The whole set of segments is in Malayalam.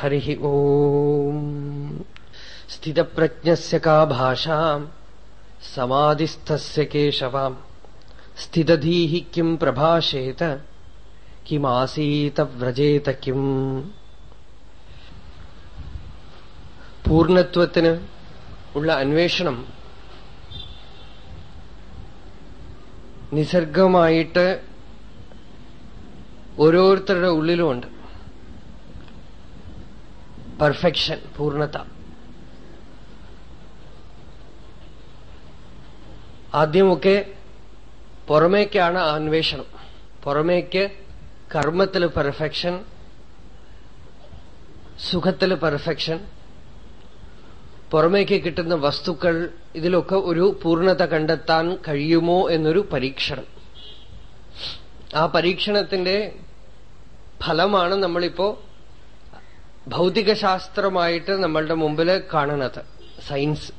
हरिः ओम् स्थितप्रज्ञस्य का भाषा समाधिस्थस्य केशवाम् स्थितधीः किम् प्रभाषेत किमासीत व्रजेत किम् പൂർണത്വത്തിന് ഉള്ള അന്വേഷണം നിസർഗമായിട്ട് ഓരോരുത്തരുടെ ഉള്ളിലുമുണ്ട് പെർഫെക്ഷൻ പൂർണത. ആദ്യമൊക്കെ പുറമേക്കാണ് അന്വേഷണം. പുറമേക്ക് കർമ്മത്തിൽ പെർഫെക്ഷൻ സുഖത്തിൽ പെർഫെക്ഷൻ പുറമേക്ക് കിട്ടുന്ന വസ്തുക്കൾ ഇതിലൊക്കെ ഒരു പൂർണത കണ്ടെത്താൻ കഴിയുമോ എന്നൊരു പരീക്ഷണം. ആ പരീക്ഷണത്തിന്റെ ഫലമാണ് നമ്മളിപ്പോ ഭൗതികശാസ്ത്രമായിട്ട് നമ്മളുടെ മുമ്പിൽ കാണുന്നത്. സയൻസ്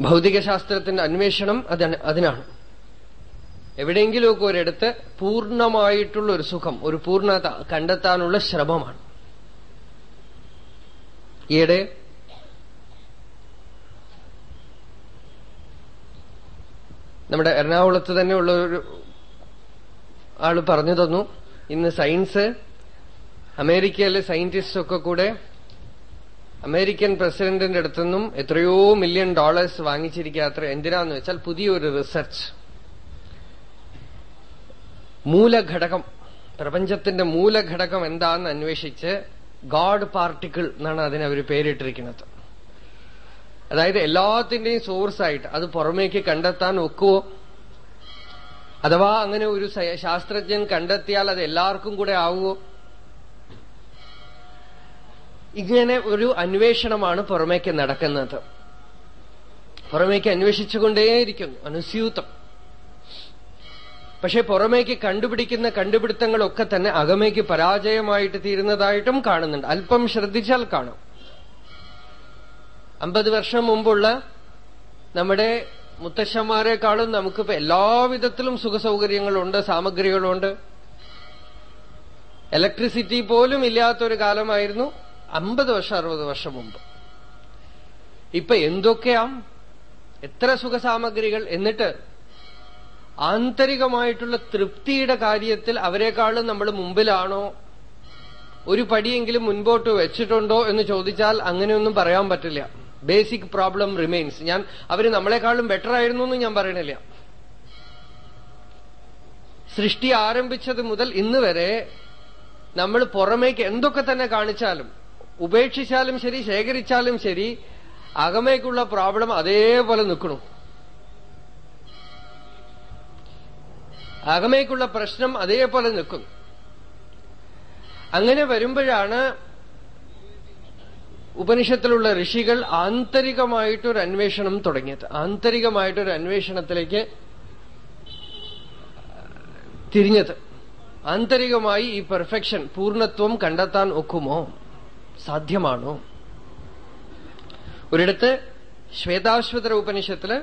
ഭൗതികശാസ്ത്രത്തിന്റെ അന്വേഷണം അതിനാണ്. എവിടെയെങ്കിലുമൊക്കെ ഒരിടത്ത് പൂർണമായിട്ടുള്ള ഒരു സുഖം ഒരു പൂർണത കണ്ടെത്താനുള്ള ശ്രമമാണ്. ഈയിടെ നമ്മുടെ എറണാകുളത്ത് തന്നെയുള്ള ഒരു ആൾ പറഞ്ഞു തന്നു. ഇന്ന് സയൻസ് അമേരിക്കയിലെ സയന്റിസ്റ്റ് ഒക്കെ കൂടെ അമേരിക്കൻ പ്രസിഡന്റിന്റെ അടുത്തുനിന്നും എത്രയോ മില്യൺ ഡോളേഴ്സ് വാങ്ങിച്ചിരിക്കാത്ര എന്തിനാന്ന് വെച്ചാൽ പുതിയൊരു റിസർച്ച് മൂലഘടകം പ്രപഞ്ചത്തിന്റെ മൂലഘടകം എന്താന്ന് അന്വേഷിച്ച് ഗാഡ് പാർട്ടിക്കിൾ എന്നാണ് അതിന് അവർ പേരിട്ടിരിക്കുന്നത്. അതായത് എല്ലാത്തിന്റെയും സോഴ്സായിട്ട് അത് പുറമേക്ക് കണ്ടെത്താൻ ഒക്കുവോ? അഥവാ അങ്ങനെ ഒരു ശാസ്ത്രജ്ഞൻ കണ്ടെത്തിയാൽ അത് എല്ലാവർക്കും കൂടെ ആവുമോ? ഇങ്ങനെ ഒരു അന്വേഷണമാണ് പുറമേക്ക് നടക്കുന്നത്. പുറമേക്ക് അന്വേഷിച്ചുകൊണ്ടേയിരിക്കുന്നു അനുസ്യൂതം. പക്ഷെ പുറമേക്ക് കണ്ടുപിടിക്കുന്ന കണ്ടുപിടുത്തങ്ങളൊക്കെ തന്നെ അകമേക്ക് പരാജയമായിട്ട് തീരുന്നതായിട്ടും കാണുന്നുണ്ട്. അല്പം ശ്രദ്ധിച്ചാൽ കാണും. അമ്പത് വർഷം മുമ്പുള്ള നമ്മുടെ മുത്തശ്ശന്മാരെക്കാളും നമുക്കിപ്പോ എല്ലാവിധത്തിലും സുഖസൗകര്യങ്ങളുണ്ട് സാമഗ്രികളുണ്ട്. ഇലക്ട്രിസിറ്റി പോലും ഇല്ലാത്തൊരു കാലമായിരുന്നു അമ്പത് വർഷം അറുപത് വർഷം മുമ്പ്. ഇപ്പൊ എന്തൊക്കെയാ? എത്ര സുഖസാമഗ്രികൾ? എന്നിട്ട് ആന്തരികമായിട്ടുള്ള തൃപ്തിയുടെ കാര്യത്തിൽ അവരെക്കാളും നമ്മൾ മുമ്പിലാണോ? ഒരു പടിയെങ്കിലും മുൻപോട്ട് വെച്ചിട്ടുണ്ടോ എന്ന് ചോദിച്ചാൽ അങ്ങനെയൊന്നും പറയാൻ പറ്റില്ല. ബേസിക് പ്രോബ്ലം റിമെയിൻസ് ഞാൻ അവർ നമ്മളെക്കാളും ബെറ്റർ ആയിരുന്നു എന്ന് ഞാൻ പറയണില്ല. സൃഷ്ടി ആരംഭിച്ചത് മുതൽ ഇന്ന് വരെ നമ്മൾ പുറമേക്ക് എന്തൊക്കെ തന്നെ കാണിച്ചാലും ഉപേക്ഷിച്ചാലും ശരി ശേഖരിച്ചാലും ശരി അകമേക്കുള്ള പ്രോബ്ലം അതേപോലെ നിൽക്കണു. അകമേക്കുള്ള പ്രശ്നം അതേപോലെ നിൽക്കും. അങ്ങനെ വരുമ്പോഴാണ് ഉപനിഷത്തിലുള്ള ഋഷികൾ ആന്തരികമായിട്ടൊരു അന്വേഷണം തുടങ്ങിയത്. ആന്തരികമായിട്ടൊരു അന്വേഷണത്തിലേക്ക് തിരിഞ്ഞത്. ആന്തരികമായി ഈ പെർഫെക്ഷൻ പൂർണത്വം കണ്ടെത്താൻ ഒക്കുമോ? സാധ്യമാണോ? ഒരിടത്ത് ശ്വേതാശ്വതര ഉപനിഷത്തിൽ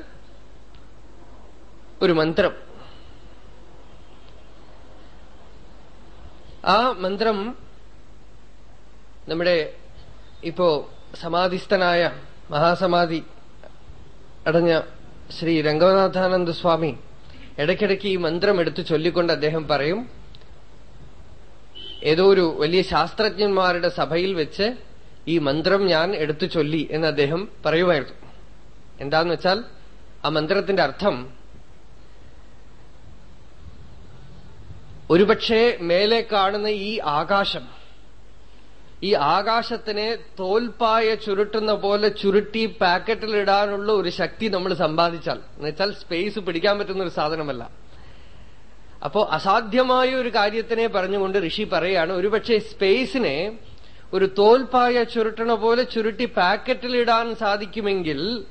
ഒരു മന്ത്രം. ആ മന്ത്രം നമ്മുടെ ഇപ്പോ സമാധിസ്ഥനായ മഹാസമാധി അടഞ്ഞ ശ്രീ രംഗനാഥാനന്ദ സ്വാമി ഇടയ്ക്കിടയ്ക്ക് ഈ മന്ത്രം എടുത്തു ചൊല്ലിക്കൊണ്ട് അദ്ദേഹം പറയും ഏതോ ഒരു വലിയ ശാസ്ത്രജ്ഞന്മാരുടെ സഭയിൽ വെച്ച് ഈ മന്ത്രം ഞാൻ എടുത്തു ചൊല്ലി എന്ന് അദ്ദേഹം പറയുമായിരുന്നു. എന്താന്ന് വെച്ചാൽ ആ മന്ത്രത്തിന്റെ അർത്ഥം ഒരുപക്ഷെ മേലെ കാണുന്ന ഈ ആകാശം ഈ ആകാശത്തിനെ തോൽപ്പായ ചുരുട്ടുന്ന പോലെ ചുരുട്ടി പാക്കറ്റിലിടാനുള്ള ഒരു ശക്തി നമ്മൾ സമ്പാദിച്ചാൽ. എന്നുവെച്ചാൽ സ്പേസ് പിടിക്കാൻ പറ്റുന്ന ഒരു സാധനമല്ല. അപ്പോ അസാധ്യമായ ഒരു കാര്യത്തിനെ പറഞ്ഞുകൊണ്ട് ഋഷി പറയാണ് ഒരുപക്ഷെ സ്പേസിനെ ഒരു തോൽപ്പായ ചുരുട്ടണ പോലെ ചുരുട്ടി പാക്കറ്റിലിടാൻ സാധിക്കുമെങ്കിൽ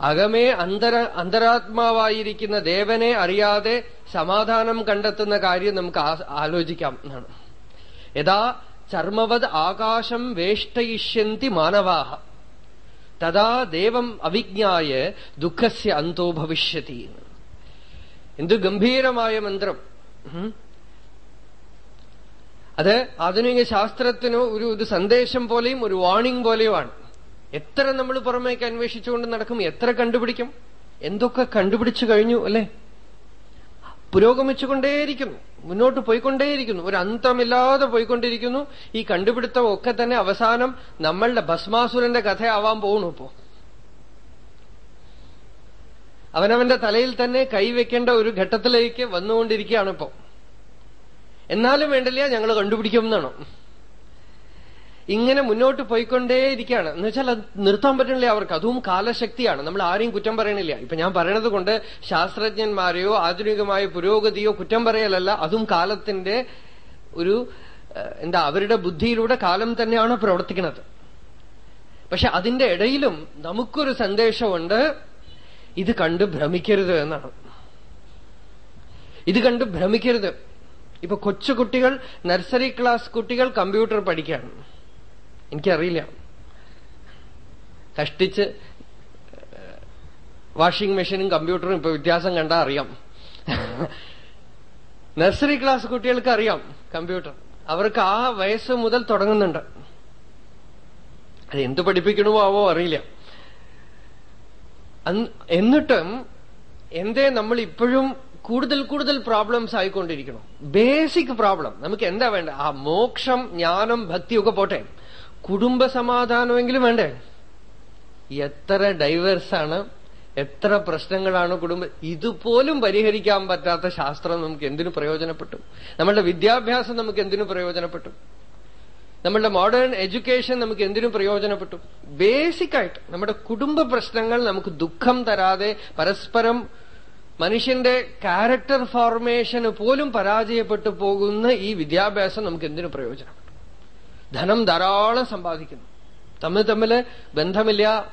അകമേ അന്തര അന്തരാത്മാവായിരിക്കുന്ന ദേവനെ അറിയാതെ സമാധാനം കണ്ടെത്തുന്ന കാര്യം നമുക്ക് ആലോചിക്കാം എന്നാണ്. യഥാ ചർമ്മവത് ആകാശം വേഷ്ടയിഷ്യന്തി മാനവാഹ. തഥാ ദേവം അവിജ്ഞായ ദുഃഖസ്യ അന്തോ ഭവിഷ്യത്തി എന്ത് ഗംഭീരമായ മന്ത്രം. അത് ആധുനിക ശാസ്ത്രത്തിനോ ഒരു ഒരു സന്ദേശം പോലെയും ഒരു വാണിംഗ് പോലെയുമാണ്. എത്ര നമ്മൾ പുറമേക്ക് അന്വേഷിച്ചുകൊണ്ട് നടക്കും എത്ര കണ്ടുപിടിക്കും? എന്തൊക്കെ കണ്ടുപിടിച്ചു കഴിഞ്ഞു അല്ലേ? പുരോഗമിച്ചുകൊണ്ടേയിരിക്കുന്നു. മുന്നോട്ട് പോയിക്കൊണ്ടേയിരിക്കുന്നു. ഒരു അന്തമില്ലാതെ പോയിക്കൊണ്ടിരിക്കുന്നു. ഈ കണ്ടുപിടുത്തം ഒക്കെ തന്നെ അവസാനം നമ്മളുടെ ഭസ്മാസുരന്റെ കഥയാവാൻ പോകണു ഇപ്പോ. അവനവന്റെ തലയിൽ തന്നെ കൈവെക്കേണ്ട ഒരു ഘട്ടത്തിലേക്ക് വന്നുകൊണ്ടിരിക്കുകയാണിപ്പോ എന്നാലും വേണ്ടില്ല ഞങ്ങൾ കണ്ടുപിടിക്കും ഇങ്ങനെ മുന്നോട്ട് പോയിക്കൊണ്ടേയിരിക്കുകയാണ്. എന്ന് വെച്ചാൽ അത് നിർത്താൻ പറ്റണില്ല അവർക്ക് അതും കാലശക്തിയാണ്. നമ്മൾ ആരെയും കുറ്റം പറയണില്ല. ഇപ്പൊ ഞാൻ പറയണത് കൊണ്ട് ശാസ്ത്രജ്ഞന്മാരെയോ ആധുനികമായ പുരോഗതിയോ കുറ്റം പറയലല്ല. അതും കാലത്തിന്റെ ഒരു എന്താ അവരുടെ ബുദ്ധിയിലൂടെ കാലം തന്നെയാണ് പ്രവർത്തിക്കുന്നത്. പക്ഷെ അതിന്റെ ഇടയിലും നമുക്കൊരു സന്ദേശമുണ്ട്. ഇത് കണ്ട് ഭ്രമിക്കരുത് എന്നാണ്. ഇത് കണ്ട് ഭ്രമിക്കരുത്. ഇപ്പൊ കൊച്ചുകുട്ടികൾ നഴ്സറി ക്ലാസ് കുട്ടികൾ കമ്പ്യൂട്ടർ പഠിക്കുകയാണ്. എനിക്കറിയില്ല. കഷ്ടിച്ച് വാഷിംഗ് മെഷീനും കമ്പ്യൂട്ടറും ഇപ്പൊ വ്യത്യാസം കണ്ടാ അറിയാം. നഴ്സറി ക്ലാസ് കുട്ടികൾക്ക് അറിയാം കമ്പ്യൂട്ടർ. അവർക്ക് ആ വയസ്സ് മുതൽ തുടങ്ങുന്നുണ്ട്. അത് എന്ത് പഠിപ്പിക്കണമോ ആവോ അറിയില്ല. എന്നിട്ടും എന്തേ നമ്മൾ ഇപ്പോഴും കൂടുതൽ കൂടുതൽ പ്രോബ്ലംസ് ആയിക്കൊണ്ടിരിക്കണം? ബേസിക് പ്രോബ്ലം നമുക്ക് എന്താ വേണ്ട ആ മോക്ഷം ജ്ഞാനം ഭക്തിയൊക്കെ പോട്ടെ. കുടുംബ സമാധാനമെങ്കിലും വേണ്ടേ? എത്ര ഡൈവേഴ്സാണ് എത്ര പ്രശ്നങ്ങളാണ് കുടുംബ ഇതുപോലും പരിഹരിക്കാൻ പറ്റാത്ത ശാസ്ത്രം നമുക്ക് എന്തിനു പ്രയോജനപ്പെട്ടു? നമ്മളുടെ വിദ്യാഭ്യാസം നമുക്ക് എന്തിനു പ്രയോജനപ്പെട്ടു? നമ്മളുടെ മോഡേൺ എഡ്യൂക്കേഷൻ നമുക്ക് എന്തിനു പ്രയോജനപ്പെട്ടു? ബേസിക് ആയിട്ട് നമ്മുടെ കുടുംബ പ്രശ്നങ്ങൾ നമുക്ക് ദുഃഖം തരാതെ പരസ്പരം മനുഷ്യന്റെ ക്യാരക്ടർ ഫോർമേഷന് പോലും പരാജയപ്പെട്ടു പോകുന്ന ഈ വിദ്യാഭ്യാസം നമുക്ക് എന്തിനു പ്രയോജനം? ധനം ധാരാളം സമ്പാദിക്കുന്നു. തമ്മിൽ തമ്മിൽ ബന്ധമില്ല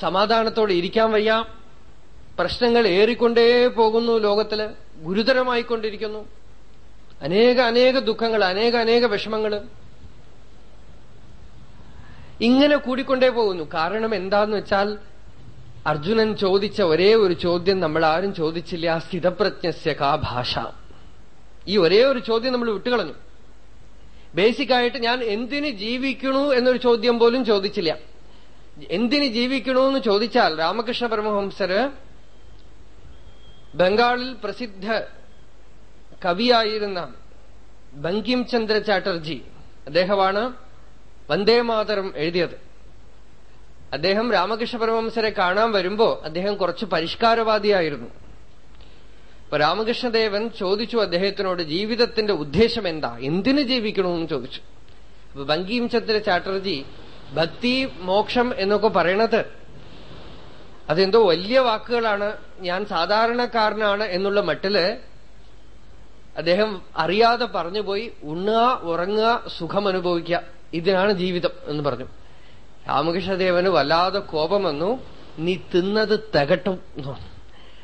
സമാധാനത്തോടെ ഇരിക്കാൻ വയ്യ പ്രശ്നങ്ങൾ ഏറിക്കൊണ്ടേ പോകുന്നു ലോകത്തിൽ ഗുരുതരമായിക്കൊണ്ടിരിക്കുന്നു. അനേക അനേക ദുഃഖങ്ങൾ അനേക അനേക വിഷമങ്ങൾ ഇങ്ങനെ കൂടിക്കൊണ്ടേ പോകുന്നു. കാരണം എന്താന്ന് വെച്ചാൽ അർജുനൻ ചോദിച്ച ഒരേ ഒരു ചോദ്യം നമ്മൾ ആരും ചോദിച്ചില്ല സ്ഥിതപ്രജ്ഞസ്യ കാ ഭാഷ. ഈ ഒരേ ഒരു ചോദ്യം നമ്മൾ വിട്ടുകളഞ്ഞു. ബേസിക്കായിട്ട് ഞാൻ എന്തിന് ജീവിക്കണു എന്നൊരു ചോദ്യം പോലും ചോദിച്ചില്ല. എന്തിന് ജീവിക്കണു എന്ന് ചോദിച്ചാൽ രാമകൃഷ്ണ പരമഹംസര് ബംഗാളിൽ പ്രസിദ്ധ കവിയായിരുന്ന ബങ്കിം ചന്ദ്ര ചാറ്റർജി അദ്ദേഹമാണ് വന്ദേമാതരം എഴുതിയത്. അദ്ദേഹം രാമകൃഷ്ണ പരമഹംസരെ കാണാൻ വരുമ്പോ അദ്ദേഹം കുറച്ച് പരിഷ്കാരവാദിയായിരുന്നു. അപ്പൊ രാമകൃഷ്ണദേവൻ ചോദിച്ചു അദ്ദേഹത്തിനോട് ജീവിതത്തിന്റെ ഉദ്ദേശം എന്താ എന്തിനു ജീവിക്കണമെന്ന് ചോദിച്ചു. അപ്പൊ ബങ്കീം ചന്ദ്ര ചാറ്റർജി ഭക്തി മോക്ഷം എന്നൊക്കെ പറയണത് അതെന്തോ വലിയ വാക്കുകളാണ്. ഞാൻ സാധാരണക്കാരനാണ് എന്നുള്ള മട്ടിൽ അദ്ദേഹം അറിയാതെ പറഞ്ഞുപോയി ഉണ്ണുക ഉറങ്ങുക സുഖം അനുഭവിക്കുക ഇതിനാണ് ജീവിതം എന്ന് പറഞ്ഞു. രാമകൃഷ്ണദേവന് വല്ലാതെ കോപം വന്നു. നീ തിന്നത് തികട്ടും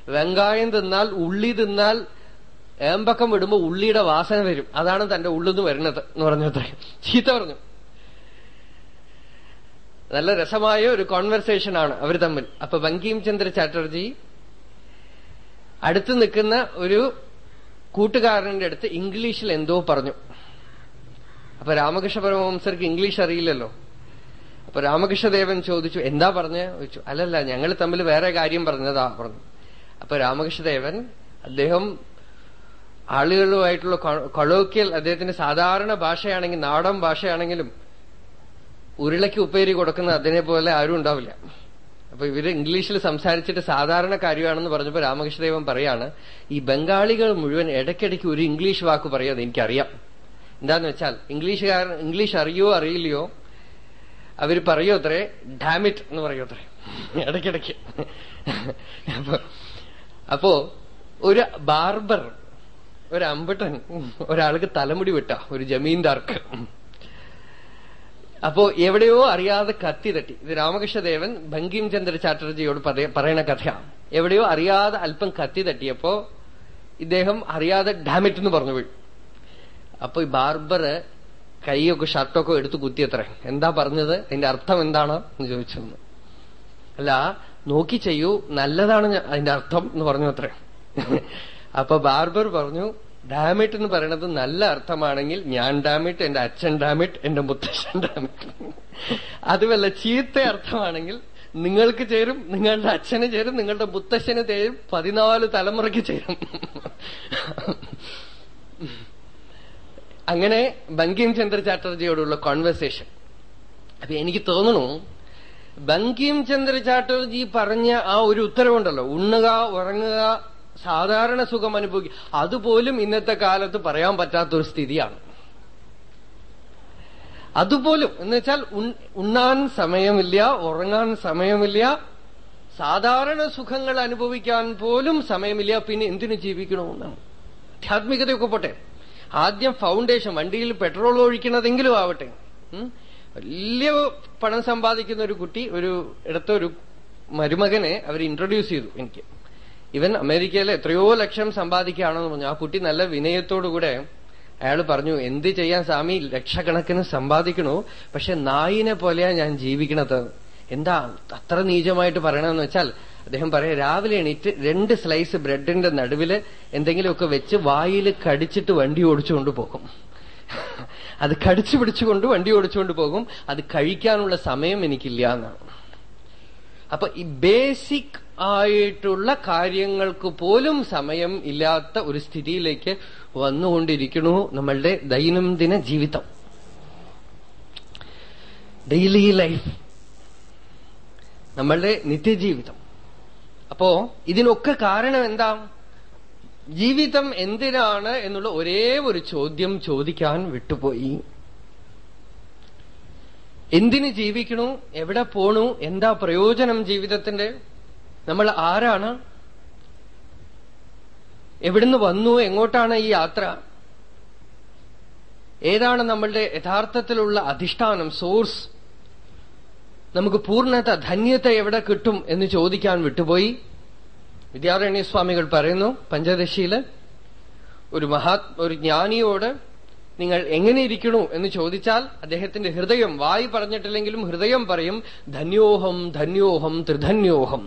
വെങ്കായം തിന്നാൽ ഉള്ളി തിന്നാൽ ഏമ്പക്കം വിടുമ്പോ ഉള്ളിയുടെ വാസന വരും. അതാണ് തന്റെ ഉള്ളിന്ന് വരുന്നത് എന്ന് പറഞ്ഞത്ര. ചീത്ത പറഞ്ഞു. നല്ല രസമായ ഒരു കോൺവെർസേഷൻ ആണ് അവർ തമ്മിൽ. അപ്പൊ ബങ്കിം ചന്ദ്ര ചാറ്റർജി അടുത്ത് നിൽക്കുന്ന ഒരു കൂട്ടുകാരന്റെ അടുത്ത് ഇംഗ്ലീഷിൽ എന്തോ പറഞ്ഞു. അപ്പൊ രാമകൃഷ്ണ പരമവംസർക്ക് ഇംഗ്ലീഷ് അറിയില്ലല്ലോ. അപ്പൊ രാമകൃഷ്ണദേവൻ ചോദിച്ചു എന്താ പറഞ്ഞു? ചോദിച്ചു അല്ലല്ല ഞങ്ങൾ തമ്മിൽ വേറെ കാര്യം പറഞ്ഞതാ പറഞ്ഞു. അപ്പൊ രാമകൃഷ്ണദേവൻ അദ്ദേഹം ആളുകളുമായിട്ടുള്ള കൊളോക്കിയൽ അദ്ദേഹത്തിന്റെ സാധാരണ ഭാഷയാണെങ്കിൽ നാടൻ ഭാഷയാണെങ്കിലും ഉരുളയ്ക്ക് ഉപ്പേരി കൊടുക്കുന്ന അതിനെ പോലെ ആരും ഉണ്ടാവില്ല. അപ്പൊ ഇവർ ഇംഗ്ലീഷിൽ സംസാരിച്ചിട്ട് സാധാരണ കാര്യമാണെന്ന് പറഞ്ഞപ്പോ രാമകൃഷ്ണദേവൻ പറയാണ് ഈ ബംഗാളികൾ മുഴുവൻ ഇടയ്ക്കിടയ്ക്ക് ഒരു ഇംഗ്ലീഷ് വാക്ക് പറയാതെ എനിക്കറിയാം. എന്താന്ന് വെച്ചാൽ ഇംഗ്ലീഷുകാരൻ ഇംഗ്ലീഷ് അറിയോ അറിയില്ലയോ? അവർ പറയോത്രേ ഡാമിറ്റ് എന്ന് പറയോത്രേ. ഇടയ്ക്കിടയ്ക്ക്. അപ്പൊ അപ്പോ ഒരു ബാർബർ ഒരു അമ്പട്ടൻ ഒരാൾക്ക് തലമുടി വിട്ട ഒരു ജമീന്ദാർക്ക് അപ്പോ എവിടെയോ അറിയാതെ കത്തി തട്ടി. ഇത് രാമകൃഷ്ണദേവൻ ബങ്കിം ചന്ദ്ര ചാറ്റർജിയോട് പറയുന്ന കഥയാണ് എവിടെയോ അറിയാതെ അല്പം കത്തി തട്ടിയപ്പോ ഇദ്ദേഹം അറിയാതെ ഡാമിറ്റ് എന്ന് പറഞ്ഞു വീഴും അപ്പൊ ഈ ബാർബർ കൈയൊക്കെ ഷർട്ടൊക്കെ എടുത്ത് കുത്തിയത്രേ. എന്താ പറഞ്ഞത്? അതിന്റെ അർത്ഥം എന്താണ്? എന്ന് ചോദിച്ചു. അല്ല നോക്കി ചെയ്യൂ നല്ലതാണ് അതിന്റെ അർത്ഥം എന്ന് പറഞ്ഞു അത്രേ അപ്പൊ ബാർബർ പറഞ്ഞു ഡാമിറ്റ് എന്ന് പറയുന്നത് നല്ല അർത്ഥമാണെങ്കിൽ ഞാൻ ഡാമിറ്റ് എന്റെ അച്ഛൻ ഡാമിറ്റ് എന്റെ മുത്തശ്ശൻ ഡാമിറ്റ് അതുമല്ല ചീത്ത അർത്ഥമാണെങ്കിൽ നിങ്ങൾക്ക് ചേരും നിങ്ങളുടെ അച്ഛന് ചേരും നിങ്ങളുടെ മുത്തശ്ശന് ചേരും പതിനാല് തലമുറയ്ക്ക് ചേരും. അങ്ങനെ ബങ്കിം ചന്ദ്ര ചാറ്റർജിയോടുള്ള കോൺവെർസേഷൻ അപ്പൊ എനിക്ക് തോന്നുന്നു ബങ്കിം ചന്ദ്ര ചാറ്റർജി പറഞ്ഞ ആ ഒരു ഉത്തരവുണ്ടല്ലോ. ഉണ്ണുക ഉറങ്ങുക സാധാരണ സുഖം അനുഭവിക്കുക. അതുപോലും ഇന്നത്തെ കാലത്ത് പറയാൻ പറ്റാത്തൊരു സ്ഥിതിയാണ്. അതുപോലും എന്ന് വെച്ചാൽ ഉണ്ണാൻ സമയമില്ല ഉറങ്ങാൻ സമയമില്ല. സാധാരണ സുഖങ്ങൾ അനുഭവിക്കാൻ പോലും സമയമില്ല. പിന്നെ എന്തിനു ജീവിക്കണമെന്നാണ് ആധ്യാത്മികതയൊക്കെ പോട്ടെ. ആദ്യം ഫൗണ്ടേഷൻ വണ്ടിയിൽ പെട്രോൾ ഒഴിക്കണതെങ്കിലും ആവട്ടെ. വലിയ പണം സമ്പാദിക്കുന്ന ഒരു കുട്ടി ഒരു ഇടത്ത ഒരു മരുമകനെ അവർ ഇൻട്രൊഡ്യൂസ് ചെയ്തു എനിക്ക്. ഇവൻ അമേരിക്കയിൽ എത്രയോ ലക്ഷം സമ്പാദിക്കുകയാണെന്ന് പറഞ്ഞു. ആ കുട്ടി നല്ല വിനയത്തോടുകൂടെ അയാൾ പറഞ്ഞു എന്ത് ചെയ്യാൻ സ്വാമി? ലക്ഷക്കണക്കിന് സമ്പാദിക്കണു? പക്ഷെ നായിനെ പോലെയാ ഞാൻ ജീവിക്കണത്. എന്താ അത്ര നീചമായിട്ട് പറയണമെന്ന് വെച്ചാൽ അദ്ദേഹം പറയാം രാവിലെ എണീറ്റ് രണ്ട് സ്ലൈസ് ബ്രെഡിന്റെ നടുവിൽ എന്തെങ്കിലുമൊക്കെ വെച്ച് വായിൽ കടിച്ചിട്ട് വണ്ടി ഓടിച്ചുകൊണ്ട് പോകും അത് കടിച്ചു പിടിച്ചുകൊണ്ട് വണ്ടി ഓടിച്ചുകൊണ്ട് പോകും. അത് കഴിക്കാനുള്ള സമയം എനിക്കില്ല എന്നാണ്. അപ്പൊ ഈ ബേസിക് ആയിട്ടുള്ള കാര്യങ്ങൾക്ക് പോലും സമയം ഇല്ലാത്ത ഒരു സ്ഥിതിയിലേക്ക് വന്നുകൊണ്ടിരിക്കണു നമ്മളുടെ ദൈനംദിന ജീവിതം. ഡെയിലി ലൈഫ് നമ്മളുടെ നിത്യജീവിതം. അപ്പോ ഇതിനൊക്കെ കാരണം എന്താ? ജീവിതം എന്തിനാണ് എന്നുള്ള ഒരേ ഒരു ചോദ്യം ചോദിക്കാൻ വിട്ടുപോയി. എന്തിന് ജീവിക്കണു? എവിടെ പോണു? എന്താ പ്രയോജനം ജീവിതത്തിന്റെ? നമ്മൾ ആരാണ്? എവിടുന്ന് വന്നു? എങ്ങോട്ടാണ് ഈ യാത്ര? ഏതാണ് നമ്മളുടെ യഥാർത്ഥത്തിലുള്ള അധിഷ്ഠാനം സോഴ്സ്? നമുക്ക് പൂർണത ധന്യത എവിടെ കിട്ടും എന്ന് ചോദിക്കാൻ വിട്ടുപോയി. വിദ്യാരണ്യസ്വാമികൾ പറയുന്നു പഞ്ചദശിയിൽ ഒരു മഹാത് ഒരു ജ്ഞാനിയോട് നിങ്ങൾ എങ്ങനെ ഇരിക്കണു എന്ന് ചോദിച്ചാൽ അദ്ദേഹത്തിന്റെ ഹൃദയം വായി പറഞ്ഞിട്ടില്ലെങ്കിലും ഹൃദയം പറയും ധന്യോഹം ധന്യോഹം ത്രിധന്യോഹം.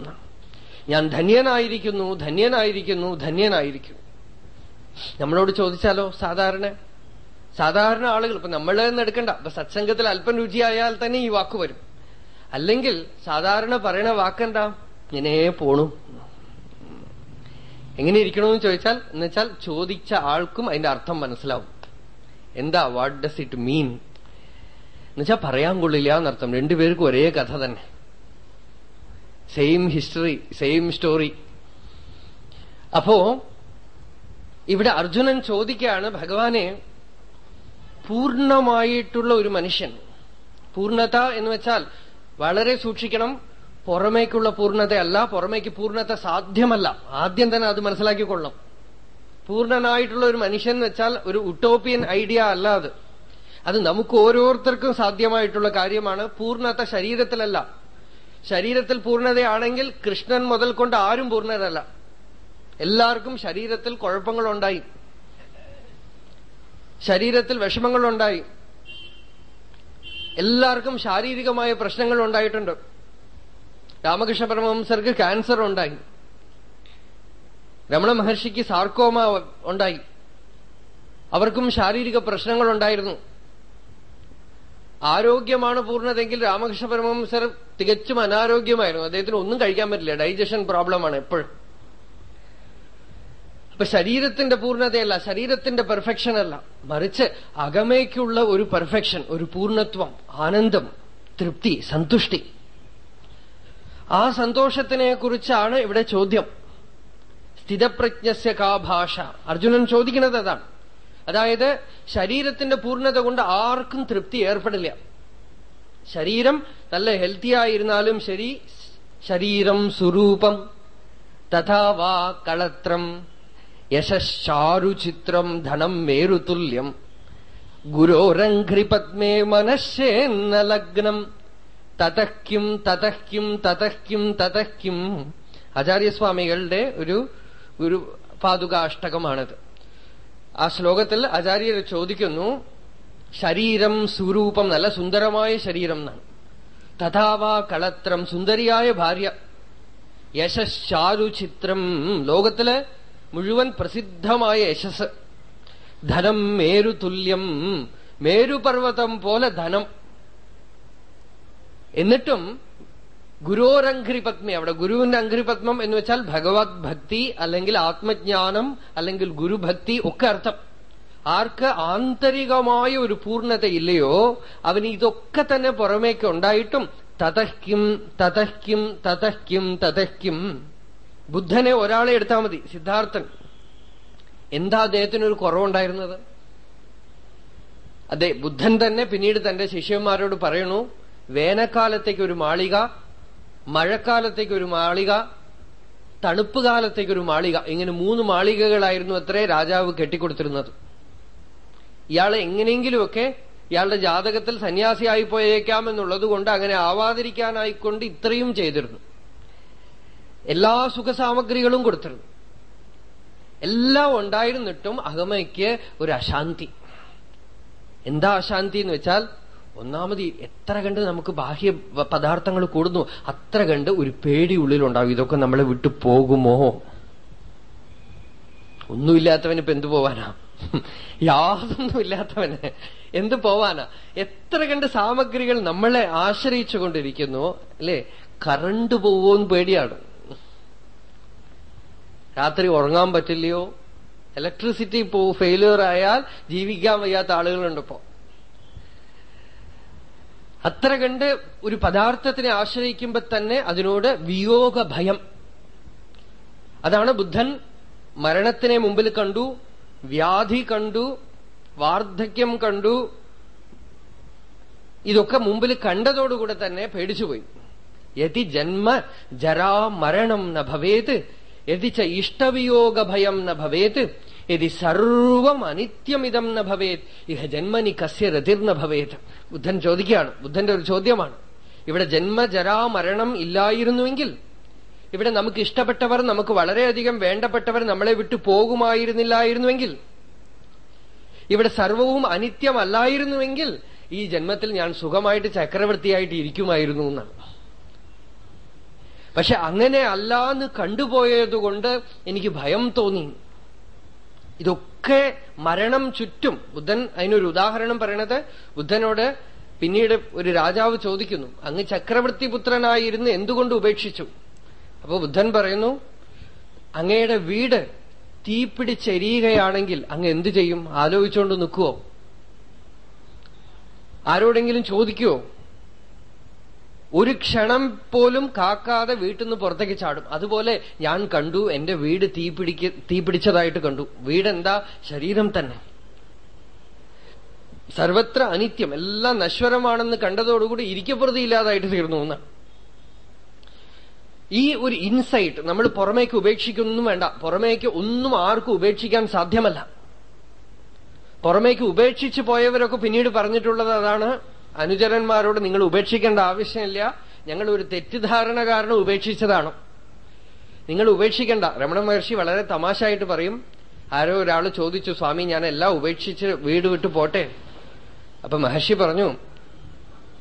ഞാൻ ധന്യനായിരിക്കുന്നു ധന്യനായിരിക്കുന്നു ധന്യനായിരിക്കുന്നു നമ്മളോട് ചോദിച്ചാലോ സാധാരണ? സാധാരണ ആളുകൾ ഇപ്പൊ നമ്മൾ തന്നെ എടുക്കണ്ട. ഇപ്പൊ സത്സംഗത്തിൽ അല്പം രുചിയായാൽ തന്നെ ഈ വാക്ക് വരും. അല്ലെങ്കിൽ സാധാരണ പറയണ വാക്കെന്താ? ഇങ്ങനെ പോണു. എങ്ങനെ ഇരിക്കണമെന്ന് ചോദിച്ചാൽ എന്നുവെച്ചാൽ ചോദിച്ച ആൾക്കും അതിന്റെ അർത്ഥം മനസ്സിലാവും. എന്താ വാട്ട് ഡസ് ഇറ്റ് മീൻ എന്നുവെച്ചാൽ പറയാൻ കൊള്ളില്ല എന്നർത്ഥം. രണ്ടുപേർക്കും ഒരേ കഥ തന്നെ. സെയിം ഹിസ്റ്ററി സെയിം സ്റ്റോറി അപ്പോ ഇവിടെ അർജുനൻ ചോദിക്കുകയാണ് ഭഗവാനെ പൂർണമായിട്ടുള്ള ഒരു മനുഷ്യൻ. പൂർണത എന്ന് വെച്ചാൽ വളരെ സൂക്ഷിക്കണം പുറമേക്കുള്ള പൂർണതയല്ല പുറമേക്ക് പൂർണത സാധ്യമല്ല. ആദ്യം തന്നെ അത് മനസ്സിലാക്കിക്കൊള്ളണം. പൂർണനായിട്ടുള്ള ഒരു മനുഷ്യൻ എന്ന് വെച്ചാൽ ഒരു ഉട്ടോപ്പിയൻ ഐഡിയ അല്ല അത്. അത് നമുക്ക് ഓരോരുത്തർക്കും സാധ്യമായിട്ടുള്ള കാര്യമാണ്. പൂർണത ശരീരത്തിലല്ല. ശരീരത്തിൽ പൂർണതയാണെങ്കിൽ കൃഷ്ണൻ മുതൽ കൊണ്ട് ആരും പൂർണരല്ല. എല്ലാവർക്കും ശരീരത്തിൽ കുഴപ്പങ്ങളുണ്ടായി. ശരീരത്തിൽ വിഷമങ്ങളുണ്ടായി. എല്ലാവർക്കും ശാരീരികമായ പ്രശ്നങ്ങൾ ഉണ്ടായിട്ടുണ്ട് രാമകൃഷ്ണ പരമഹംസർക്ക് ക്യാൻസർ ഉണ്ടായി. രമണ മഹർഷിക്ക് സാർക്കോമ ഉണ്ടായി. അവർക്കും ശാരീരിക പ്രശ്നങ്ങൾ ഉണ്ടായിരുന്നു. ആരോഗ്യമാണ് പൂർണതെങ്കിൽ രാമകൃഷ്ണ പരമഹംസർ തികച്ചും അനാരോഗ്യമായിരുന്നു. അദ്ദേഹത്തിന് ഒന്നും കഴിക്കാൻ പറ്റില്ല. ഡൈജഷൻ പ്രോബ്ലമാണ് എപ്പോഴും. അപ്പൊ ശരീരത്തിന്റെ പൂർണതയല്ല ശരീരത്തിന്റെ പെർഫെക്ഷൻ അല്ല. മറിച്ച് അകമേക്കുള്ള ഒരു പെർഫെക്ഷൻ ഒരു പൂർണത്വം ആനന്ദം തൃപ്തി സന്തുഷ്ടി. ആ സന്തോഷത്തിനെ കുറിച്ചാണ് ഇവിടെ ചോദ്യം. സ്ഥിതപ്രജ്ഞസ്യ കാ ഭാഷ. അർജുനൻ ചോദിക്കുന്നത് അതാണ്. അതായത് ശരീരത്തിന്റെ പൂർണത കൊണ്ട് ആർക്കും തൃപ്തി ഏർപ്പെടില്ല. ശരീരം നല്ല ഹെൽത്തി ആയിരുന്നാലും ശരി ശരീരം സ്വരൂപം തഥാ വാ കളത്രം. യശാരുചിത്രം ധനം മേരുതുല്യം. ഗുരോരംഘ്രിപത്മേ മനഃശേന്ന ലഗ്നം തതഹ്ക്കും തതഹ്യും തതഹ്യും തതഹ്യും ആചാര്യസ്വാമികളുടെ ഒരു ഒരു പാതുകാഷ്ടകമാണിത്. ആ ശ്ലോകത്തിൽ ആചാര്യർ ചോദിക്കുന്നു ശരീരം സ്വരൂപം നല്ല സുന്ദരമായ ശരീരം എന്നാണ്. തഥാവാ കളത്രം സുന്ദരിയായ ഭാര്യ. യശാരുചിത്രം ലോകത്തിൽ മുഴുവൻ പ്രസിദ്ധമായ യശസ്. ധനം മേരുതുല്യം. മേരുപർവതം പോലെ ധനം. എന്നിട്ടും ഗുരോരംഘ്രിപത്മി അവിടെ ഗുരുവിന്റെ അംഘ്രിപത്മം എന്ന് വെച്ചാൽ ഭഗവത് ഭക്തി അല്ലെങ്കിൽ ആത്മജ്ഞാനം അല്ലെങ്കിൽ ഗുരുഭക്തി ഒക്കെ അർത്ഥം. ആർക്ക് ആന്തരികമായ ഒരു പൂർണത ഇല്ലയോ അവന് ഇതൊക്കെ തന്നെ പുറമേക്ക് ഉണ്ടായിട്ടും തതഹ്ക്കും തതഹ്ക്കും തതഹ്ക്കും തതഹ്ക്കും ബുദ്ധനെ ഒരാളെ എടുത്താൽ മതി സിദ്ധാർത്ഥൻ. എന്താ അദ്ദേഹത്തിനൊരു കുറവുണ്ടായിരുന്നത്? അതെ ബുദ്ധൻ തന്നെ പിന്നീട് തന്റെ ശിഷ്യന്മാരോട് പറയണു വേനൽക്കാലത്തേക്ക് ഒരു മാളിക മഴക്കാലത്തേക്ക് ഒരു മാളിക തണുപ്പ് കാലത്തേക്ക് ഒരു മാളിക. ഇങ്ങനെ മൂന്ന് മാളികകളായിരുന്നു അത്രേ രാജാവ് കെട്ടിക്കൊടുത്തിരുന്നത്. ഇയാളെ എങ്ങനെയെങ്കിലുമൊക്കെ ഇയാളുടെ ജാതകത്തിൽ സന്യാസിയായി പോയേക്കാം എന്നുള്ളത് കൊണ്ട് അങ്ങനെ ആവാതിരിക്കാനായിക്കൊണ്ട് ഇത്രയും ചെയ്തിരുന്നു. എല്ലാ സുഖസാമഗ്രികളും കൊടുത്തിരുന്നു. എല്ലാം ഉണ്ടായിരുന്നിട്ടും അഹമയ്ക്ക് ഒരു അശാന്തി. എന്താ അശാന്തി എന്ന് വെച്ചാൽ ഒന്നാമത് എത്ര കണ്ട് നമുക്ക് ബാഹ്യ പദാർത്ഥങ്ങൾ കൂടുന്നു അത്ര കണ്ട് ഒരു പേടി ഉള്ളിലുണ്ടാവും ഇതൊക്കെ നമ്മളെ വിട്ടു പോകുമോ? ഒന്നുമില്ലാത്തവന് ഇപ്പൊ എന്തു പോവാനാ? യാതൊന്നുമില്ലാത്തവന് എന്ത് പോവാനാ? എത്ര കണ്ട് സാമഗ്രികൾ നമ്മളെ ആശ്രയിച്ചു കൊണ്ടിരിക്കുന്നു അല്ലെ? കറണ്ട് പോവോന്ന് പേടിയാണ്. രാത്രി ഉറങ്ങാൻ പറ്റില്ലയോ? ഇലക്ട്രിസിറ്റി പോ ഫെയിലിയർ ആയാൽ ജീവിക്കാൻ വയ്യാത്ത ആളുകളുണ്ട് ഇപ്പോ. അത്ര കണ്ട് ഒരു പദാർത്ഥത്തിനെ ആശ്രയിക്കുമ്പോൾ തന്നെ അതിനോട് വിയോഗ ഭയം അതാണ് ബുദ്ധൻ മരണത്തിനെ മുമ്പിൽ കണ്ടു വ്യാധി കണ്ടു വാർദ്ധക്യം കണ്ടു. ഇതൊക്കെ മുമ്പിൽ കണ്ടതോടുകൂടെ തന്നെ പേടിച്ചുപോയി. യതി ജന്മ ജരാ മരണം ന ഭവേത് യതി ച ഇഷ്ടവിയോഗ ഭയം ന ഭവേത്. യതി സർവം അനിത്യമിതം ന ഭവേത് ഇഹ ജന്മനി കസ്യ രതിർന ഭവേത് ബുദ്ധൻ ചോദിക്കുകയാണ്. ബുദ്ധന്റെ ഒരു ചോദ്യമാണ്. ഇവിടെ ജന്മജരാ മരണം ഇല്ലായിരുന്നുവെങ്കിൽ ഇവിടെ നമുക്ക് ഇഷ്ടപ്പെട്ടവർ നമുക്ക് വളരെയധികം വേണ്ടപ്പെട്ടവർ നമ്മളെ വിട്ടു പോകുമായിരുന്നില്ലായിരുന്നുവെങ്കിൽ ഇവിടെ സർവവും അനിത്യമല്ലായിരുന്നുവെങ്കിൽ ഈ ജന്മത്തിൽ ഞാൻ സുഖമായിട്ട് ചക്രവർത്തിയായിട്ട് ഇരിക്കുമായിരുന്നു എന്നാണ്. പക്ഷെ അങ്ങനെ അല്ലാന്ന് കണ്ടുപോയതുകൊണ്ട് എനിക്ക് ഭയം തോന്നി. ഇതൊക്കെ മരണം ചുറ്റും ബുദ്ധൻ അതിനൊരു ഉദാഹരണം പറയണത് ബുദ്ധനോട് പിന്നീട് ഒരു രാജാവ് ചോദിക്കുന്നു അങ്ങ് ചക്രവർത്തി പുത്രനായിരുന്ന് എന്തുകൊണ്ട് ഉപേക്ഷിച്ചു? അപ്പൊ ബുദ്ധൻ പറയുന്നു അങ്ങയുടെ വീട് തീപിടിച്ചെരിയുകയാണെങ്കിൽ അങ്ങ് എന്തു ചെയ്യും? ആലോചിച്ചുകൊണ്ട് നിൽക്കുവോ? ആരോടെങ്കിലും ചോദിക്കുവോ? ഒരു ക്ഷണം പോലും കാക്കാതെ വീട്ടിൽ നിന്ന് പുറത്തേക്ക് ചാടും. അതുപോലെ ഞാൻ കണ്ടു എന്റെ വീട് തീപിടിക്ക തീപിടിച്ചതായിട്ട് കണ്ടു. വീടെന്താ? ശരീരം തന്നെ. സർവത്ര അനിത്യം എല്ലാം നശ്വരമാണെന്ന് കണ്ടതോടുകൂടി ഇരിക്കപ്രതിയില്ലാതായിട്ട് തീർന്നു എന്നാണ് ഈ ഒരു ഇൻസൈറ്റ് നമ്മൾ പുറമേക്ക് ഉപേക്ഷിക്കൊന്നും വേണ്ട. പുറമേക്ക് ഒന്നും ആർക്കും ഉപേക്ഷിക്കാൻ സാധ്യമല്ല. പുറമേക്ക് ഉപേക്ഷിച്ചു പോയവരൊക്കെ പിന്നീട് പറഞ്ഞിട്ടുള്ളത് അതാണ് അനുചരന്മാരോട് നിങ്ങൾ ഉപേക്ഷിക്കേണ്ട ആവശ്യമില്ല. ഞങ്ങൾ ഒരു തെറ്റിദ്ധാരണ കാരണം ഉപേക്ഷിച്ചതാണ്. നിങ്ങൾ ഉപേക്ഷിക്കേണ്ട. രമണ മഹർഷി വളരെ തമാശയായിട്ട് പറയും. ആരോ ഒരാൾ ചോദിച്ചു സ്വാമി ഞാൻ എല്ലാം ഉപേക്ഷിച്ച് വീട് വിട്ടു പോട്ടെ? അപ്പൊ മഹർഷി പറഞ്ഞു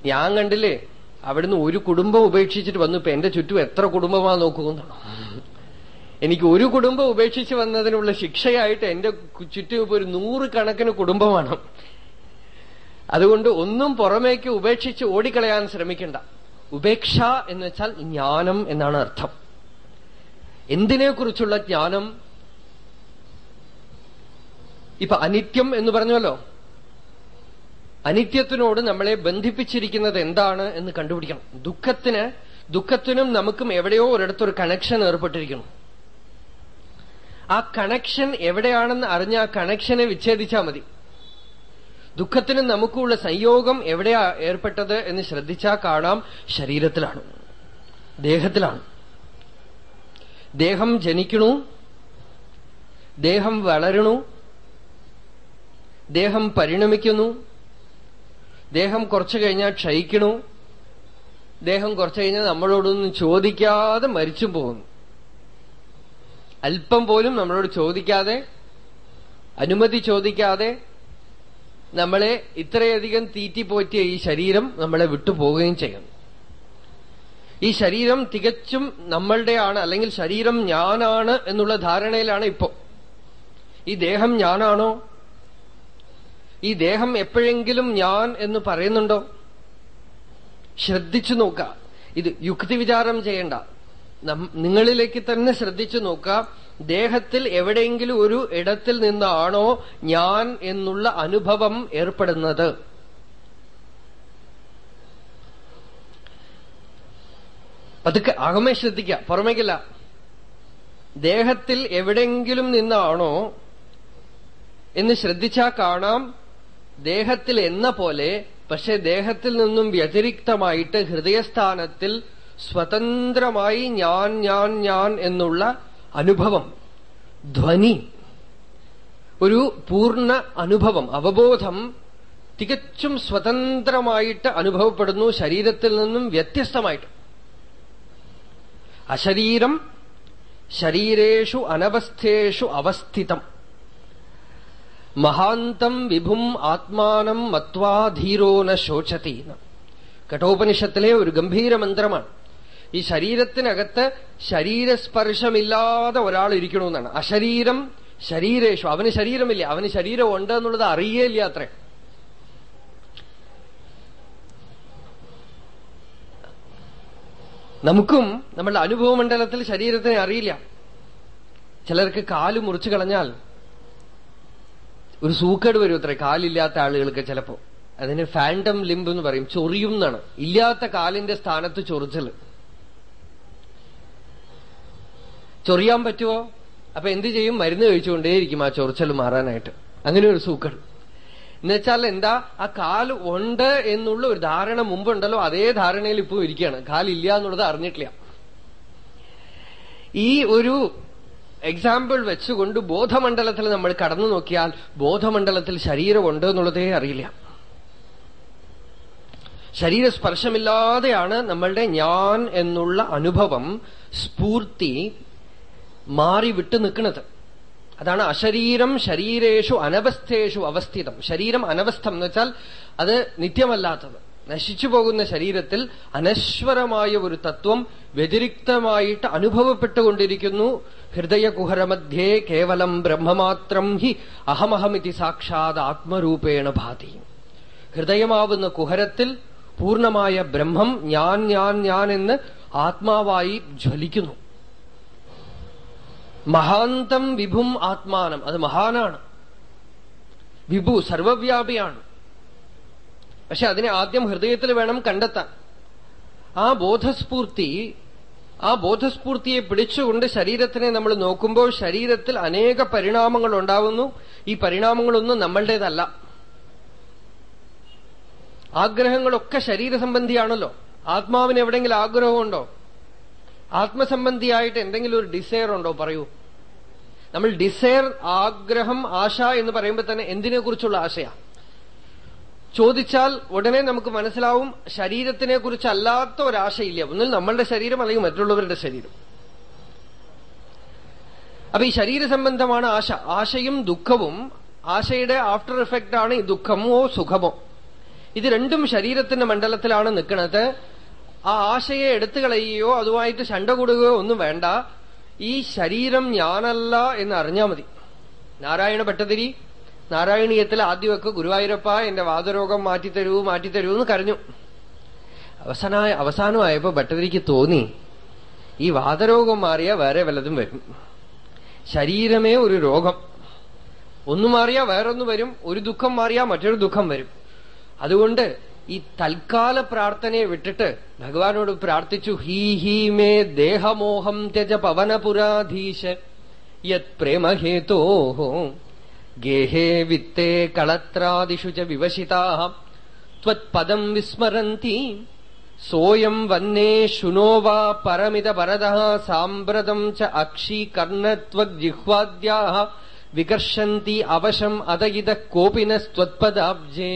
ഞാൻ കണ്ടില്ലേ അവിടുന്ന് ഒരു കുടുംബം ഉപേക്ഷിച്ചിട്ട് വന്നു. ഇപ്പൊ എന്റെ ചുറ്റും എത്ര കുടുംബമാ നോക്കുന്നു എനിക്ക് ഒരു കുടുംബം ഉപേക്ഷിച്ച് വന്നതിനുള്ള ശിക്ഷയായിട്ട് എന്റെ ചുറ്റും ഇപ്പൊ ഒരു നൂറ് കണക്കിന് കുടുംബമാണ്. അതുകൊണ്ട് ഒന്നും പുറമേക്ക് ഉപേക്ഷിച്ച് ഓടിക്കളയാൻ ശ്രമിക്കണ്ട. ഉപേക്ഷ എന്ന് വെച്ചാൽ ജ്ഞാനം എന്നാണ് അർത്ഥം. എന്തിനെക്കുറിച്ചുള്ള ജ്ഞാനം? ഇപ്പൊ അനിത്യം എന്ന് പറഞ്ഞല്ലോ അനിത്യത്തിനോട് നമ്മളെ ബന്ധിപ്പിച്ചിരിക്കുന്നത് എന്താണ് എന്ന് കണ്ടുപിടിക്കണം. ദുഃഖത്തിന് ദുഃഖത്തിനും നമുക്കും എവിടെയോ ഒരിടത്തൊരു കണക്ഷൻ ഏർപ്പെട്ടിരിക്കണം ആ കണക്ഷൻ എവിടെയാണെന്ന് അറിഞ്ഞ ആ കണക്ഷനെ വിച്ഛേദിച്ചാൽ മതി. ദുഃഖത്തിനും നമുക്കുള്ള സംയോഗം എവിടെയാ ഏർപ്പെട്ടത് എന്ന് ശ്രദ്ധിച്ചാൽ കാണാം ശരീരത്തിലാണ്. ദേഹത്തിലാണ്. ദേഹം ജനിക്കണു. ദേഹം വളരണു. ദേഹം പരിണമിക്കുന്നു. ദേഹം കുറച്ചു കഴിഞ്ഞാൽ ക്ഷയിക്കണു. ദേഹം കുറച്ചു കഴിഞ്ഞാൽ നമ്മളോടൊന്നും ചോദിക്കാതെ മരിച്ചും പോകുന്നു. അല്പം പോലും നമ്മളോട് ചോദിക്കാതെ അനുമതി ചോദിക്കാതെ നമ്മളെ ഇത്രയധികം തീറ്റിപ്പോറ്റിയ ഈ ശരീരം നമ്മളെ വിട്ടുപോകുകയും ചെയ്യും. ഈ ശരീരം തികച്ചും നമ്മളുടെയാണ് അല്ലെങ്കിൽ ശരീരം ഞാനാണ് എന്നുള്ള ധാരണയിലാണ് ഇപ്പോ. ഈ ദേഹം ഞാനാണോ? ഈ ദേഹം എപ്പോഴെങ്കിലും ഞാൻ എന്ന് പറയുന്നുണ്ടോ? ശ്രദ്ധിച്ചു നോക്കുക. ഇത് യുക്തി വിചാരം ചെയ്യണ്ട നിങ്ങളിലേക്ക് തന്നെ ശ്രദ്ധിച്ചു നോക്കുക. ദേഹത്തിൽ എവിടെയെങ്കിലും ഒരു ഇടത്തിൽ നിന്നാണോ ഞാൻ എന്നുള്ള അനുഭവം ഏർപ്പെടുന്നത്. പതുക്കെ അകമേ ശ്രദ്ധിക്ക പുറമേക്കല്ല. ദേഹത്തിൽ എവിടെയെങ്കിലും നിന്നാണോ എന്ന് ശ്രദ്ധിച്ചാൽ കാണാം. ദേഹത്തിൽ എന്ന പോലെ പക്ഷെ ദേഹത്തിൽ നിന്നും വ്യതിരിക്തമായിട്ട് ഹൃദയസ്ഥാനത്തിൽ സ്വതന്ത്രമായി ഞാൻ ഞാൻ ഞാൻ എന്നുള്ള അനുഭവം ധ്വനി ഒരു പൂർണ അനുഭവം അവബോധം തികച്ചും സ്വതന്ത്രമായിട്ട് അനുഭവപ്പെടുന്നു ശരീരത്തിൽ നിന്നും വ്യത്യസ്തമായിട്ട്. അശരീരം ശരീരേഷു അനവസ്ഥേഷു അവസ്ഥിതം. മഹാന്തം വിഭും ആത്മാനം മത്വാധീരോ ന ശോചതി കഠോപനിഷത്തിലെ ഒരു ഗംഭീര മന്ത്രമാണ്. ഈ ശരീരത്തിനകത്ത് ശരീരസ്പർശമില്ലാതെ ഒരാൾ ഇരിക്കണമെന്നാണ്. അശരീരം ശരീരേഷു. അവന് ശരീരമില്ല. അവന് ശരീരം ഉണ്ട് എന്നുള്ളത് അറിയേയില്ല അത്രേ. നമുക്കും നമ്മളുടെ അനുഭവ മണ്ഡലത്തിൽ ശരീരത്തിനെ അറിയില്ല. ചിലർക്ക് കാൽ മുറിച്ചു കളഞ്ഞാൽ ഒരു സൂക്കേട് വരും അത്ര. കാലില്ലാത്ത ആളുകൾക്ക് ചിലപ്പോ. അതിന് ഫാൻഡം ലിംബ് എന്ന് പറയും. ചൊറിയും എന്നാണ്. ഇല്ലാത്ത കാലിന്റെ സ്ഥാനത്ത് ചൊറിച്ചൽ. ചൊറിയാൻ പറ്റുമോ അപ്പൊ എന്ത് ചെയ്യും? മരുന്ന് കഴിച്ചുകൊണ്ടേയിരിക്കും ആ ചൊറിച്ചൽ മാറാനായിട്ട്. അങ്ങനെ ഒരു സൂക്കൾ എന്നുവെച്ചാൽ എന്താ? ആ കാൽ ഉണ്ട് എന്നുള്ള ഒരു ധാരണ മുമ്പുണ്ടല്ലോ അതേ ധാരണയിൽ ഇപ്പോ ഇരിക്കുകയാണ്. കാലില്ല എന്നുള്ളത് അറിഞ്ഞിട്ടില്ല. ഈ ഒരു എക്സാമ്പിൾ വെച്ചുകൊണ്ട് ബോധമണ്ഡലത്തിൽ നമ്മൾ കടന്നു നോക്കിയാൽ ബോധമണ്ഡലത്തിൽ ശരീരമുണ്ട് എന്നുള്ളതേ അറിയില്ല. ശരീരസ്പർശമില്ലാതെയാണ് നമ്മളുടെ ഞാൻ എന്നുള്ള അനുഭവം സ്ഫൂർത്തി മാറി വിട്ടു നിൽക്കുന്നത്. അതാണ് അശരീരം ശരീരേഷു അനവസ്ഥേഷു അവസ്ഥിതം. ശരീരം അനവസ്ഥം എന്ന് വെച്ചാൽ അത് നിത്യമല്ലാത്തത്. നശിച്ചു പോകുന്ന ശരീരത്തിൽ അനശ്വരമായ ഒരു തത്വം വ്യതിരിക്തമായിട്ട് അനുഭവപ്പെട്ടുകൊണ്ടിരിക്കുന്നു. ഹൃദയകുഹരമധ്യേ കേവലം ബ്രഹ്മമാത്രം ഹി അഹമഹമിതി സാക്ഷാത് ആത്മരൂപേണ ഭാതി. ഹൃദയമാവുന്ന കുഹരത്തിൽ പൂർണമായ ബ്രഹ്മം ഞാൻ ഞാൻ ഞാൻ എന്ന് ആത്മാവായി ജ്വലിക്കുന്നു. മഹാന്തം വിഭും ആത്മാനം. അത് മഹാനാണ്. വിഭു സർവവ്യാപിയാണ്. പക്ഷെ അതിനെ ആദ്യം ഹൃദയത്തിൽ വേണം കണ്ടെത്താൻ. ആ ബോധസ്ഫൂർത്തി ആ ബോധസ്ഫൂർത്തിയെ പിടിച്ചുകൊണ്ട് ശരീരത്തിനെ നമ്മൾ നോക്കുമ്പോൾ ശരീരത്തിൽ അനേക പരിണാമങ്ങൾ ഉണ്ടാവുന്നു. ഈ പരിണാമങ്ങളൊന്നും നമ്മളുടേതല്ല. ആഗ്രഹങ്ങളൊക്കെ ശരീരസംബന്ധിയാണല്ലോ. ആത്മാവിന് എവിടെയെങ്കിലും ആഗ്രഹമുണ്ടോ? ആത്മസംബന്ധിയായിട്ട് എന്തെങ്കിലും ഒരു ഡിസയർ ഉണ്ടോ? പറയൂ. നമ്മൾ ഡിസയർ ആഗ്രഹം ആശ എന്ന് പറയുമ്പോൾ തന്നെ എന്തിനെ കുറിച്ചുള്ള ആശയാ? ചോദിച്ചാൽ ഉടനെ നമുക്ക് മനസ്സിലാവും ശരീരത്തിനെ കുറിച്ചല്ലാത്ത ഒരാശയില്ല. ഒന്നിൽ നമ്മളുടെ ശരീരം അല്ലെങ്കിൽ മറ്റുള്ളവരുടെ ശരീരം. അപ്പൊ ഈ ശരീര സംബന്ധമാണ് ആശ. ആശയും ദുഃഖവും ആശയുടെ ആഫ്റ്റർ എഫക്റ്റ് ആണ് ഈ ദുഃഖമോ സുഖമോ. ഇത് രണ്ടും ശരീരത്തിന്റെ മണ്ഡലത്തിലാണ് നിൽക്കുന്നത്. ആ ആശയെ എടുത്തു കളയുകയോ അതുമായിട്ട് ശണ്ട കൂടുകയോ ഒന്നും വേണ്ട. ഈ ശരീരം ഞാനല്ല എന്ന് അറിഞ്ഞാൽ മതി. നാരായണ ഭട്ടതിരി നാരായണീയത്തിൽ ആദ്യമൊക്കെ ഗുരുവായൂരപ്പ എന്റെ വാദരോഗം മാറ്റിത്തരൂ മാറ്റിത്തരൂ എന്ന് കരഞ്ഞു. അവസാന അവസാനമായപ്പോ ഭട്ടതിരിക്ക് തോന്നി ഈ വാദരോഗം മാറിയാൽ വേറെ വല്ലതും വരും. ശരീരമേ ഒരു രോഗം. ഒന്ന് മാറിയാൽ വേറൊന്ന് വരും ഒരു ദുഃഖം മാറിയാൽ മറ്റൊരു ദുഃഖം വരും. അതുകൊണ്ട് ഈ തൽക്കാല പ്രാർത്ഥനയെ വിട്ടിട്ട് ഭഗവാനോട് പ്രാർത്ഥിച്ചു ഹീ ഹീ മേ ദേഹമോഹം ത്യജ പവനപുരാധീശ യത് പ്രേമഹേതോ ഗേഹേ വിത്തേ കളത്രാദിഷു ച വിവശിതാ ത്വത്പദം വിസ്മരന്തി സോയം വന്നേ ശുനോ വാ പരമിത പരത സാമ്പ്രതം ച അക്ഷി കർണത്വജിഹ്വാദ്യാ വികർഷന്തി അവശം അതയിത കോപിനസ്ത്വത്പദാബ്ജേ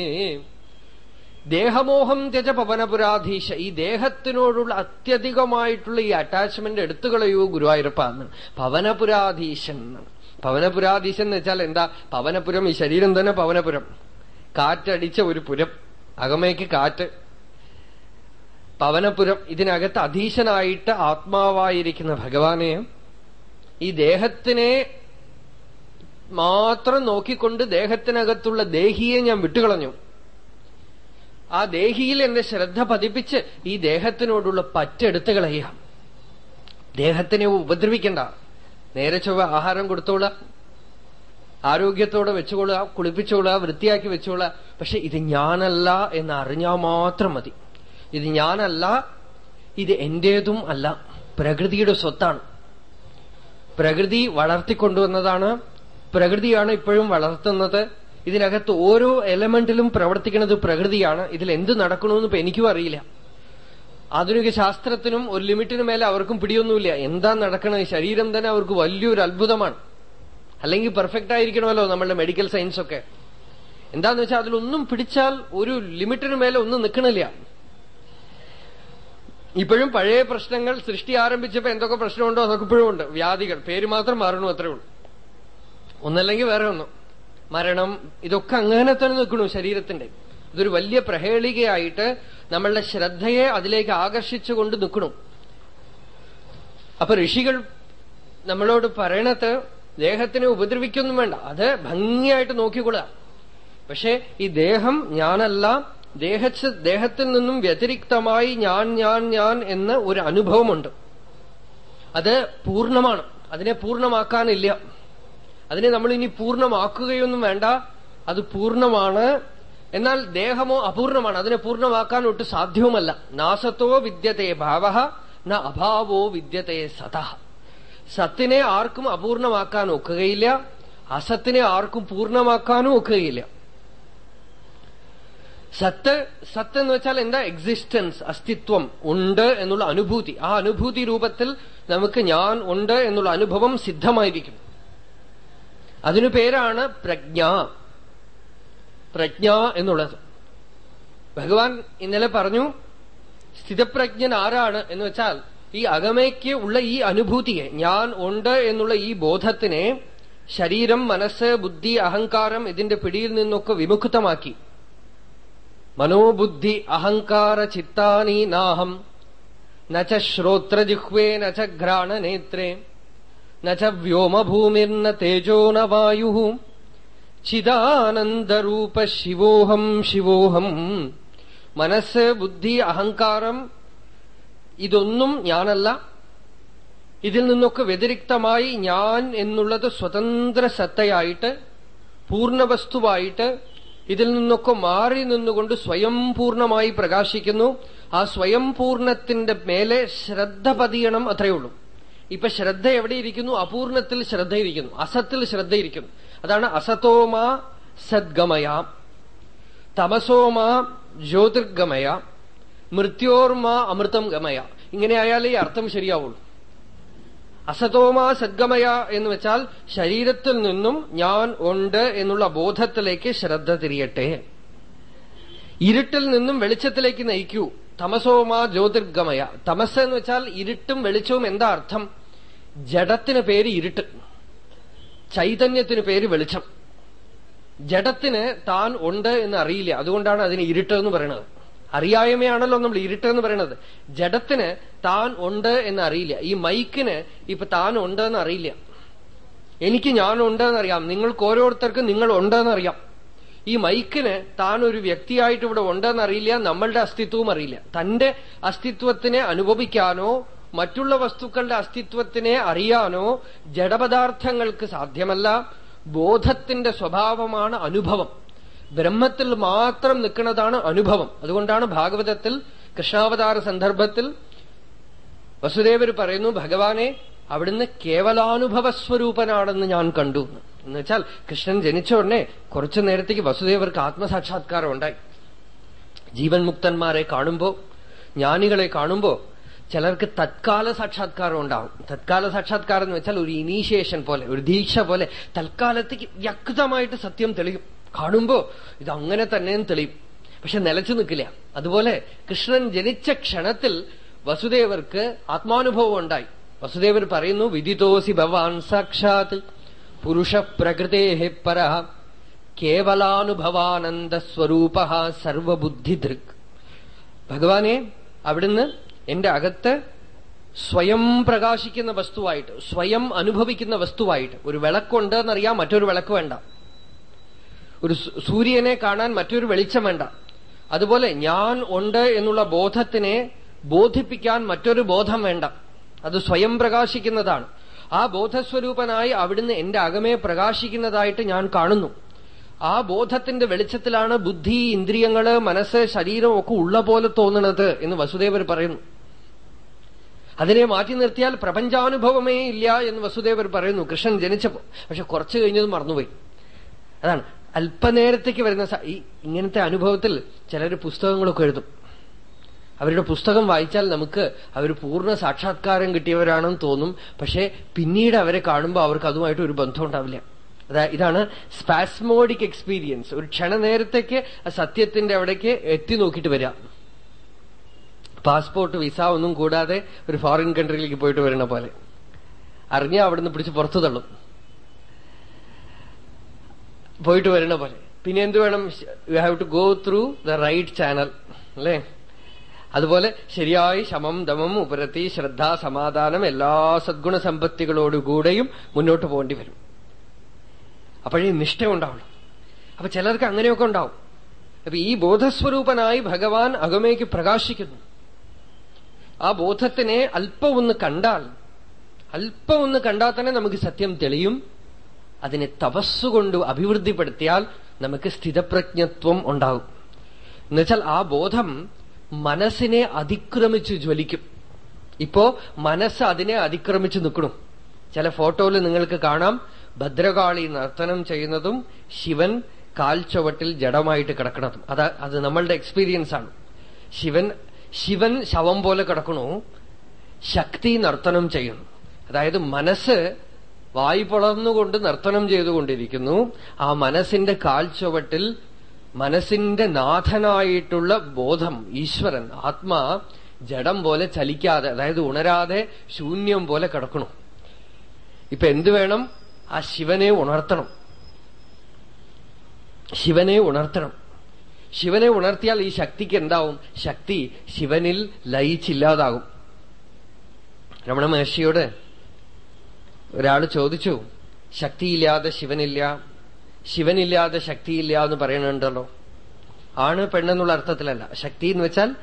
ദേഹമോഹം ത്യജ പവനപുരാധീശ ഈ ദേഹത്തിനോടുള്ള അത്യധികമായിട്ടുള്ള ഈ അറ്റാച്ച്മെന്റ് എടുത്തുകളയൂ ഗുരുവായൂരപ്പ എന്നാണ് പവനപുരാധീശൻ. പവനപുരാധീശൻ എന്ന് വെച്ചാൽ എന്താ? പവനപുരം ഈ ശരീരം തന്നെ പവനപുരം. കാറ്റടിച്ച ഒരു പുരം. അകമേക്ക് കാറ്റ്. പവനപുരം ഇതിനകത്ത് അധീശനായിട്ട് ആത്മാവായിരിക്കുന്ന ഭഗവാനെ ഈ ദേഹത്തിനെ മാത്രം നോക്കിക്കൊണ്ട് ദേഹത്തിനകത്തുള്ള ദേഹിയെ ഞാൻ വിട്ടുകളഞ്ഞു. ആ ദേഹിയിൽ എന്റെ ശ്രദ്ധ പതിപ്പിച്ച് ഈ ദേഹത്തിനോടുള്ള പറ്റെടുത്ത് കളയാം ദേഹത്തിനെ ഉപദ്രവിക്കണ്ട. നേരെ ചൊവ്വ ആഹാരം കൊടുത്തോളാം. ആരോഗ്യത്തോടെ വെച്ചുകൊള്ളുക കുളിപ്പിച്ചോളുക വൃത്തിയാക്കി വെച്ചോളുക പക്ഷെ ഇത് ഞാനല്ല എന്ന് അറിഞ്ഞാൽ മാത്രം മതി. ഇത് ഞാനല്ല ഇത് എന്റേതും അല്ല. പ്രകൃതിയുടെ സ്വത്താണ്. പ്രകൃതി വളർത്തിക്കൊണ്ടുവന്നതാണ്. പ്രകൃതിയാണ് ഇപ്പോഴും വളർത്തുന്നത്. ഇതിനകത്ത് ഓരോ എലമെന്റിലും പ്രവർത്തിക്കുന്നത് പ്രകൃതിയാണ്. ഇതിൽ എന്ത് നടക്കണമെന്ന് ഇപ്പൊ എനിക്കും അറിയില്ല. ആധുനിക ശാസ്ത്രത്തിനും ഒരു ലിമിറ്റിന് മേലെ അവർക്കും പിടിയൊന്നുമില്ല. എന്താ നടക്കണത്? ശരീരം തന്നെ അവർക്ക് വലിയൊരു അത്ഭുതമാണ്. അല്ലെങ്കിൽ പെർഫെക്റ്റ് ആയിരിക്കണമല്ലോ നമ്മളുടെ മെഡിക്കൽ സയൻസ് ഒക്കെ. എന്താന്ന് വെച്ചാൽ അതിലൊന്നും പിടിച്ചാൽ ഒരു ലിമിറ്റിന് മേലെ ഒന്നും നിൽക്കണില്ല. ഇപ്പോഴും പഴയ പ്രശ്നങ്ങൾ സൃഷ്ടി ആരംഭിച്ചപ്പോ എന്തൊക്കെ പ്രശ്നമുണ്ടോ അതൊക്കെ ഇപ്പോഴും ഉണ്ട്. വ്യാധികൾ. പേര് മാത്രം മാറണു അത്രേ ഉള്ളൂ. ഒന്നല്ലെങ്കിൽ വേറെ ഒന്നും. മരണം ഇതൊക്കെ അങ്ങനെ തന്നെ നിൽക്കണു ശരീരത്തിന്റെ. ഇതൊരു വലിയ പ്രഹേളികയായിട്ട് നമ്മളുടെ ശ്രദ്ധയെ അതിലേക്ക് ആകർഷിച്ചുകൊണ്ട് നിൽക്കണു. അപ്പൊ ഋഷികൾ നമ്മളോട് പറയണത് ദേഹത്തിനെ ഉപദ്രവിക്കൊന്നും വേണ്ട. അത് ഭംഗിയായിട്ട് നോക്കിക്കൊള്ളുക. പക്ഷേ ഈ ദേഹം ഞാനല്ല ദേഹ ദേഹത്തിൽ നിന്നും വ്യതിരിക്തമായി ഞാൻ ഞാൻ ഞാൻ എന്ന ഒരു അനുഭവമുണ്ട്. അത് പൂർണമാണ്. അതിനെ പൂർണമാക്കാനില്ല. അതിനെ നമ്മൾ ഇനി പൂർണമാക്കുകയൊന്നും വേണ്ട. അത് പൂർണമാണ്. എന്നാൽ ദേഹമോ അപൂർണമാണ്. അതിനെ പൂർണമാക്കാൻ ഒട്ട് സാധ്യവുമല്ല. നാസത്തോ വിദ്യത്തെ ഭാവ ന അഭാവോ വിദ്യത്തെ സത. സത്തിനെ ആർക്കും അപൂർണമാക്കാൻ ഒക്കുകയില്ല. അസത്തിനെ ആർക്കും പൂർണമാക്കാനും ഒക്കുകയില്ല. സത്ത് സത്ത് എന്ന് വെച്ചാൽ എന്താ? എക്സിസ്റ്റൻസ് അസ്തിത്വം ഉണ്ട് എന്നുള്ള അനുഭൂതി. ആ അനുഭൂതി രൂപത്തിൽ നമുക്ക് ഞാൻ ഉണ്ട് എന്നുള്ള അനുഭവം സിദ്ധമായിരിക്കും. അതിനു പേരാണ് പ്രജ്ഞ. പ്രജ്ഞ എന്നുള്ളത് ഭഗവാൻ ഇന്നലെ പറഞ്ഞു സ്ഥിതപ്രജ്ഞൻ ആരാണ് എന്ന് വെച്ചാൽ ഈ അകമയ്ക്ക് ഉള്ള ഈ അനുഭൂതിയെ ഞാൻ ഉണ്ട് എന്നുള്ള ഈ ബോധത്തിനെ ശരീരം മനസ്സ് ബുദ്ധി അഹങ്കാരം ഇതിന്റെ പിടിയിൽ നിന്നൊക്കെ വിമുക്തമാക്കി. മനോബുദ്ധി അഹങ്കാര ചിത്താനി നാഹം. നച്ച ശ്രോത്രജിഹ്വേ നച്ച ഘ്രാണനേത്രേ. നച്ച വ്യോമഭൂമിർന തേജോ ന വായു ചിദാനന്ദരൂപ ശിവോഹം ശിവോഹം. മനസ്സ് ബുദ്ധി അഹങ്കാരം ഇതൊന്നും ഞാനല്ല. ഇതിൽ നിന്നൊക്കെ വ്യതിരിക്തമായി ഞാൻ എന്നുള്ളത് സ്വതന്ത്ര സത്തയായിട്ട് പൂർണവസ്തുവായിട്ട് ഇതിൽ നിന്നൊക്കെ മാറി നിന്നുകൊണ്ട് സ്വയം പൂർണമായി പ്രകാശിക്കുന്നു. ആ സ്വയം പൂർണത്തിന്റെ മേലെ ശ്രദ്ധ പതിയണം അത്രയേ ഉള്ളൂ. ഇപ്പൊ ശ്രദ്ധ എവിടെയിരിക്കുന്നു? അപൂർണത്തിൽ ശ്രദ്ധയിരിക്കുന്നു. അസത്തിൽ ശ്രദ്ധയിരിക്കുന്നു. അതാണ് അസതോമാ സദ്ഗമയാ. തമസോമാ ജ്യോതിർഗമയ. മൃത്യോർമാ അമൃതം ഗമയ. ഇങ്ങനെ ആയാലേ ഈ അർത്ഥം ശരിയാവുള്ളൂ. അസതോമാ സദ്ഗമയ എന്ന് വെച്ചാൽ ശരീരത്തിൽ നിന്നും ഞാൻ ഉണ്ട് എന്നുള്ള ബോധത്തിലേക്ക് ശ്രദ്ധ തിരിയട്ടെ. ഇരുട്ടിൽ നിന്നും വെളിച്ചത്തിലേക്ക് നയിക്കൂ. തമസോമാ ജ്യോതിർഗമയ. തമസ് എന്ന് വെച്ചാൽ ഇരുട്ടും വെളിച്ചവും എന്താ അർത്ഥം? ജഡത്തിന് പേര് ഇരുട്ട്. ചൈതന്യത്തിന് പേര് വെളിച്ചം. ജഡത്തിന് താൻ ഉണ്ട് എന്ന് അറിയില്ല. അതുകൊണ്ടാണ് അതിന് ഇരുട്ട് എന്ന് പറയുന്നത്. അറിയായ്മയാണല്ലോ നമ്മൾ ഇരുട്ട് എന്ന് പറയുന്നത്. ജഡത്തിന് താൻ ഉണ്ട് എന്ന് അറിയില്ല. ഈ മൈക്കിന് ഇപ്പൊ താൻ ഉണ്ട് എന്ന് അറിയില്ല. എനിക്ക് ഞാൻ ഉണ്ട് എന്നറിയാം നിങ്ങൾക്ക് ഓരോരുത്തർക്കും നിങ്ങൾ ഉണ്ട് ഉണ്ടെന്നറിയാം ഈ മൈക്കിന് താൻ ഒരു വ്യക്തിയായിട്ട് ഇവിടെ ഉണ്ടെന്നറിയില്ല നമ്മളുടെ അസ്തിത്വവും അറിയില്ല. തന്റെ അസ്തിത്വത്തിനെ അനുഭവിക്കാനോ മറ്റുള്ള വസ്തുക്കളുടെ അസ്തിത്വത്തിനെ അറിയാനോ ജഡപദാർത്ഥങ്ങൾക്ക് സാധ്യമല്ല. ബോധത്തിന്റെ സ്വഭാവമാണ് അനുഭവം. ബ്രഹ്മത്തിൽ മാത്രം നിൽക്കുന്നതാണ് അനുഭവം. അതുകൊണ്ടാണ് ഭാഗവതത്തിൽ കൃഷ്ണാവതാര സന്ദർഭത്തിൽ വസുദേവർ പറയുന്നു ഭഗവാനെ അവിടുന്ന് കേവലാനുഭവ സ്വരൂപനാണെന്ന് ഞാൻ കണ്ടു. എന്ന് വെച്ചാൽ കൃഷ്ണൻ ജനിച്ച ഉടനെ കുറച്ചു നേരത്തേക്ക് വസുദേവർക്ക് ആത്മസാക്ഷാത്കാരം ഉണ്ടായി. ജീവൻ മുക്തന്മാരെ കാണുമ്പോ ജ്ഞാനികളെ കാണുമ്പോ ചിലർക്ക് തത്കാല സാക്ഷാത്കാരം ഉണ്ടാവും. തത്കാല സാക്ഷാത്കാരം എന്ന് വെച്ചാൽ ഒരു ഇനീഷ്യേഷൻ പോലെ ഒരു ദീക്ഷ പോലെ തൽക്കാലത്തേക്ക് വ്യക്തമായിട്ട് സത്യം തെളിയും. കാണുമ്പോ ഇത് അങ്ങനെ തന്നെ തെളിയും. പക്ഷെ നിലച്ചു നിൽക്കില്ല. അതുപോലെ കൃഷ്ണൻ ജനിച്ച ക്ഷണത്തിൽ വസുദേവർക്ക് ആത്മാനുഭവം ഉണ്ടായി. വസുദേവർ പറയുന്നു വിദിതോസി ഭവാൻ സാക്ഷാത്. പുരുഷ പ്രകൃതേ പര കേവലാനുഭവാനന്ദ സ്വരൂപ സർവബുദ്ധിദൃക്. ഭഗവാനെ അവിടുന്ന് എന്റെ അകത്ത് സ്വയം പ്രകാശിക്കുന്ന വസ്തുവായിട്ട് സ്വയം അനുഭവിക്കുന്ന വസ്തുവായിട്ട് ഒരു വിളക്കുണ്ട് എന്നറിയാം മറ്റൊരു വിളക്ക് വേണ്ട. ഒരു സൂര്യനെ കാണാൻ മറ്റൊരു വെളിച്ചം വേണ്ട. അതുപോലെ ഞാൻ ഉണ്ട് എന്നുള്ള ബോധത്തിനെ ബോധിപ്പിക്കാൻ മറ്റൊരു ബോധം വേണ്ട. അത് സ്വയം പ്രകാശിക്കുന്നതാണ്. ആ ബോധസ്വരൂപനായി അവിടുന്ന് എന്റെ അകമേ പ്രകാശിക്കുന്നതായിട്ട് ഞാൻ കാണുന്നു. ആ ബോധത്തിന്റെ വെളിച്ചത്തിലാണ് ബുദ്ധി ഇന്ദ്രിയങ്ങൾ മനസ്സ് ശരീരം ഒക്കെ ഉള്ള പോലെ തോന്നുന്നത് എന്ന് വസുദേവർ പറയുന്നു. അതിനെ മാറ്റി നിർത്തിയാൽ പ്രപഞ്ചാനുഭവമേ ഇല്ല എന്ന് വസുദേവർ പറയുന്നു. കൃഷ്ണൻ ജനിച്ചപ്പോ പക്ഷെ കുറച്ചു കഴിഞ്ഞത് മറന്നുപോയി. അതാണ്. അല്പനേരത്തേക്ക് വരുന്ന ഇങ്ങനത്തെ അനുഭവത്തിൽ ചിലർ പുസ്തകങ്ങളൊക്കെ എഴുതും. അവരുടെ പുസ്തകം വായിച്ചാൽ നമുക്ക് അവർ പൂർണ സാക്ഷാത്കാരം കിട്ടിയവരാണെന്ന് തോന്നും. പക്ഷേ പിന്നീട് അവരെ കാണുമ്പോൾ അവർക്ക് അതുമായിട്ട് ഒരു ബന്ധം ഉണ്ടാവില്ല. അതാ ഇതാണ് സ്പാസ്മോഡിക് എക്സ്പീരിയൻസ് ഒരു ക്ഷണനേരത്തേക്ക് സത്യത്തിന്റെ അവിടേക്ക് എത്തി നോക്കിയിട്ട് വരാം. പാസ്പോർട്ട് വിസ ഒന്നും കൂടാതെ ഒരു ഫോറിൻ കൺട്രിയിലേക്ക് പോയിട്ട് വരുന്ന പോലെ. അറിഞ്ഞ അവിടുന്ന് പിടിച്ച് പുറത്തു തള്ളും. പോയിട്ട് വരുന്ന പോലെ. പിന്നെ എന്ത് വേണം? You have to go through the right channel അല്ലേ? അതുപോലെ ശരിയായി ശമം ദമം ഉപരത്തി ശ്രദ്ധ സമാധാനം എല്ലാ സദ്ഗുണ സമ്പത്തികളോടുകൂടെയും മുന്നോട്ട് പോകേണ്ടി വരും. അപ്പോഴേ നിഷ്ഠ ഉണ്ടാവുള്ളൂ അപ്പൊ ചിലർക്ക് അങ്ങനെയൊക്കെ ഉണ്ടാവും. അപ്പൊ ഈ ബോധസ്വരൂപനായി ഭഗവാൻ അകമേക്ക് പ്രകാശിക്കുന്നു. ആ ബോധത്തിനെ അല്പം ഒന്ന് കണ്ടാൽ അല്പം ഒന്ന് കണ്ടാൽ തന്നെ നമുക്ക് സത്യം തെളിയും. അതിനെ തപസ്സുകൊണ്ട് അഭിവൃദ്ധിപ്പെടുത്തിയാൽ നമുക്ക് സ്ഥിതപ്രജ്ഞത്വം ഉണ്ടാകും. എന്നുവെച്ചാൽ ആ ബോധം മനസ്സിനെ അതിക്രമിച്ച് ജ്വലിക്കും. ഇപ്പോ മനസ്സ് അതിനെ അതിക്രമിച്ച് നിൽക്കണം. ചില ഫോട്ടോയിൽ നിങ്ങൾക്ക് കാണാം ഭദ്രകാളി നർത്തനം ചെയ്യുന്നതും ശിവൻ കാൽച്ചുവട്ടിൽ ജഡമായിട്ട് കിടക്കണതും. അത് അത് നമ്മളുടെ എക്സ്പീരിയൻസ് ആണ്. ശിവൻ ശിവൻ ശവം പോലെ കിടക്കണു. ശക്തി നർത്തനം ചെയ്യുന്നു. അതായത് മനസ്സ് വായു പൊളർന്നുകൊണ്ട് നർത്തനം ചെയ്തുകൊണ്ടിരിക്കുന്നു. ആ മനസ്സിന്റെ കാൽച്ചുവട്ടിൽ മനസ്സിന്റെ നാഥനായിട്ടുള്ള ബോധം ഈശ്വരൻ ആത്മാ ജഡം പോലെ ചലിക്കാതെ അതായത് ഉണരാതെ ശൂന്യം പോലെ കിടക്കണു. ഇപ്പൊ എന്തു വേണം? ആ ശിവനെ ഉണർത്തണം. ശിവനെ ഉണർത്തണം. ശിവനെ ഉണർത്തിയാൽ ഈ ശക്തിക്ക് എന്താവും? ശക്തി ശിവനിൽ ലയിച്ചില്ലാതാകും. രമണ മഹർഷിയോട് ഒരാൾ ചോദിച്ചു ശക്തിയില്ലാതെ ശിവനില്ല ശിവനില്ലാതെ ശക്തിയില്ല എന്ന് പറയണുണ്ടല്ലോ ആണ് പെണ്ണെന്നുള്ള അർത്ഥത്തിലല്ല. ശക്തി എന്ന് വെച്ചാൽ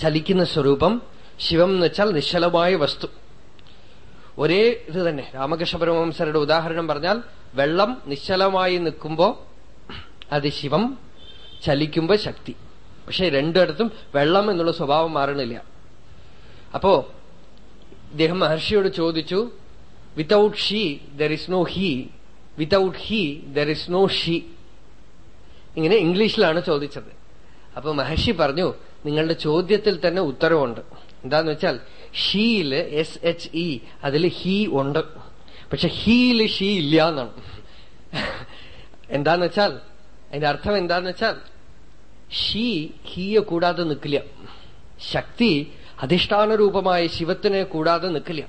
ചലിക്കുന്ന സ്വരൂപം ശിവം എന്ന് വെച്ചാൽ നിശ്ചലമായ വസ്തു. ഒരേ ഇത് തന്നെ. രാമകൃഷ്ണ പരമഹംസരുടെ ഉദാഹരണം പറഞ്ഞാൽ വെള്ളം നിശ്ചലമായി നിൽക്കുമ്പോ അത് ശിവം ചലിക്കുമ്പോ ശക്തി. പക്ഷെ രണ്ടിടത്തും വെള്ളം എന്നുള്ള സ്വഭാവം മാറണില്ല. അപ്പോ ഇദ്ദേഹം മഹർഷിയോട് ചോദിച്ചു without she there is no he without he there is no she ഇങ്ങനെ ഇംഗ്ലീഷിലാണ് ചോദിച്ചത്. അപ്പൊ മഹർഷി പറഞ്ഞു നിങ്ങളുടെ ചോദ്യത്തിൽ തന്നെ ഉത്തരവുണ്ട്. എന്താന്ന് വെച്ചാൽ ഷീയിൽ എസ് എച്ച് ഇ അതിൽ ഹീ ഉണ്ട്. പക്ഷെ ഹീയിൽ ഷീ ഇല്ല എന്നാണ് എന്താന്ന് വെച്ചാൽ അതിന്റെ അർത്ഥം എന്താന്ന് വെച്ചാൽ ഷീ ഹീയെ കൂടാതെ നിൽക്കില്ല. ശക്തി അധിഷ്ഠാന രൂപമായ ശിവത്തിനെ കൂടാതെ നിൽക്കില്ല.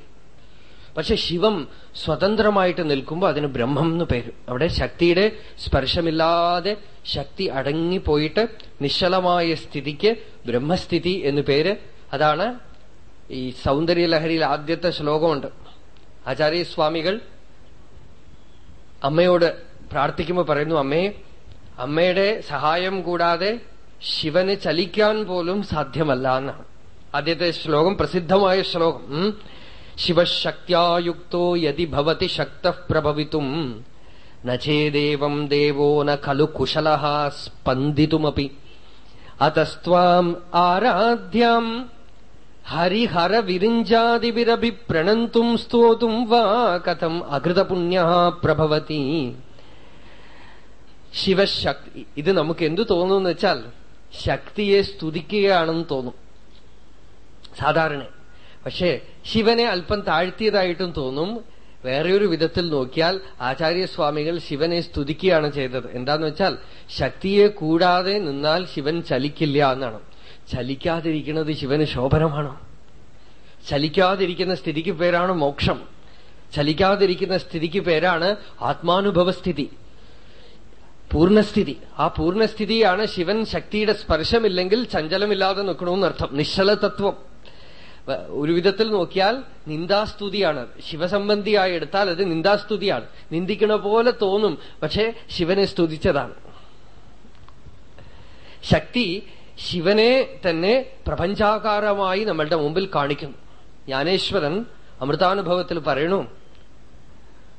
പക്ഷെ ശിവം സ്വതന്ത്രമായിട്ട് നിൽക്കുമ്പോൾ അതിന് ബ്രഹ്മം എന്ന് പേര്. അവിടെ ശക്തിയുടെ സ്പർശമില്ലാതെ ശക്തി അടങ്ങിപ്പോയിട്ട് നിശ്ചലമായ സ്ഥിതിക്ക് ബ്രഹ്മസ്ഥിതി എന്ന് പേര്. അതാണ് ഈ സൗന്ദര്യലഹരിയിൽ ആദ്യത്തെ ശ്ലോകമുണ്ട്. ആചാര്യസ്വാമികൾ അമ്മയോട് പ്രാർത്ഥിക്കുമ്പോൾ പറയുന്നു അമ്മേ അമ്മയുടെ സഹായം കൂടാതെ ശിവന് ചലിക്കാൻ പോലും സാധ്യമല്ല എന്നാണ്. ആദ്യത്തെ ശ്ലോകം പ്രസിദ്ധമായ ശ്ലോകം. ശിവശക്തിയുക്തോ യതി ഭവതി ശക്ത പ്രഭവിത്തും നേദേവം ദേവോ ന ഖലു കുശല സ്പന്ദിതുമപി. അതസ്ത്വാം ആരാധ്യാം. ഹരിഹര വിരിഞ്ചാതിവിരഭി പ്രണന്തും സ്തോതും വാ കഥം അകൃതപുണ്യ പ്രഭവതി. ശിവശക്തി ഇത് നമുക്ക് എന്തു തോന്നുന്നു വെച്ചാൽ ശക്തിയെ സ്തുതിക്കുകയാണെന്ന് തോന്നും. സാധാരണ പക്ഷേ ശിവനെ അല്പം താഴ്ത്തിയതായിട്ടും തോന്നും. വേറെയൊരു വിധത്തിൽ നോക്കിയാൽ ആചാര്യസ്വാമികൾ ശിവനെ സ്തുതിക്കുകയാണ് ചെയ്തത്. എന്താന്ന് വെച്ചാൽ ശക്തിയെ കൂടാതെ നിന്നാൽ ശിവൻ ചലിക്കില്ല എന്നാണ്. ചലിക്കാതിരിക്കുന്നത് ശിവന് ശോഭനമാണ്? ചലിക്കാതിരിക്കുന്ന സ്ഥിതിക്ക് പേരാണ് മോക്ഷം. ചലിക്കാതിരിക്കുന്ന സ്ഥിതിക്ക് പേരാണ് ആത്മാനുഭവസ്ഥിതി. പൂർണസ്ഥിതി. ആ പൂർണസ്ഥിതിയാണ് ശിവൻ ശക്തിയുടെ സ്പർശമില്ലെങ്കിൽ ചഞ്ചലമില്ലാതെ നിൽക്കണമെന്നർത്ഥം നിശ്ചലതത്വം. ഒരു വിധത്തിൽ നോക്കിയാൽ നിന്ദാസ്തുതിയാണ്. ശിവസംബന്ധിയായി എടുത്താൽ അത് നിന്ദാസ്തുതിയാണ്. നിന്ദിക്കണ പോലെ തോന്നും പക്ഷേ ശിവനെ സ്തുതിച്ചതാണ്. ശക്തി ശിവനെ തന്നെ പ്രപഞ്ചാകാരമായി നമ്മളുടെ മുമ്പിൽ കാണിക്കുന്നു. ജ്ഞാനേശ്വരൻ അമൃതാനുഭവത്തിൽ പറയണു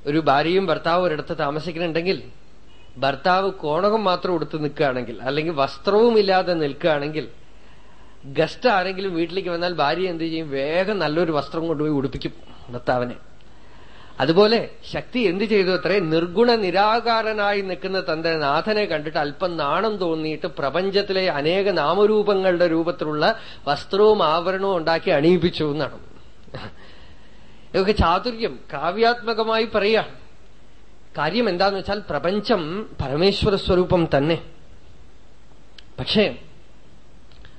ഒരു ഭാര്യയും ഭർത്താവും ഒരിടത്ത് താമസിക്കുന്നുണ്ടെങ്കിൽ ഭർത്താവ് കോണകം മാത്രം ഉടുത്ത് നിൽക്കുകയാണെങ്കിൽ അല്ലെങ്കിൽ വസ്ത്രവും ഇല്ലാതെ നിൽക്കുകയാണെങ്കിൽ ഗസ്റ്റ് ആരെങ്കിലും വീട്ടിലേക്ക് വന്നാൽ ഭാര്യ എന്ത് ചെയ്യും? വേഗം നല്ലൊരു വസ്ത്രം കൊണ്ടുപോയി ഉടുപ്പിക്കും ഭർത്താവിനെ. അതുപോലെ ശക്തി എന്ത് ചെയ്തു അത്രേ? നിർഗുണ നിരാകാരനായി നിൽക്കുന്ന തന്റെ നാഥനെ കണ്ടിട്ട് അല്പം നാണം തോന്നിയിട്ട് പ്രപഞ്ചത്തിലെ അനേക നാമരൂപങ്ങളുടെ രൂപത്തിലുള്ള വസ്ത്രവും ആവരണവും ഉണ്ടാക്കി അണിയിപ്പിച്ചു എന്നാണ്. ഇതൊക്കെ ചാതുര്യം കാവ്യാത്മകമായി പറയുക. കാര്യം എന്താന്ന് വെച്ചാൽ പ്രപഞ്ചം പരമേശ്വര സ്വരൂപം തന്നെ. പക്ഷേ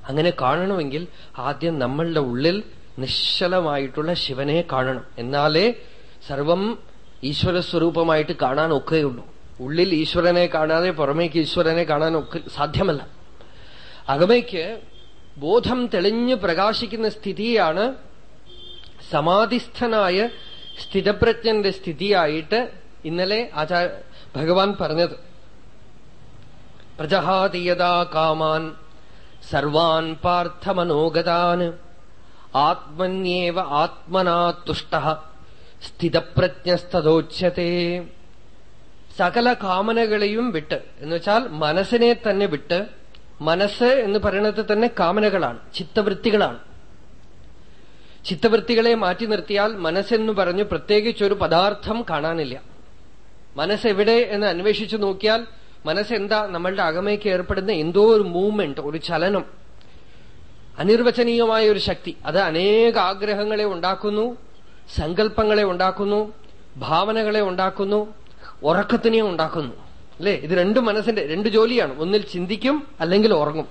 അങ്ങനെ കാണണമെങ്കിൽ ആദ്യം നമ്മളുടെ ഉള്ളിൽ നിശ്ചലമായിട്ടുള്ള ശിവനെ കാണണം. എന്നാലേ സർവം ഈശ്വര സ്വരൂപമായിട്ട് കാണാൻ ഒക്കെയുള്ളൂ ഉള്ളിൽ ഈശ്വരനെ കാണാതെ പുറമേക്ക് ഈശ്വരനെ കാണാൻ ഒക്കെ സാധ്യമല്ല. അകമയ്ക്ക് ബോധം തെളിഞ്ഞു പ്രകാശിക്കുന്ന സ്ഥിതിയാണ് സമാധിസ്ഥനായ സ്ഥിതപ്രജ്ഞന്റെ സ്ഥിതിയായിട്ട് ഇന്നലെ ആചാര ഭഗവാൻ പറഞ്ഞത്. പ്രജഹാതീയതാ കാമാൻ സർവാൻ പാർത്ഥമനോഗതാൻ. ആത്മന്യേവ ആത്മനാ തുഷ്ട. സകല കാമനകളെയും വിട്ട്. എന്നുവെച്ചാൽ മനസ്സിനെ തന്നെ വിട്ട് മനസ്സ് എന്ന് പറയുന്നത് തന്നെ കാമനകളാണ് ചിത്തവൃത്തികളാണ്. ചിത്തവൃത്തികളെ മാറ്റി നിർത്തിയാൽ മനസ്സെന്ന് പറഞ്ഞു പ്രത്യേകിച്ചൊരു പദാർത്ഥം കാണാനില്ല. മനസ്സെവിടെ എന്ന് അന്വേഷിച്ചു നോക്കിയാൽ മനസ്സെന്താ നമ്മളുടെ അകമയ്ക്ക് ഏർപ്പെടുന്ന എന്തോ ഒരു മൂവ്മെന്റ് ഒരു ചലനം. അനിർവചനീയമായ ഒരു ശക്തി. അത് അനേക ആഗ്രഹങ്ങളെ ഉണ്ടാക്കുന്നു സങ്കല്പങ്ങളെ ഉണ്ടാക്കുന്നു ഭാവനകളെ ഉണ്ടാക്കുന്നു ഉറക്കത്തിനെ ഉണ്ടാക്കുന്നു. അല്ലേ? ഇത് രണ്ടു മനസ്സിന്റെ രണ്ട് ജോലിയാണ്. ഒന്നിൽ ചിന്തിക്കും അല്ലെങ്കിൽ ഉറങ്ങും.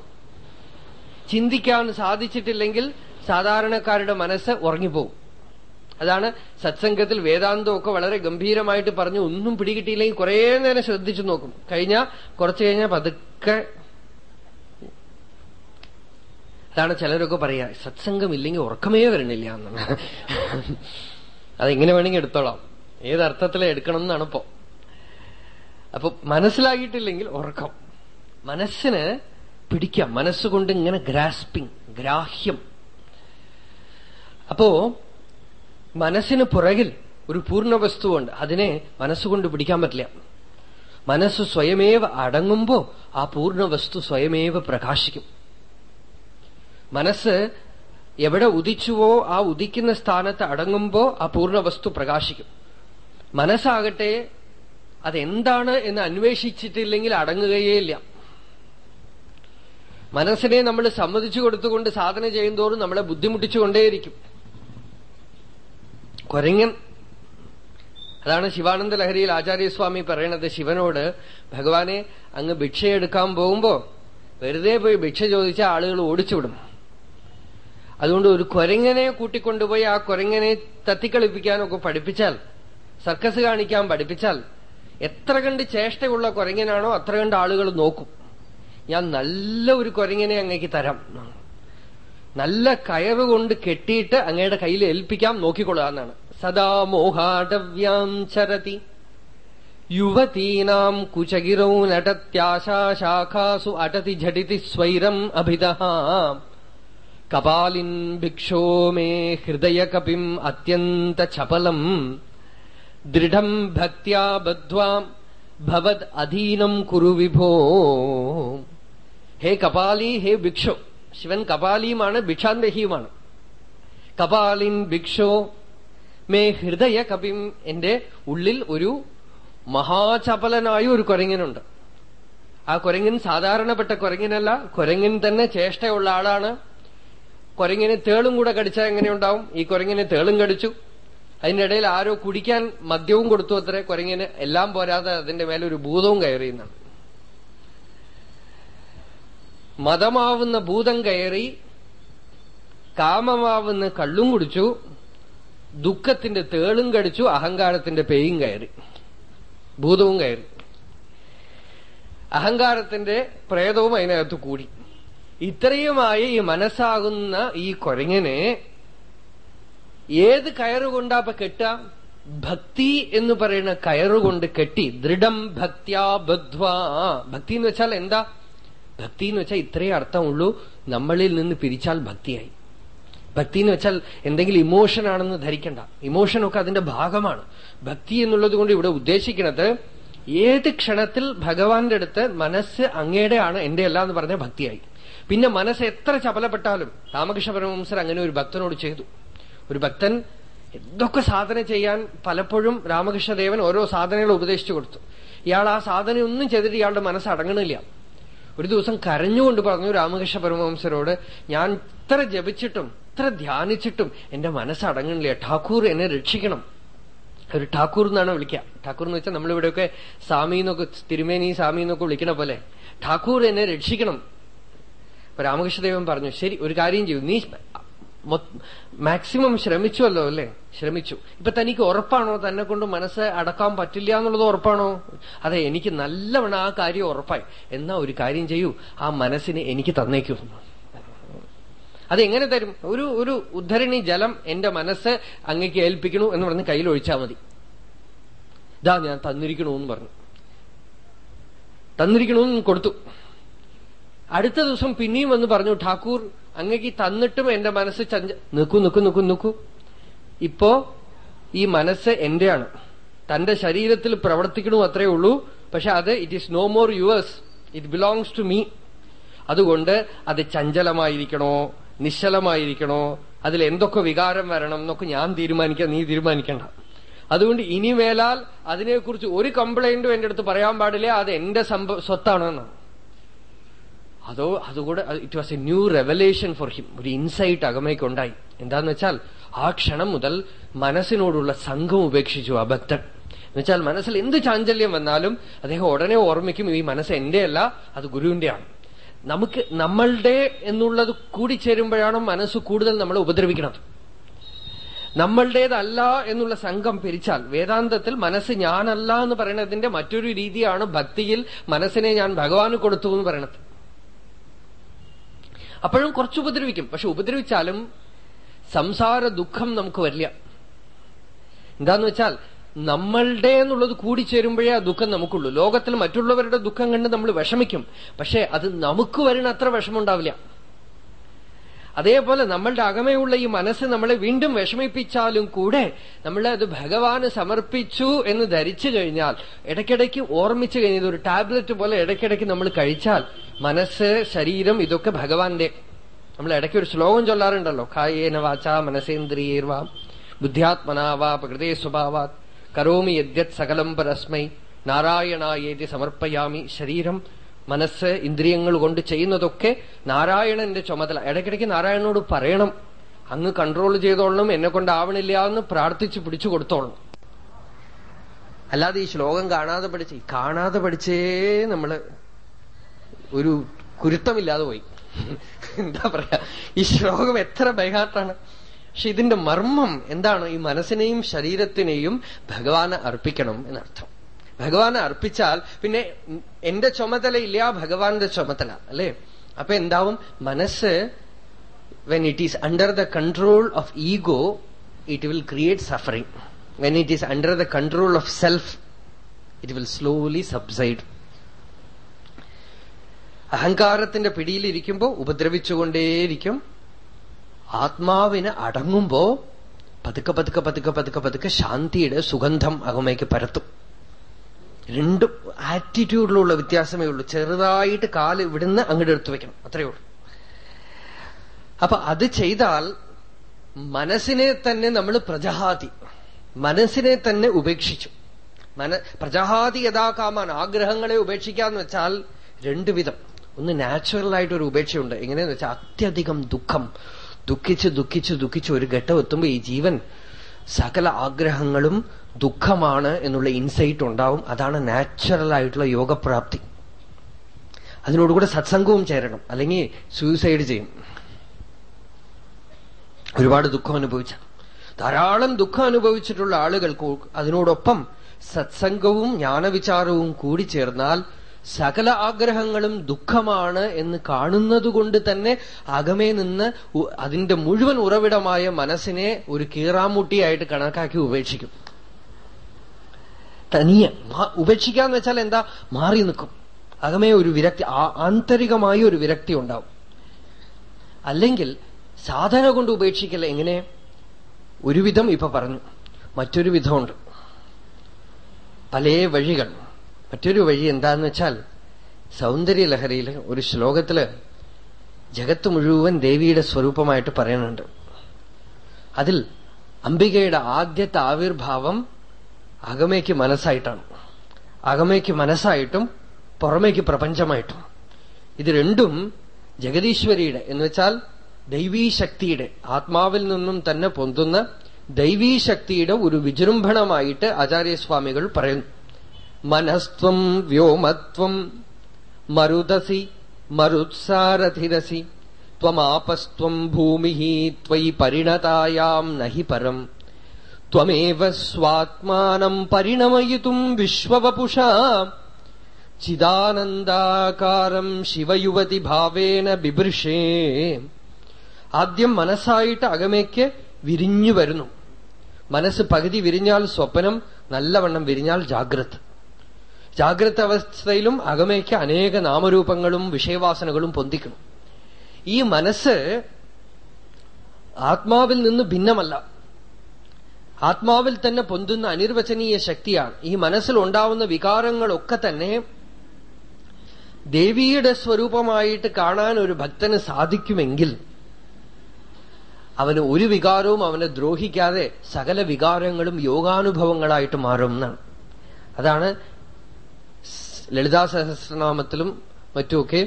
ചിന്തിക്കാൻ സാധിച്ചിട്ടില്ലെങ്കിൽ സാധാരണക്കാരുടെ മനസ്സ് ഉറങ്ങിപ്പോവും. അതാണ് സത്സംഗത്തിൽ വേദാന്തമൊക്കെ വളരെ ഗംഭീരമായിട്ട് പറഞ്ഞു ഒന്നും പിടികിട്ടിയില്ലെങ്കിൽ കുറേ നേരം ശ്രദ്ധിച്ചു നോക്കും. കഴിഞ്ഞ കുറച്ചു കഴിഞ്ഞാൽ പതുക്കെ അതാണ് ചിലരൊക്കെ പറയാ സത്സംഗം ഇല്ലെങ്കിൽ ഉറക്കമേ വരണില്ല എന്നാണ്. അതെങ്ങനെ വേണമെങ്കിൽ എടുത്തോളാം. ഏതർത്ഥത്തിലെ എടുക്കണം എന്നാണ് ഇപ്പോ. അപ്പൊ മനസ്സിലാക്കിയിട്ടില്ലെങ്കിൽ ഉറക്കം. മനസ്സിന് പിടിക്കാം. മനസ്സുകൊണ്ട് ഇങ്ങനെ ഗ്രാസ്പിംഗ് ഗ്രാഹ്യം. അപ്പോ മനസ്സിന് പുറകിൽ ഒരു പൂർണ വസ്തുവുണ്ട് അതിനെ മനസ്സുകൊണ്ട് പിടിക്കാൻ പറ്റില്ല. മനസ്സ് സ്വയമേവ അടങ്ങുമ്പോ ആ പൂർണ വസ്തു സ്വയമേവ പ്രകാശിക്കും. മനസ്സ് എവിടെ ഉദിച്ചുവോ ആ ഉദിക്കുന്ന സ്ഥാനത്ത് അടങ്ങുമ്പോ ആ പൂർണ വസ്തു പ്രകാശിക്കും. മനസ്സാകട്ടെ അതെന്താണ് എന്ന് അന്വേഷിച്ചിട്ടില്ലെങ്കിൽ അടങ്ങുകയേയില്ല മനസ്സിനെ നമ്മൾ സമ്മതിച്ചു കൊടുത്തുകൊണ്ട് സാധന ചെയ്യുന്തോറും നമ്മളെ ബുദ്ധിമുട്ടിച്ചുകൊണ്ടേയിരിക്കും. കൊരങ്ങൻ. അതാണ് ശിവാനന്ദ ലഹരിയിൽ ആചാര്യസ്വാമി പറയണത്. ശിവനോട് ഭഗവാനെ അങ്ങ് ഭിക്ഷയെടുക്കാൻ പോകുമ്പോ വെറുതെ പോയി ഭിക്ഷ ചോദിച്ച ആളുകൾ ഓടിച്ചുവിടും. അതുകൊണ്ട് ഒരു കൊരങ്ങനെ കൂട്ടിക്കൊണ്ടുപോയി ആ കൊരങ്ങനെ തത്തിക്കളിപ്പിക്കാനൊക്കെ പഠിപ്പിച്ചാൽ സർക്കസ് കാണിക്കാൻ പഠിപ്പിച്ചാൽ എത്ര കണ്ട് ചേഷ്ടയുള്ള കൊരങ്ങനാണോ അത്ര കണ്ട് ആളുകൾ നോക്കും. ഞാൻ നല്ല ഒരു കൊരങ്ങനെ അങ്ങേക്ക് തരാം നല്ല കയറുകൊണ്ട് കെട്ടിയിട്ട് അങ്ങയുടെ കയ്യിൽ ഏൽപ്പിക്കാം നോക്കിക്കൊള്ളാന്നാണ് സദാ മോഹാടവ്യാം ചരതി. യുവതീനാം കുചകിരൗ നടത്യാശാഖാസു അടതി ഝടിതി സ്വൈരം അഭിത കപാലിൻ ഭിക്ഷോ മേ ഹൃദയകപിം അത്യന്ത ചപലം. ദൃഢം ഭക്യാ ബദ്ധ്വാം ഭവത് അധീനം കുരു വിഭോ. ഹേ കപാലി ഹേ ഭിക്ഷോ. ശിവൻ കപാലിയുമാണ് ഭിക്ഷാന്തഹിയുമാണ്. കപാലിൻ ഭിക്ഷോ മേ ഹൃദയ കപിം എന്റെ ഉള്ളിൽ ഒരു മഹാചപലനായ ഒരു കുരങ്ങനുണ്ട്. ആ കുരങ്ങൻ സാധാരണപ്പെട്ട കുരങ്ങനല്ല കുരങ്ങൻ തന്നെ ചേഷ്ടയുള്ള ആളാണ്. കുരങ്ങിന് തേളും കൂടെ കടിച്ചാൽ എങ്ങനെയുണ്ടാവും ഈ കുരങ്ങിന് തേളും കടിച്ചു. അതിന്റെ ഇടയിൽ ആരോ കുടിക്കാൻ മദ്യവും കൊടുത്തു അത്ര കുരങ്ങിന്. എല്ലാം പോരാതെ അതിന്റെ മേലെ ഒരു ഭൂതവും കയറിയെന്നാണ് മതമാവുന്ന ഭൂതം കയറി കാമമാവുന്ന കള്ളും കുടിച്ചു ദുഃഖത്തിന്റെ തേളും കടിച്ചു അഹങ്കാരത്തിന്റെ പേയും കയറി ഭൂതവും കയറി. അഹങ്കാരത്തിന്റെ പ്രേതവും അതിനകത്ത് കൂടി. ഇത്രയുമായി ഈ മനസ്സാകുന്ന ഈ കൊരങ്ങനെ ഏത് കയറുകൊണ്ടാ അപ്പൊ കെട്ട ഭക്തി എന്ന് പറയുന്ന കയറുകൊണ്ട് കെട്ടി ദൃഢം ഭക്തിയാ ബദ്ധ്വാ. ഭക്തി എന്ന് വെച്ചാൽ എന്താ? ഭക്തി എന്ന് വെച്ചാൽ ഇത്രേ അർത്ഥമുള്ളൂ നമ്മളിൽ നിന്ന് പിരിച്ചാൽ ഭക്തിയായി. ഭക്തി എന്ന് വെച്ചാൽ എന്തെങ്കിലും ഇമോഷൻ ആണെന്ന് ധരിക്കണ്ട. ഇമോഷനൊക്കെ അതിന്റെ ഭാഗമാണ്. ഭക്തി എന്നുള്ളത് കൊണ്ട് ഇവിടെ ഉദ്ദേശിക്കുന്നത് ഏത് ക്ഷണത്തിൽ ഭഗവാന്റെ അടുത്ത് മനസ്സ് അങ്ങയുടെ ആണ് എന്റെ അല്ല എന്ന് പറഞ്ഞ ഭക്തിയായി. പിന്നെ മനസ്സ് എത്ര ചപലപ്പെട്ടാലും രാമകൃഷ്ണ പരമഹംസർ അങ്ങനെ ഒരു ഭക്തനോട് ചെയ്തു. ഒരു ഭക്തൻ എന്തൊക്കെ സാധന ചെയ്യാൻ പലപ്പോഴും രാമകൃഷ്ണദേവൻ ഓരോ സാധനങ്ങൾ ഉപദേശിച്ചു കൊടുത്തു. ഇയാൾ ആ സാധനയൊന്നും ചെയ്തിട്ട് ഇയാളുടെ മനസ്സ് അടങ്ങണില്ല ഒരു ദിവസം കരഞ്ഞുകൊണ്ട് പറഞ്ഞു രാമകൃഷ്ണ പരമഹംസരോട് ഞാൻ ഇത്ര ജപിച്ചിട്ടും ഇത്ര ധ്യാനിച്ചിട്ടും എന്റെ മനസ്സടങ്ങണില്ല. ഠാക്കൂർ എന്നെ രക്ഷിക്കണം. ഒരു ഠാക്കൂർ എന്നാണ് വിളിക്കുക. ഠാക്കൂർ എന്ന് വെച്ചാൽ നമ്മളിവിടെയൊക്കെ സ്വാമി എന്നൊക്കെ തിരുമേനി സ്വാമി എന്നൊക്കെ വിളിക്കണ പോലെ. ഠാക്കൂർ എന്നെ രക്ഷിക്കണം. അപ്പൊ രാമകൃഷ്ണദേവൻ പറഞ്ഞു ശരി ഒരു കാര്യം ചെയ്യൂ. നീ മാക്സിമം ശ്രമിച്ചുവല്ലോ അല്ലേ? ശ്രമിച്ചു. ഇപ്പൊ തനിക്ക് ഉറപ്പാണോ? തന്നെ കൊണ്ട് മനസ്സ് അടക്കാൻ പറ്റില്ല എന്നുള്ളത് ഉറപ്പാണോ? അതെ എനിക്ക് നല്ലവണ്ണം ആ കാര്യം ഉറപ്പായി. എന്നാ ഒരു കാര്യം ചെയ്യൂ. ആ മനസ്സിനെ എനിക്ക് തന്നേക്കൂ. അതെങ്ങനെ തരും? ഒരു ഒരു ഉദ്ധരണി ജലം എന്റെ മനസ്സ് അങ്ങേക്ക് ഏൽപ്പിക്കണു എന്ന് പറഞ്ഞ് കയ്യിൽ ഒഴിച്ചാൽ മതി. ഇതാ ഞാൻ തന്നിരിക്കണു എന്ന് പറഞ്ഞു. തന്നിരിക്കണമെന്ന് കൊടുത്തു. അടുത്ത ദിവസം പിന്നെയും വന്ന് പറഞ്ഞു ഠാക്കൂർ അങ്ങക്ക് തന്നിട്ടും എന്റെ മനസ്സ് ചഞ്ച നിൽക്കൂ നിൽക്കൂ നിൽക്കൂ നിൽക്കൂ ഇപ്പോ ഈ മനസ്സ് എന്റെയാണ്. തന്റെ ശരീരത്തിൽ പ്രവർത്തിക്കണു അത്രേ ഉള്ളൂ. പക്ഷെ അത് it is no more yours it belongs to me അതുകൊണ്ട് അത് ചഞ്ചലമായിരിക്കണോ? നിശ്ചലമായിരിക്കണോ? അതിൽ എന്തൊക്കെ വികാരം വരണം എന്നൊക്കെ ഞാൻ തീരുമാനിക്കാം നീ തീരുമാനിക്കണ്ട. അതുകൊണ്ട് ഇനി മേലാൽ അതിനെക്കുറിച്ച് ഒരു കംപ്ലൈന്റും എന്റെ അടുത്ത് പറയാൻ പാടില്ല. അത് എന്റെ സ്വത്താണെന്നാണ്. അതോ അതുകൂടെ it was a new revelation for him ഒരു ഇൻസൈറ്റ് അകമയ്ക്കുണ്ടായി എന്താന്ന് വെച്ചാൽ ആ ക്ഷണം മുതൽ മനസ്സിനോടുള്ള സംഘം ഉപേക്ഷിച്ചു ആ ഭക്തൻ. എന്നുവെച്ചാൽ മനസ്സിൽ എന്ത് ചാഞ്ചല്യം വന്നാലും അദ്ദേഹം ഉടനെ ഓർമ്മിക്കും ഈ മനസ്സ് എന്റെയല്ല അത് ഗുരുവിന്റെയാണ്. നമുക്ക് നമ്മളുടെ എന്നുള്ളത് കൂടിച്ചേരുമ്പോഴാണ് മനസ്സ് കൂടുതൽ നമ്മളെ ഉപദ്രവിക്കുന്നത്? നമ്മളുടേതല്ല എന്നുള്ള സംഘം പിരിച്ചാൽ വേദാന്തത്തിൽ മനസ്സ് ഞാനല്ല എന്ന് പറയുന്നതിന്റെ മറ്റൊരു രീതിയാണ് ഭക്തിയിൽ മനസ്സിനെ ഞാൻ ഭഗവാന് കൊടുത്തു എന്ന് പറയുന്നത്. അപ്പോഴും കുറച്ച് ഉപദ്രവിക്കും. പക്ഷെ ഉപദ്രവിച്ചാലും സംസാര ദുഃഖം നമുക്ക് വരില്ല. എന്താന്ന് വെച്ചാൽ നമ്മളുടെ എന്നുള്ളത് കൂടിച്ചേരുമ്പോഴേ ആ ദുഃഖം നമുക്കുള്ളൂ. ലോകത്തിൽ മറ്റുള്ളവരുടെ ദുഃഖം കണ്ട് നമ്മൾ വിഷമിക്കും. പക്ഷെ അത് നമുക്ക് വരുന്ന അത്ര വിഷമമുണ്ടാവില്ല. അതേപോലെ നമ്മളുടെ അകമയുള്ള ഈ മനസ്സ് നമ്മളെ വീണ്ടും വിഷമിപ്പിച്ചാലും കൂടെ നമ്മൾ അത് ഭഗവാന് സമർപ്പിച്ചു എന്ന് ധരിച്ചു കഴിഞ്ഞാൽ ഇടയ്ക്കിടയ്ക്ക് ഓർമ്മിച്ചു കഴിഞ്ഞത് ഒരു ടാബ്ലറ്റ് പോലെ ഇടയ്ക്കിടയ്ക്ക് നമ്മൾ കഴിച്ചാൽ മനസ്സ് ശരീരം ഇതൊക്കെ ഭഗവാന്റെ നമ്മൾ ഇടയ്ക്ക് ഒരു ശ്ലോകം ചൊല്ലാറുണ്ടല്ലോ കായേന വാച മനസേന്ദ്രിയേർവാ ബുദ്ധ്യാത്മനാവാ പ്രകൃതേ സ്വഭാവാത് കരോമി യദ്യത് സകലം പരസ്മൈ നാരായണായേതി സമർപ്പയാമി ശരീരം മനസ്സ് ഇന്ദ്രിയങ്ങൾ കൊണ്ട് ചെയ്യുന്നതൊക്കെ നാരായണന്റെ ചുമതല. ഇടയ്ക്കിടയ്ക്ക് നാരായണനോട് പറയണം. അങ്ങ് കൺട്രോൾ ചെയ്തോളണം. എന്നെ കൊണ്ടാവണില്ല എന്ന് പ്രാർത്ഥിച്ച് പിടിച്ചു കൊടുത്തോളണം. അല്ലാതെ ഈ ശ്ലോകം കാണാതെ പഠിച്ച് കാണാതെ പഠിച്ചേ നമ്മൾ ഒരു കുരുത്തമില്ലാതെ പോയി. എന്താ പറയാ? ഈ ശ്ലോകം എത്ര ബൈഹാർട്ടാണ്. പക്ഷെ ഇതിന്റെ മർമ്മം എന്താണ്? ഈ മനസ്സിനെയും ശരീരത്തിനെയും ഭഗവാന് അർപ്പിക്കണം എന്നർത്ഥം. ഭഗവാനെ അർപ്പിച്ചാൽ പിന്നെ എന്റെ ചുമതലയില്ല ഭഗവാന്റെ ചുമതല അല്ലേ? അപ്പൊ എന്താവും? മനസ്സ് when it is under the control of ego it will create suffering when it is under the control of self it will slowly subside അഹങ്കാരത്തിന്റെ പിടിയിലിരിക്കുമ്പോ ഉപദ്രവിച്ചുകൊണ്ടേയിരിക്കും. ആത്മാവിന് അടങ്ങുമ്പോ പതുക്കെ പതുക്കെ പതുക്കെ പതുക്കെ പതുക്കെ ശാന്തിയുടെ സുഗന്ധം അകമയ്ക്ക് പരത്തും. രണ്ടും ആറ്റിറ്റ്യൂഡിലുള്ള വ്യത്യാസമേ ഉള്ളൂ. ചെറുതായിട്ട് കാൽ ഇവിടുന്ന് അങ്ങോട്ട് എടുത്തു വെക്കണം അത്രയേ ഉള്ളൂ. അപ്പൊ അത് ചെയ്താൽ മനസ്സിനെ തന്നെ നമ്മൾ പ്രജഹാതി മനസ്സിനെ തന്നെ ഉപേക്ഷിച്ചു. മന പ്രജഹാതി യഥാകാമാൻ ആഗ്രഹങ്ങളെ ഉപേക്ഷിക്കാന്ന് വെച്ചാൽ രണ്ടു വിധം. ഒന്ന് നാച്ചുറൽ ആയിട്ടൊരു ഉപേക്ഷയുണ്ട്. എങ്ങനെയെന്ന് വെച്ചാൽ അത്യധികം ദുഃഖം. ദുഃഖിച്ച് ദുഃഖിച്ച് ദുഃഖിച്ച് ഒരു ഘട്ടം എത്തുമ്പോൾ ഈ ജീവൻ സകല ആഗ്രഹങ്ങളും ദുഃഖമാണ് എന്നുള്ള ഇൻസൈറ്റ് ഉണ്ടാവും. അതാണ് നാച്ചുറൽ ആയിട്ടുള്ള യോഗപ്രാപ്തി. അതിനോടുകൂടെ സത്സംഗവും ചേരണം. അല്ലെങ്കിൽ സൂയിസൈഡ് ചെയ്യും. ഒരുപാട് ദുഃഖം അനുഭവിച്ച. ധാരാളം ദുഃഖം അനുഭവിച്ചിട്ടുള്ള ആളുകൾക്ക് അതിനോടൊപ്പം സത്സംഗവും ജ്ഞാനവിചാരവും കൂടി ചേർന്നാൽ സകല ആഗ്രഹങ്ങളും ദുഃഖമാണ് എന്ന് കാണുന്നതുകൊണ്ട് തന്നെ അകമേ നിന്ന് അതിന്റെ മുഴുവൻ ഉറവിടമായ മനസ്സിനെ ഒരു കീറാമുട്ടിയായിട്ട് കണക്കാക്കി ഉപേക്ഷിക്കും. തനിയെ ഉപേക്ഷിക്കാന്ന് വെച്ചാൽ എന്താ? മാറി നിൽക്കും. അകമേ ഒരു വിരക്തി ആന്തരികമായ ഒരു വിരക്തി ഉണ്ടാവും. അല്ലെങ്കിൽ സാധന കൊണ്ട് ഉപേക്ഷിക്കല്ല? എങ്ങനെ? ഒരുവിധം ഇപ്പൊ പറഞ്ഞു. മറ്റൊരു വിധമുണ്ട്. പല വഴികൾ. മറ്റൊരു വഴി എന്താന്ന് വെച്ചാൽ സൗന്ദര്യലഹരിയിൽ ഒരു ശ്ലോകത്തിൽ ജഗത്ത് മുഴുവൻ ദേവിയുടെ സ്വരൂപമായിട്ട് പറയുന്നുണ്ട്. അതിൽ അംബികയുടെ ആദ്യത്തെ ആവിർഭാവം അകമേക്ക് മനസ്സായിട്ടാണ്. അകമേക്ക് മനസ്സായിട്ടും പുറമേക്ക് പ്രപഞ്ചമായിട്ടും. ഇത് രണ്ടും ജഗദീശ്വരിയുടെ എന്ന് വെച്ചാൽ ദൈവീശക്തിയുടെ ആത്മാവിൽ നിന്നും തന്നെ പൊന്തുന്ന ദൈവീശക്തിയുടെ ഒരു വിജൃംഭണമായിട്ട് ആചാര്യസ്വാമികൾ പറയുന്നു. മനസ്ത്വം വ്യോമത്വം. മരുതസി മരുത്സാരഥിരസി ത്വമാപസ്ത്വം ഭൂമി ത്വയി പരിണതായാം നഹി പരം. ത്വമേവ സ്വാത്മാനം പരിണമയിതും വിശ്വവപുഷ. ചിദാനന്ദാകാരം ശിവയുവതി ഭാവേന ബിഭൃഷേ. ആദ്യം മനസ്സായിട്ട് അകമേക്ക് വിരിഞ്ഞു വരുന്നു. മനസ്സ് പകുതി വിരിഞ്ഞാൽ സ്വപ്നം നല്ലവണ്ണം വിരിഞ്ഞാൽ ജാഗ്രത്. ജാഗ്രത അവസ്ഥയിലും അകമയ്ക്ക് അനേക നാമരൂപങ്ങളും വിഷയവാസനകളും പൊന്തിക്കണം. ഈ മനസ്സ് ആത്മാവിൽ നിന്ന് ഭിന്നമല്ല. ആത്മാവിൽ തന്നെ പൊന്തുന്ന അനിർവചനീയ ശക്തിയാണ്. ഈ മനസ്സിൽ ഉണ്ടാവുന്ന വികാരങ്ങളൊക്കെ തന്നെ ദേവിയുടെ സ്വരൂപമായിട്ട് കാണാൻ ഒരു ഭക്തന് സാധിക്കുമെങ്കിൽ അവന് ഒരു വികാരവും അവനെ ദ്രോഹിക്കാതെ സകല വികാരങ്ങളും യോഗാനുഭവങ്ങളായിട്ട് മാറും എന്നാണ്. അതാണ് ലളിതാ സഹസ്രനാമത്തിലും മറ്റുമൊക്കെ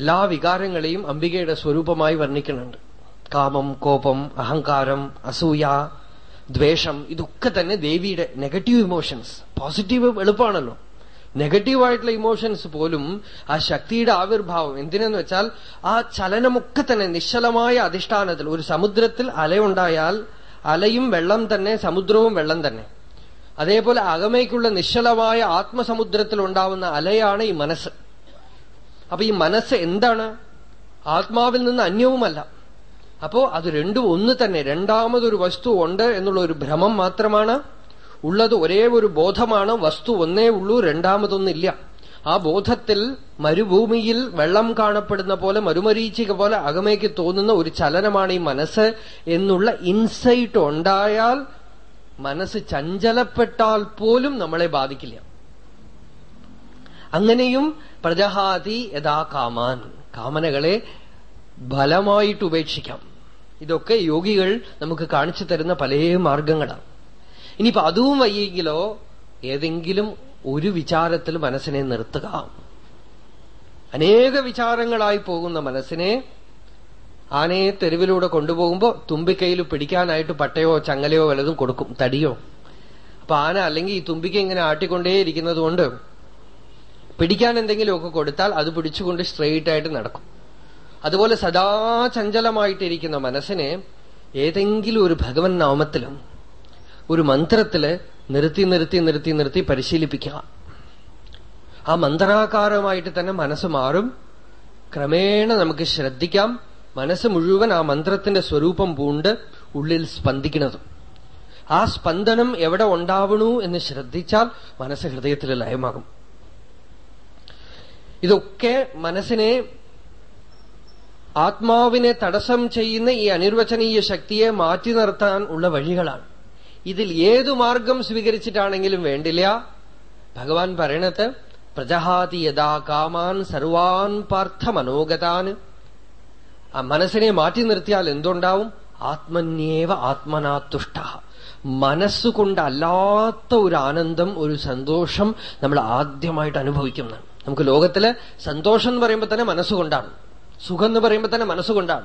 എല്ലാ വികാരങ്ങളെയും അംബികയുടെ സ്വരൂപമായി വർണിക്കുന്നുണ്ട്. കാമം കോപം അഹങ്കാരം അസൂയ ദ്വേഷം ഇതൊക്കെ തന്നെ ദേവിയുടെ നെഗറ്റീവ് ഇമോഷൻസ് പോസിറ്റീവ് എളുപ്പമാണല്ലോ നെഗറ്റീവായിട്ടുള്ള ഇമോഷൻസ് പോലും ആ ശക്തിയുടെ ആവിർഭാവം എന്തിനെന്ന് വെച്ചാൽ ആ ചലനമൊക്കെ തന്നെ നിശ്ചലമായ അധിഷ്ഠാനത്തിൽ ഒരു സമുദ്രത്തിൽ അലയുണ്ടായാൽ അലയും വെള്ളം തന്നെ സമുദ്രവും വെള്ളം തന്നെ. അതേപോലെ അകമയ്ക്കുള്ള നിശ്ചലമായ ആത്മസമുദ്രത്തിൽ ഉണ്ടാവുന്ന അലയാണ് ഈ മനസ്സ്. അപ്പൊ ഈ മനസ്സ് എന്താണ്? ആത്മാവിൽ നിന്ന് അന്യവുമല്ല. അപ്പോ അത് രണ്ടും ഒന്ന് തന്നെ. രണ്ടാമതൊരു വസ്തു ഉണ്ട് എന്നുള്ള ഒരു ഭ്രമം മാത്രമാണ്. ഉള്ളത് ഒരേ ഒരു ബോധമാണ്. വസ്തു ഒന്നേ ഉള്ളൂ രണ്ടാമതൊന്നില്ല. ആ ബോധത്തിൽ മരുഭൂമിയിൽ വെള്ളം കാണപ്പെടുന്ന പോലെ മരുമരീച്ചിക പോലെ അകമേക്ക് തോന്നുന്ന ഒരു ചലനമാണ് ഈ മനസ്സ് എന്നുള്ള ഇൻസൈറ്റ് ഉണ്ടായാൽ മനസ്സ് ചഞ്ചലപ്പെട്ടാൽ പോലും നമ്മളെ ബാധിക്കില്ല. അങ്ങനെയും പ്രജഹാതി യഥാ കാമാൻ. കാമനകളെ ബലമായിട്ട് ഉപേക്ഷിക്കാം. ഇതൊക്കെ യോഗികൾ നമുക്ക് കാണിച്ചു തരുന്ന പല മാർഗങ്ങളാണ്. ഇനിയിപ്പോ അതും വയ്യെങ്കിലോ ഏതെങ്കിലും ഒരു വിചാരത്തിൽ മനസ്സിനെ നിർത്തുക. അനേക വിചാരങ്ങളായി പോകുന്ന മനസ്സിനെ ആനയെ തെരുവിലൂടെ കൊണ്ടുപോകുമ്പോ തുമ്പിക്കൈയിൽ പിടിക്കാനായിട്ട് പട്ടയോ ചങ്ങലയോ വല്ലതും കൊടുക്കും തടിയോ. അപ്പൊ ആന അല്ലെങ്കിൽ ഈ തുമ്പിക്ക ഇങ്ങനെ ആട്ടിക്കൊണ്ടേയിരിക്കുന്നത് കൊണ്ട് പിടിക്കാൻ എന്തെങ്കിലുമൊക്കെ കൊടുത്താൽ അത് പിടിച്ചുകൊണ്ട് സ്ട്രെയിറ്റ് ആയിട്ട് നടക്കും. അതുപോലെ സദാ ചഞ്ചലമായിട്ടിരിക്കുന്ന മനസ്സിനെ ഏതെങ്കിലും ഒരു ഭഗവൻ നാമത്തിലും ഒരു മന്ത്രത്തിൽ നിർത്തി നിർത്തി നിർത്തി നിർത്തി പരിശീലിപ്പിക്കുക. ആ മന്ത്രാകാരമായിട്ട് തന്നെ മനസ്സ് മാറും. ക്രമേണ നമുക്ക് ശ്രദ്ധിക്കാം. മനസ്സ് മുഴുവൻ ആ മന്ത്രത്തിന്റെ സ്വരൂപം പൂണ്ട് ഉള്ളിൽ സ്പന്ദിക്കുന്നത്. ആ സ്പന്ദനം എവിടെ ഉണ്ടാവണു എന്ന് ശ്രദ്ധിച്ചാൽ മനസ്സ് ഹൃദയത്തിൽ ലയമാകും. ഇതൊക്കെ മനസ്സിനെ ആത്മാവിനെ തടസ്സം ചെയ്യുന്ന ഈ അനിർവചനീയ ശക്തിയെ മാറ്റി നിർത്താൻ ഉള്ള വഴികളാണ്. ഇതിൽ ഏതു മാർഗം സ്വീകരിച്ചിട്ടാണെങ്കിലും വേണ്ടില്ല. ഭഗവാൻ പറയണത് പ്രജഹാതി യഥാ കാമാൻ സർവാൻ പാർത്ഥ മനോഗതാൻ ആ മനസ്സിനെ മാറ്റി നിർത്തിയാൽ എന്തുണ്ടാവും? ആത്മന്യേവ ആത്മനാതുഷ്ട മനസ്സുകൊണ്ടല്ലാത്ത ഒരു ആനന്ദം ഒരു സന്തോഷം നമ്മൾ ആദ്യമായിട്ട് അനുഭവിക്കുന്നതാണ്. നമുക്ക് ലോകത്തിൽ സന്തോഷം എന്ന് പറയുമ്പോൾ തന്നെ മനസ്സുകൊണ്ടാണ്. സുഖം എന്ന് പറയുമ്പോൾ തന്നെ മനസ്സുകൊണ്ടാണ്.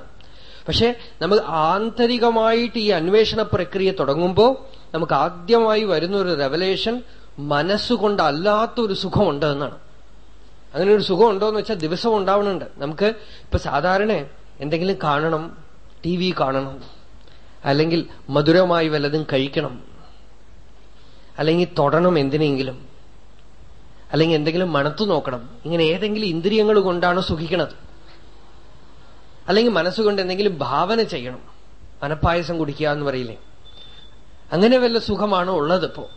പക്ഷെ നമ്മൾ ആന്തരികമായിട്ട് ഈ അന്വേഷണ പ്രക്രിയ തുടങ്ങുമ്പോൾ നമുക്ക് ആദ്യമായി വരുന്ന ഒരു റെവലേഷൻ മനസ്സുകൊണ്ടല്ലാത്ത ഒരു സുഖമുണ്ട് എന്നാണ്. അങ്ങനെ ഒരു സുഖം ഉണ്ടോ എന്ന് വെച്ചാൽ ദിവസം ഉണ്ടാവണുണ്ട്. നമുക്ക് ഇപ്പൊ സാധാരണ എന്തെങ്കിലും കാണണം ടി വി കാണണം അല്ലെങ്കിൽ മധുരമായി വല്ലതും കഴിക്കണം അല്ലെങ്കിൽ തൊടണം എന്തിനെങ്കിലും അല്ലെങ്കിൽ എന്തെങ്കിലും മണത്തു നോക്കണം. ഇങ്ങനെ ഏതെങ്കിലും ഇന്ദ്രിയങ്ങൾ കൊണ്ടാണ് സുഖിക്കണത്. അല്ലെങ്കിൽ മനസ്സുകൊണ്ട് എന്തെങ്കിലും ഭാവന ചെയ്യണം. മനപ്പായസം കുടിക്കുക എന്ന് പറയില്ലേ? അങ്ങനെ വല്ല സുഖമാണോ ഉള്ളത് ഇപ്പോ?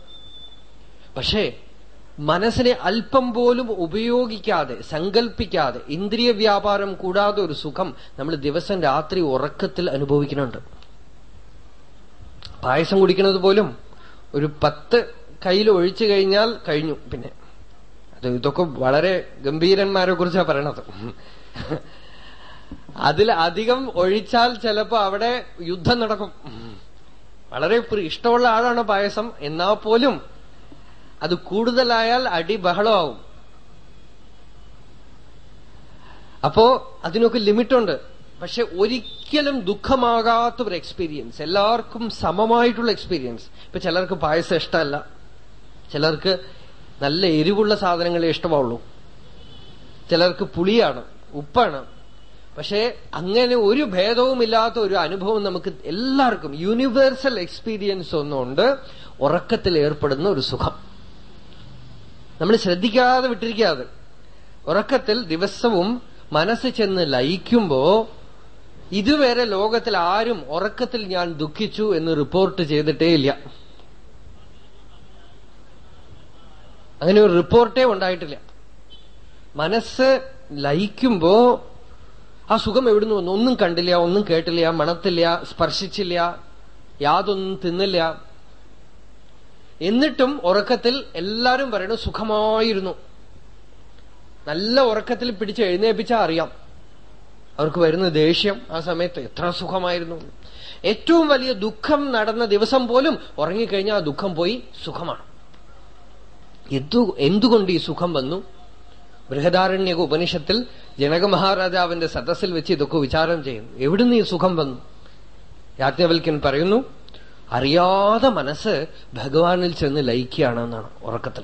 പക്ഷേ മനസ്സിനെ അല്പം പോലും ഉപയോഗിക്കാതെ സങ്കല്പിക്കാതെ ഇന്ദ്രിയ വ്യാപാരം കൂടാതെ ഒരു സുഖം നമ്മൾ ദിവസം രാത്രി ഉറക്കത്തിൽ അനുഭവിക്കുന്നുണ്ട്. പായസം കുടിക്കുന്നത് പോലും ഒരു പത്ത് കയ്യിൽ ഒഴിച്ചു കഴിഞ്ഞാൽ കഴിഞ്ഞു പിന്നെ. അത് ഇതൊക്കെ വളരെ ഗംഭീരന്മാരെ കുറിച്ചാണ് പറയണത്. അതിൽ അധികം ഒഴിച്ചാൽ ചിലപ്പോ അവിടെ യുദ്ധം നടക്കും. വളരെ ഇഷ്ടമുള്ള ആളാണ് പായസം. എന്നാ പോലും അത് കൂടുതലായാൽ അടി ബഹളമാവും. അപ്പോ അതിനൊക്കെ ലിമിറ്റുണ്ട്. പക്ഷെ ഒരിക്കലും ദുഃഖമാകാത്ത ഒരു എക്സ്പീരിയൻസ് എല്ലാവർക്കും സമമായിട്ടുള്ള എക്സ്പീരിയൻസ് ഇപ്പൊ ചിലർക്ക് പായസം ഇഷ്ടമല്ല. ചിലർക്ക് നല്ല എരിവുള്ള സാധനങ്ങളെ ഇഷ്ടമാവുള്ളൂ. ചിലർക്ക് പുളിയാണ് ഉപ്പാണ്. പക്ഷേ അങ്ങനെ ഒരു ഭേദവുമില്ലാത്ത ഒരു അനുഭവം നമുക്ക് എല്ലാവർക്കും യൂണിവേഴ്സൽ എക്സ്പീരിയൻസ് ഒന്നുണ്ട്. ഉറക്കത്തിൽ ഏർപ്പെടുന്ന ഒരു സുഖം. നമ്മൾ ശ്രദ്ധിക്കാതെ വിട്ടിരിക്കാതെ ഉറക്കത്തിൽ ദിവസവും മനസ്സ് ചെന്ന് ലയിക്കുമ്പോ ഇതുവരെ ലോകത്തിൽ ആരും ഉറക്കത്തിൽ ഞാൻ ദുഃഖിച്ചു എന്ന് റിപ്പോർട്ട് ചെയ്തിട്ടേ ഇല്ല. അങ്ങനെ ഒരു റിപ്പോർട്ടേ ഉണ്ടായിട്ടില്ല. മനസ്സ് ലയിക്കുമ്പോ ആ സുഖം എവിടുന്ന് വന്നു? ഒന്നും കണ്ടില്ല ഒന്നും കേട്ടില്ല മണത്തില്ല സ്പർശിച്ചില്ല യാതൊന്നും തിന്നില്ല. എന്നിട്ടും ഉറക്കത്തിൽ എല്ലാരും പറയണു സുഖമായിരുന്നു. നല്ല ഉറക്കത്തിൽ പിടിച്ച് എഴുന്നേപ്പിച്ചാൽ അറിയാം. അവർക്ക് വരുന്ന ദേഷ്യം ആ സമയത്ത് എത്ര സുഖമായിരുന്നു. ഏറ്റവും വലിയ ദുഃഖം നടന്ന ദിവസം പോലും ഉറങ്ങിക്കഴിഞ്ഞാൽ ആ ദുഃഖം പോയി സുഖമാണ്. എന്തു എന്തുകൊണ്ട് ഈ സുഖം വന്നു? ബൃഹദാരണ്യ ഉപനിഷത്തിൽ ജനക മഹാരാജാവിന്റെ സദസ്സിൽ വെച്ച് ഇതൊക്കെ വിചാരം ചെയ്യുന്നു. എവിടുന്ന് ഈ സുഖം വന്നു? യാജ്ഞവൽക്കൻ പറയുന്നു അറിയാതെ മനസ്സ് ഭഗവാനിൽ ചെന്ന് ലയിക്കുകയാണെന്നാണ് ഉറക്കത്തിൽ.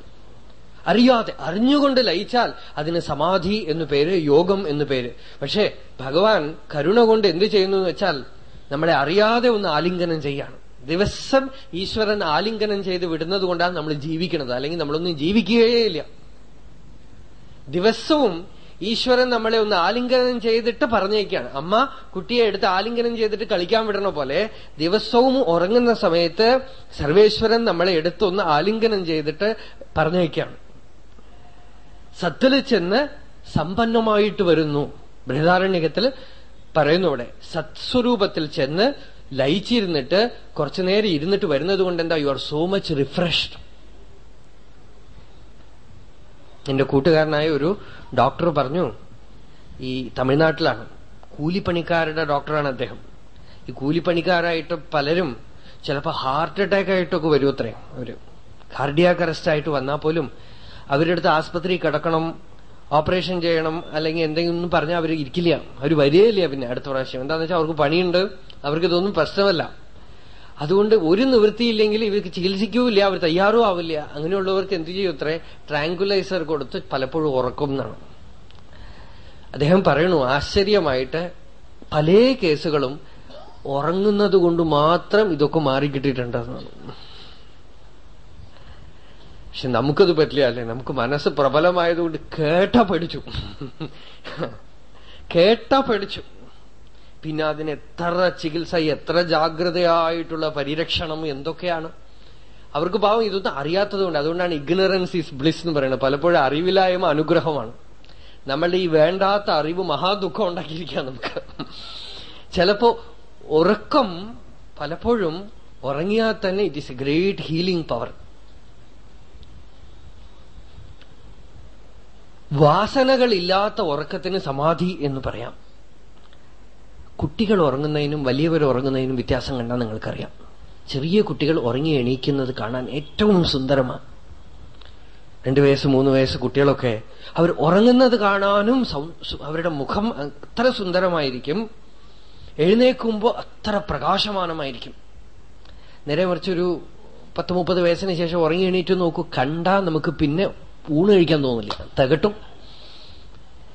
അറിയാതെ അറിഞ്ഞുകൊണ്ട് ലയിച്ചാൽ അതിന് സമാധി എന്നു പേര് യോഗം എന്നു പേര്. പക്ഷേ ഭഗവാൻ കരുണ കൊണ്ട് എന്ത് ചെയ്യുന്നു എന്ന് വെച്ചാൽ നമ്മളെ അറിയാതെ ഒന്ന് ആലിംഗനം ചെയ്യാണ്. ദിവസം ഈശ്വരൻ ആലിംഗനം ചെയ്ത് വിടുന്നത് കൊണ്ടാണ് നമ്മൾ ജീവിക്കുന്നത്. അല്ലെങ്കിൽ നമ്മളൊന്നും ജീവിക്കുകയേ ഇല്ല. ദിവസവും ഈശ്വരൻ നമ്മളെ ഒന്ന് ആലിംഗനം ചെയ്തിട്ട് പറഞ്ഞേക്കാണ്. അമ്മ കുട്ടിയെ എടുത്ത് ആലിംഗനം ചെയ്തിട്ട് കളിക്കാൻ വിടണ പോലെ ദിവസവും ഉറങ്ങുന്ന സമയത്ത് സർവേശ്വരൻ നമ്മളെ എടുത്തൊന്ന് ആലിംഗനം ചെയ്തിട്ട് പറഞ്ഞേക്കാണ്. സത്തിൽ ചെന്ന് സമ്പന്നമായിട്ട് വരുന്നു. ബൃഹദാരണ്യകത്തിൽ പറയുന്നു അവിടെ സത്സ്വരൂപത്തിൽ ചെന്ന് ലയിച്ചിരുന്നിട്ട് കുറച്ചുനേരം ഇരുന്നിട്ട് വരുന്നത് കൊണ്ട് എന്താ you are so much refreshed. എന്റെ കൂട്ടുകാരനായ ഒരു ഡോക്ടർ പറഞ്ഞു ഈ തമിഴ്നാട്ടിലാണ്. കൂലിപ്പണിക്കാരുടെ ഡോക്ടറാണ് അദ്ദേഹം. ഈ കൂലിപ്പണിക്കാരായിട്ട് പലരും ചിലപ്പോൾ ഹാർട്ട് അറ്റാക്ക് ആയിട്ടൊക്കെ വരും അത്രയും അവർ കാർഡിയാക് അറസ്റ്റ് ആയിട്ട് വന്നാൽ പോലും അവരുടെ അടുത്ത് ആസ്പത്രി കിടക്കണം ഓപ്പറേഷൻ ചെയ്യണം അല്ലെങ്കിൽ എന്തെങ്കിലും ഒന്നും പറഞ്ഞാൽ അവർ ഇരിക്കില്ല. അവർ വരികയില്ല പിന്നെ അടുത്ത പ്രാവശ്യം. എന്താണെന്ന് വെച്ചാൽ അവർക്ക് പണിയുണ്ട്. അവർക്ക് ഇതൊന്നും പ്രശ്നമല്ല. അതുകൊണ്ട് ഒരു നിവൃത്തിയില്ലെങ്കിൽ ഇവർക്ക് ചികിത്സിക്കൂല്ല അവർ തയ്യാറും ആവില്ല അങ്ങനെയുള്ളവർക്ക് എന്ത് ചെയ്യും അത്രേ ട്രാങ്കുലൈസർ കൊടുത്ത് പലപ്പോഴും ഉറക്കും എന്നാണ്. അദ്ദേഹം പറയണു ആശ്ചര്യമായിട്ട് പല കേസുകളും ഉറങ്ങുന്നത് കൊണ്ട് മാത്രം ഇതൊക്കെ മാറിക്കിട്ടിട്ടുണ്ടെന്നാണ്. പക്ഷെ നമുക്കത് പറ്റില്ല അല്ലേ? നമുക്ക് മനസ്സ് പ്രബലമായതുകൊണ്ട് കേട്ട പഠിച്ചു. കേട്ട പഠിച്ചു. പിന്നെ അതിന് എത്ര ചികിത്സ എത്ര ജാഗ്രതയായിട്ടുള്ള പരിരക്ഷണം എന്തൊക്കെയാണ്? അവർക്ക് പാവം ഇതൊന്നും അറിയാത്തതുകൊണ്ട് അതുകൊണ്ടാണ് ഇഗ്നറൻസ് ഈസ് ബ്ലിസ് എന്ന് പറയുന്നത്. പലപ്പോഴും അറിവില്ലായ്മ അനുഗ്രഹമാണ്. നമ്മളുടെ ഈ വേണ്ടാത്ത അറിവ് മഹാദുഃഖം ഉണ്ടാക്കിയിരിക്കുക നമുക്ക്. ചിലപ്പോ ഉറക്കം പലപ്പോഴും ഉറങ്ങിയാൽ തന്നെ it is a great healing power വാസനകളില്ലാത്ത ഉറക്കത്തിന് സമാധി എന്ന് പറയാം. കുട്ടികൾ ഉറങ്ങുന്നതിനും വലിയവർ ഉറങ്ങുന്നതിനും വ്യത്യാസം കണ്ടാൽ നിങ്ങൾക്കറിയാം. ചെറിയ കുട്ടികൾ ഉറങ്ങി എണീക്കുന്നത് കാണാൻ ഏറ്റവും സുന്ദരമാണ്. രണ്ടു വയസ്സ് മൂന്ന് വയസ്സ് കുട്ടികളൊക്കെ അവർ ഉറങ്ങുന്നത് കാണാനും അവരുടെ മുഖം അത്ര സുന്ദരമായിരിക്കും. എഴുന്നേക്കുമ്പോൾ അത്ര പ്രകാശമാനമായിരിക്കും. നേരെ മറിച്ചൊരു പത്ത് മുപ്പത് വയസ്സിന് ശേഷം ഉറങ്ങി എണീറ്റ് നോക്കൂ കണ്ടാൽ നമുക്ക് പിന്നെ ഊണ് കഴിക്കാൻ തോന്നില്ല. തകട്ടും.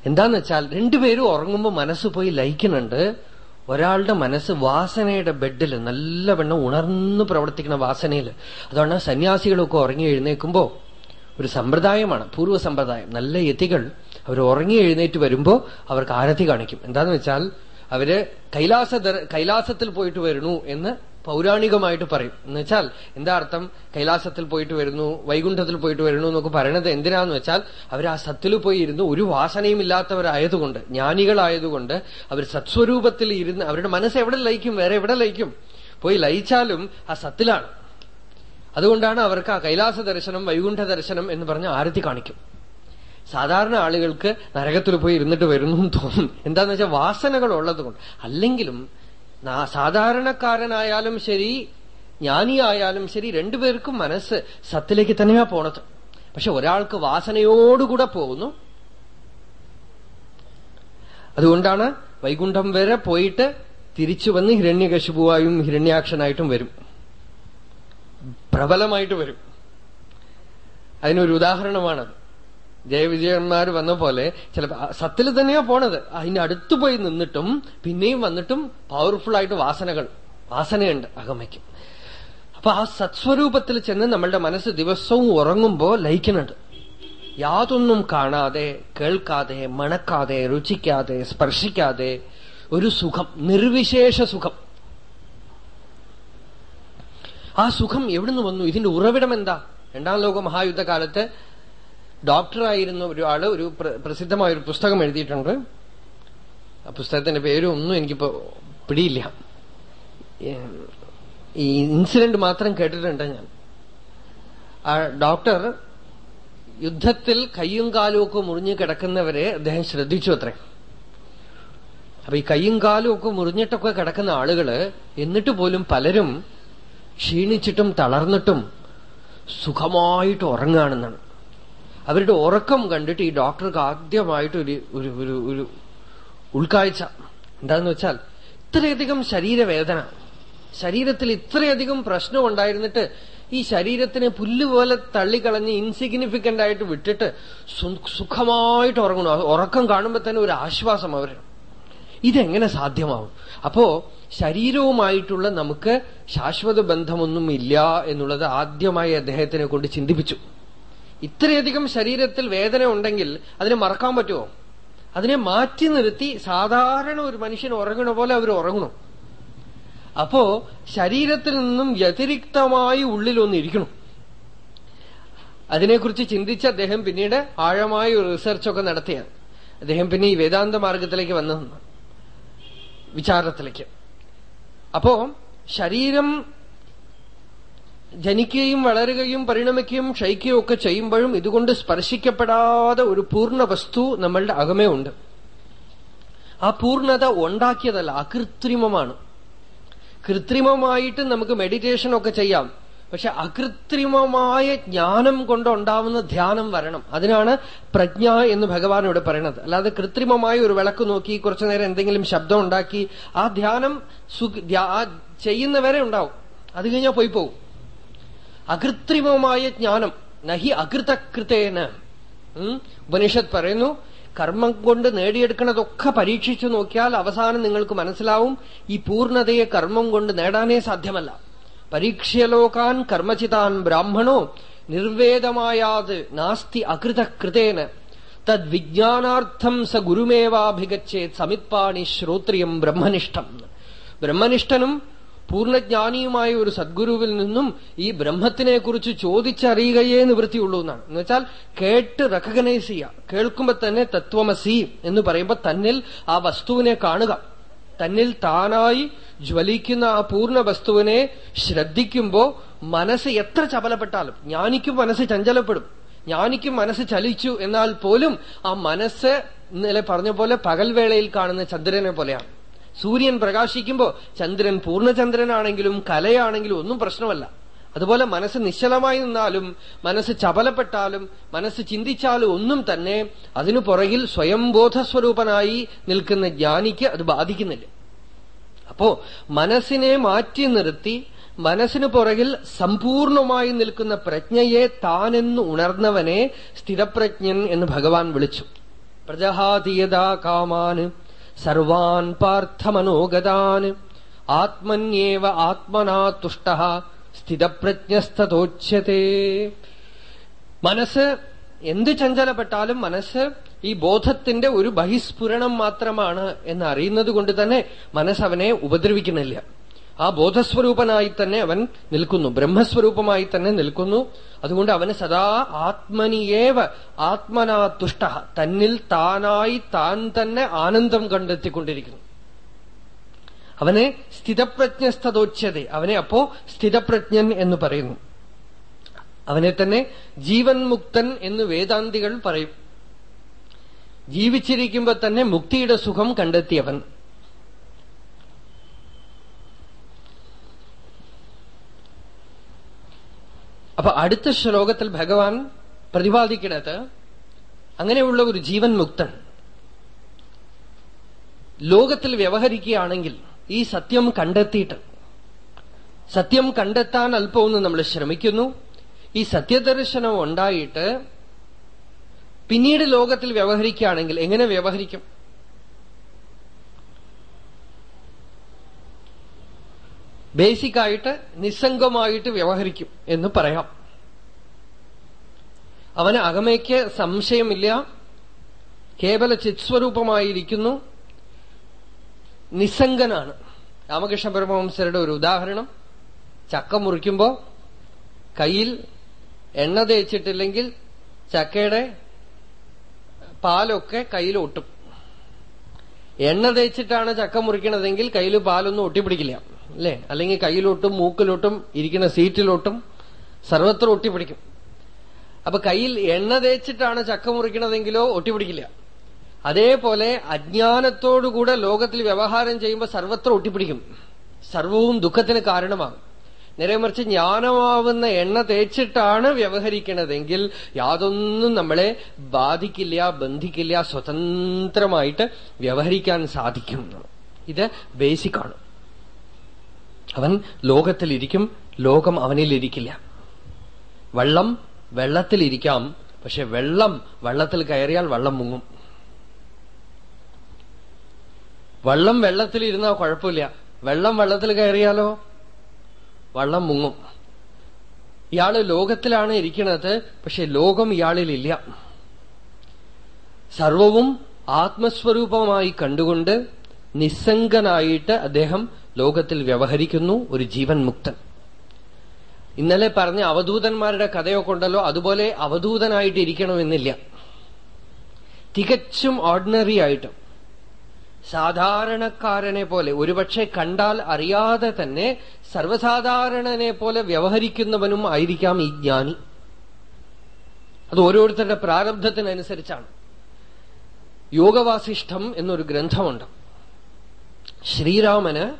എന്താന്ന് വെച്ചാൽ രണ്ടുപേരും ഉറങ്ങുമ്പോൾ മനസ്സ് പോയി ലയിക്കുന്നുണ്ട്. ഒരാളുടെ മനസ്സ് വാസനയുടെ ബെഡിൽ നല്ലവണ്ണം ഉണർന്നു പ്രവർത്തിക്കുന്ന വാസനയിൽ അതുകൊണ്ട് സന്യാസികളൊക്കെ ഉറങ്ങി എഴുന്നേൽക്കുമ്പോൾ ഒരു സമ്പ്രദായമാണ് പൂർവ സമ്പ്രദായം. നല്ല യതികൾ അവർ ഉറങ്ങി എഴുന്നേറ്റ് വരുമ്പോൾ അവർക്ക് ആരതി കാണിക്കും. എന്താന്ന് വെച്ചാൽ അവർ കൈലാസ കൈലാസത്തിൽ പോയിട്ട് വരണു എന്ന് പൗരാണികമായിട്ട് പറയും. എന്നുവെച്ചാൽ എന്താ അർത്ഥം? കൈലാസത്തിൽ പോയിട്ട് വരുന്നു വൈകുണ്ഠത്തിൽ പോയിട്ട് വരുന്നു എന്നൊക്കെ പറയണത് എന്തിനാന്ന് വെച്ചാൽ അവർ ആ സത്തിൽ പോയി ഇരുന്ന് ഒരു വാസനയും ഇല്ലാത്തവരായതുകൊണ്ട് ജ്ഞാനികളായതുകൊണ്ട് അവർ സത്സ്വരൂപത്തിൽ ഇരുന്ന് അവരുടെ മനസ്സ് എവിടെ ലയിക്കും വേറെ എവിടെ ലയിക്കും? പോയി ലയിച്ചാലും ആ സത്തിലാണ്. അതുകൊണ്ടാണ് അവർക്ക് ആ കൈലാസ ദർശനം വൈകുണ്ഠ ദർശനം എന്ന് പറഞ്ഞ് ആരതി കാണിക്കും. സാധാരണ ആളുകൾക്ക് നരകത്തിൽ പോയി ഇരുന്നിട്ട് വരുന്നു തോന്നും. എന്താന്ന് വെച്ചാൽ വാസനകൾ ഉള്ളത് കൊണ്ട് അല്ലെങ്കിലും സാധാരണക്കാരനായാലും ശരി ജ്ഞാനിയായാലും ശരി രണ്ടുപേർക്കും മനസ്സ് സത്തിലേക്ക് തന്നെയാ പോണത്. പക്ഷെ ഒരാൾക്ക് വാസനയോടുകൂടെ പോകുന്നു. അതുകൊണ്ടാണ് വൈകുണ്ഠം വരെ പോയിട്ട് തിരിച്ചു വന്ന് ഹിരണ്യകശുപുവായും ഹിരണ്യാക്ഷനായിട്ടും വരും. പ്രബലമായിട്ട് വരും. അതിനൊരു ഉദാഹരണമാണത്. ജയവിജയന്മാർ വന്ന പോലെ ചില സത്തിൽ തന്നെയാ പോണത്. അതിന്റെ അടുത്ത് പോയി നിന്നിട്ടും പിന്നെയും വന്നിട്ടും പവർഫുൾ ആയിട്ട് വാസനകൾ വാസനയുണ്ട് അകമയ്ക്ക്. അപ്പൊ ആ സത്സ്വരൂപത്തിൽ ചെന്ന് നമ്മളുടെ മനസ്സ് ദിവസവും ഉറങ്ങുമ്പോ ലയിക്കുന്നുണ്ട് യാതൊന്നും കാണാതെ കേൾക്കാതെ മണക്കാതെ രുചിക്കാതെ സ്പർശിക്കാതെ ഒരു സുഖം നിർവിശേഷ സുഖം. ആ സുഖം എവിടുന്ന് വന്നു? ഇതിന്റെ ഉറവിടം എന്താ? രണ്ടാം ലോക മഹായുദ്ധകാലത്ത് ഡോക്ടറായിരുന്ന ഒരാൾ ഒരു പ്രസിദ്ധമായ ഒരു പുസ്തകം എഴുതിയിട്ടുണ്ട്. ആ പുസ്തകത്തിന്റെ പേരും ഒന്നും എനിക്കിപ്പോ പിടിയില്ല. ഈ ഇൻസിഡന്റ് മാത്രം കേട്ടിട്ടുണ്ട് ഞാൻ. ആ ഡോക്ടർ യുദ്ധത്തിൽ കയ്യും കാലും ഒക്കെ മുറിഞ്ഞു കിടക്കുന്നവരെ അദ്ദേഹം ശ്രദ്ധിച്ചു അത്രേ. അപ്പൊ ഈ കയ്യും കാലും ഒക്കെ മുറിഞ്ഞിട്ടൊക്കെ കിടക്കുന്ന ആളുകൾ എന്നിട്ട് പോലും പലരും ക്ഷീണിച്ചിട്ടും തളർന്നിട്ടും സുഖമായിട്ട് ഉറങ്ങുകയാണെന്നാണ്. അവരുടെ ഉറക്കം കണ്ടിട്ട് ഈ ഡോക്ടർക്ക് ആദ്യമായിട്ട് ഒരു ഒരു ഒരു ഒരു ഉൾക്കാഴ്ച. എന്താന്ന് വെച്ചാൽ ഇത്രയധികം ശരീരവേദന. ശരീരത്തിൽ ഇത്രയധികം പ്രശ്നം ഉണ്ടായിരുന്നിട്ട് ഈ ശരീരത്തിനെ പുല്ലുപോലെ തള്ളിക്കളഞ്ഞ് ഇൻസിഗ്നിഫിക്കന്റ് ആയിട്ട് വിട്ടിട്ട് സുഖമായിട്ട് ഉറങ്ങണം ഉറക്കം കാണുമ്പോൾ തന്നെ ഒരു ആശ്വാസം അവർ ഇതെങ്ങനെ സാധ്യമാവും? അപ്പോ ശരീരവുമായിട്ടുള്ള നമുക്ക് ശാശ്വത ബന്ധമൊന്നും ഇല്ല എന്നുള്ളത് ആദ്യമായി അദ്ദേഹത്തിനെ കൊണ്ട് ചിന്തിപ്പിച്ചു. ഇത്രയധികം ശരീരത്തിൽ വേദന ഉണ്ടെങ്കിൽ അതിനെ മറക്കാൻ പറ്റുമോ? അതിനെ മാറ്റി നിർത്തി സാധാരണ ഒരു മനുഷ്യൻ ഉറങ്ങണ പോലെ അവർ ഉറങ്ങണം അപ്പോ ശരീരത്തിൽ നിന്നും വ്യതിരിക്തമായി ഉള്ളിലൊന്നിരിക്കണം. അതിനെക്കുറിച്ച് ചിന്തിച്ച് അദ്ദേഹം പിന്നീട് ആഴമായ ഒരു റിസർച്ചൊക്കെ നടത്തിയാണ്. അദ്ദേഹം പിന്നെ ഈ വേദാന്ത മാർഗത്തിലേക്ക് വന്നു. വിചാരത്തിലേക്ക്. അപ്പോ ശരീരം ജനിക്കുകയും വളരുകയും പരിണമിക്കുകയും ക്ഷയിക്കുകയും ഒക്കെ ചെയ്യുമ്പോഴും ഇതുകൊണ്ട് സ്പർശിക്കപ്പെടാതെ ഒരു പൂർണ വസ്തു നമ്മളുടെ അകമേ ഉണ്ട്. ആ പൂർണത ഉണ്ടാക്കിയതല്ല അകൃത്രിമമാണ്. കൃത്രിമമായിട്ട് നമുക്ക് മെഡിറ്റേഷൻ ഒക്കെ ചെയ്യാം. പക്ഷെ അകൃത്രിമമായ ജ്ഞാനം കൊണ്ടുണ്ടാവുന്ന ധ്യാനം വരണം. അതിനാണ് പ്രജ്ഞ എന്ന് ഭഗവാൻ ഇവിടെ പറയണത്. അല്ലാതെ കൃത്രിമമായി ഒരു വിളക്ക് നോക്കി കുറച്ചു നേരം എന്തെങ്കിലും ശബ്ദം ഉണ്ടാക്കി ആ ധ്യാനം ചെയ്യുന്നവരെ ഉണ്ടാവും. അത് കഴിഞ്ഞാൽ പോയി പോകും അകൃത്രിമമായ ജ്ഞാനം. നഹി അകൃതകൃതേന. ഉപനിഷത്ത് പറയുന്നു കർമ്മം കൊണ്ട് നേടിയെടുക്കുന്നതൊക്കെ പരീക്ഷിച്ചു നോക്കിയാൽ അവസാനം നിങ്ങൾക്ക് മനസ്സിലാവും ഈ പൂർണതയെ കർമ്മം കൊണ്ട് നേടാനേ സാധ്യമല്ല. പരീക്ഷ്യലോകാൻ കർമ്മചിതാൻ ബ്രാഹ്മണോ നിർവേദമായാത് നാസ്തി അകൃതകൃതേന. തദ്വിജ്ഞാനാർത്ഥം സ ഗുരുമേവാഭിഗച്ഛേത് സമിത്പാണി ശ്രോത്രിയം ബ്രഹ്മനിഷ്ഠം. ബ്രഹ്മനിഷ്ഠനും പൂർണജ്ഞാനിയുമായ ഒരു സദ്ഗുരുവിൽ നിന്നും ഈ ബ്രഹ്മത്തിനെക്കുറിച്ച് ചോദിച്ചറിയുകയേ നിവൃത്തിയുള്ളൂ എന്നാണ്. എന്ന് വെച്ചാൽ കേട്ട് റെക്കഗ്നൈസ് ചെയ്യുക. കേൾക്കുമ്പോൾ തന്നെ തത്വമസി എന്ന് പറയുമ്പോൾ തന്നിൽ ആ വസ്തുവിനെ കാണുക. തന്നിൽ താനായി ജ്വലിക്കുന്ന ആ പൂർണ വസ്തുവിനെ ശ്രദ്ധിക്കുമ്പോ മനസ്സ് എത്ര ചപലപ്പെട്ടാലും ജ്ഞാനിക്കും മനസ്സ് ചഞ്ചലപ്പെടും. ജ്ഞാനിക്കും മനസ്സ് ചലിച്ചു എന്നാൽ പോലും ആ മനസ്സ് ഇന്നലെ പറഞ്ഞ പോലെ പകൽവേളയിൽ കാണുന്ന ചന്ദ്രനെ പോലെയാണ്. സൂര്യൻ പ്രകാശിക്കുമ്പോ ചന്ദ്രൻ പൂർണചന്ദ്രനാണെങ്കിലും കലയാണെങ്കിലും ഒന്നും പ്രശ്നമല്ല. അതുപോലെ മനസ്സ് നിശ്ചലമായി നിന്നാലും മനസ്സ് ചപലപ്പെട്ടാലും മനസ്സ് ചിന്തിച്ചാലും ഒന്നും തന്നെ അതിനു പുറകിൽ സ്വയംബോധസ്വരൂപനായി നിൽക്കുന്ന ജ്ഞാനിക്ക് അത് ബാധിക്കുന്നില്ല. അപ്പോ മനസ്സിനെ മാറ്റി നിർത്തി മനസ്സിനു പുറകിൽ സമ്പൂർണമായി നിൽക്കുന്ന പ്രജ്ഞയെ താനെന്ന് ഉണർന്നവനെ സ്ഥിരപ്രജ്ഞൻ എന്ന് ഭഗവാൻ വിളിച്ചു. പ്രജഹാതീയതാ കാമാന് സർവാൻ പാർത്ഥമനോഗതാൻ. ആത്മന്യേവ ആത്മനാ തുഷ്ട. സ്ഥിതപ്രജ്ഞസ്തോച്യത്തെ മനസ്സ് എന്ത് ചഞ്ചലപ്പെട്ടാലും മനസ്സ് ഈ ബോധത്തിന്റെ ഒരു ബഹിസ്ഫുരണം മാത്രമാണ് എന്ന് അറിയുന്നത് കൊണ്ട് തന്നെ മനസ്സവനെ ഉപദ്രവിക്കുന്നില്ല. ആ ബോധസ്വരൂപനായി തന്നെ അവൻ നിൽക്കുന്നു. ബ്രഹ്മസ്വരൂപമായി തന്നെ നിൽക്കുന്നു. അതുകൊണ്ട് അവന് സദാ ആത്മനിയേവ ആത്മനാ തുഷ്ട. തന്നിൽ താനായി താൻ തന്നെ ആനന്ദം കണ്ടെത്തിക്കൊണ്ടിരിക്കുന്നു. അവനെ സ്ഥിതപ്രജ്ഞസ്ഥതോച്യത അവനെ അപ്പോ സ്ഥിതപ്രജ്ഞൻ എന്ന് പറയുന്നു. അവനെ തന്നെ ജീവൻ മുക്തൻ എന്ന് വേദാന്തികൾ പറയും. ജീവിച്ചിരിക്കുമ്പോൾ തന്നെ മുക്തിയുടെ സുഖം കണ്ടെത്തിയവൻ. അപ്പൊ അടുത്ത ശ്ലോകത്തിൽ ഭഗവാൻ പ്രതിപാദിക്കുന്നത് അങ്ങനെയുള്ള ഒരു ജീവൻ മുക്തൻ. ലോകത്തിൽ വ്യവഹരിക്കുകയാണെങ്കിൽ ഈ സത്യം കണ്ടെത്തിയിട്ട് സത്യം കണ്ടെത്താൻ അല്പമൊന്ന് നമ്മൾ ശ്രമിക്കുന്നു. ഈ സത്യദർശനം ഉണ്ടായിട്ട് പിന്നീട് ലോകത്തിൽ വ്യവഹരിക്കുകയാണെങ്കിൽ എങ്ങനെ വ്യവഹരിക്കും? ബേസിക്കായിട്ട് നിസ്സംഗമായിട്ട് വ്യവഹരിക്കും എന്ന് പറയാം. അവന് അകമയ്ക്ക് സംശയമില്ല. കേവല ചിത്സ്വരൂപമായിരിക്കുന്നു. നിസ്സംഗനാണ്. രാമകൃഷ്ണ പരമഹംസരുടെ ഒരു ഉദാഹരണം. ചക്ക മുറിക്കുമ്പോ കയ്യിൽ എണ്ണ തേച്ചിട്ടില്ലെങ്കിൽ ചക്കയുടെ പാലൊക്കെ കയ്യിൽ ഒട്ടും. എണ്ണ തേച്ചിട്ടാണ് ചക്ക മുറിക്കണതെങ്കിൽ കയ്യിൽ പാലൊന്നും ഒട്ടിപ്പിടിക്കില്ല. അല്ലേ? അല്ലെങ്കിൽ കയ്യിലോട്ടും മൂക്കിലോട്ടും ഇരിക്കുന്ന സീറ്റിലോട്ടും സർവത്ര ഒട്ടിപ്പിടിക്കും. അപ്പൊ കയ്യിൽ എണ്ണ തേച്ചിട്ടാണ് ചക്ക മുറിക്കണതെങ്കിലോ ഒട്ടിപ്പിടിക്കില്ല. അതേപോലെ അജ്ഞാനത്തോടുകൂടെ ലോകത്തിൽ വ്യവഹാരം ചെയ്യുമ്പോൾ സർവത്ര ഒട്ടിപ്പിടിക്കും. സർവവും ദുഃഖത്തിന് കാരണമാകും. നേരെ മറിച്ച് ജ്ഞാനമാവുന്ന എണ്ണ തേച്ചിട്ടാണ് വ്യവഹരിക്കണതെങ്കിൽ യാതൊന്നും നമ്മളെ ബാധിക്കില്ല ബന്ധിക്കില്ല സ്വതന്ത്രമായിട്ട് വ്യവഹരിക്കാൻ സാധിക്കും. ഇത് ബേസിക്കാണ്. അവൻ ലോകത്തിലിരിക്കും ലോകം അവനിലിരിക്കില്ല. വെള്ളം വെള്ളത്തിലിരിക്കാം പക്ഷെ വെള്ളം വെള്ളത്തിൽ കയറിയാൽ വെള്ളം മുങ്ങും. വെള്ളം വെള്ളത്തിലിരുന്നാൽ കുഴപ്പമില്ല. വെള്ളം വെള്ളത്തിൽ കയറിയാലോ വെള്ളം മുങ്ങും. ഇയാൾ ലോകത്തിലാണ് ഇരിക്കുന്നത് പക്ഷെ ലോകം ഇയാളിലില്ല. സർവവും ആത്മസ്വരൂപമായി കണ്ടുകൊണ്ട് നിസ്സംഗനായിട്ട് അദ്ദേഹം ലോകത്തിൽ വ്യവഹരിക്കുന്നു ഒരു ജീവൻ മുക്തൻ. ഇന്നലെ പറഞ്ഞ അവധൂതന്മാരുടെ കഥയൊക്കെ ഉണ്ടല്ലോ അതുപോലെ അവധൂതനായിട്ട് ഇരിക്കണമെന്നില്ല തികച്ചും ഓർഡിനറി ആയിട്ട്. സാധാരണക്കാരനെ പോലെ ഒരുപക്ഷെ കണ്ടാൽ അറിയാതെ തന്നെ സർവസാധാരണനെ പോലെ വ്യവഹരിക്കുന്നവനും ആയിരിക്കാം ഈ ജ്ഞാനി. അത് ഓരോരുത്തരുടെ പ്രാരബ്ധത്തിനനുസരിച്ചാണ്. യോഗവാസിഷ്ഠം എന്നൊരു ഗ്രന്ഥമുണ്ട്. ശ്രീരാമന്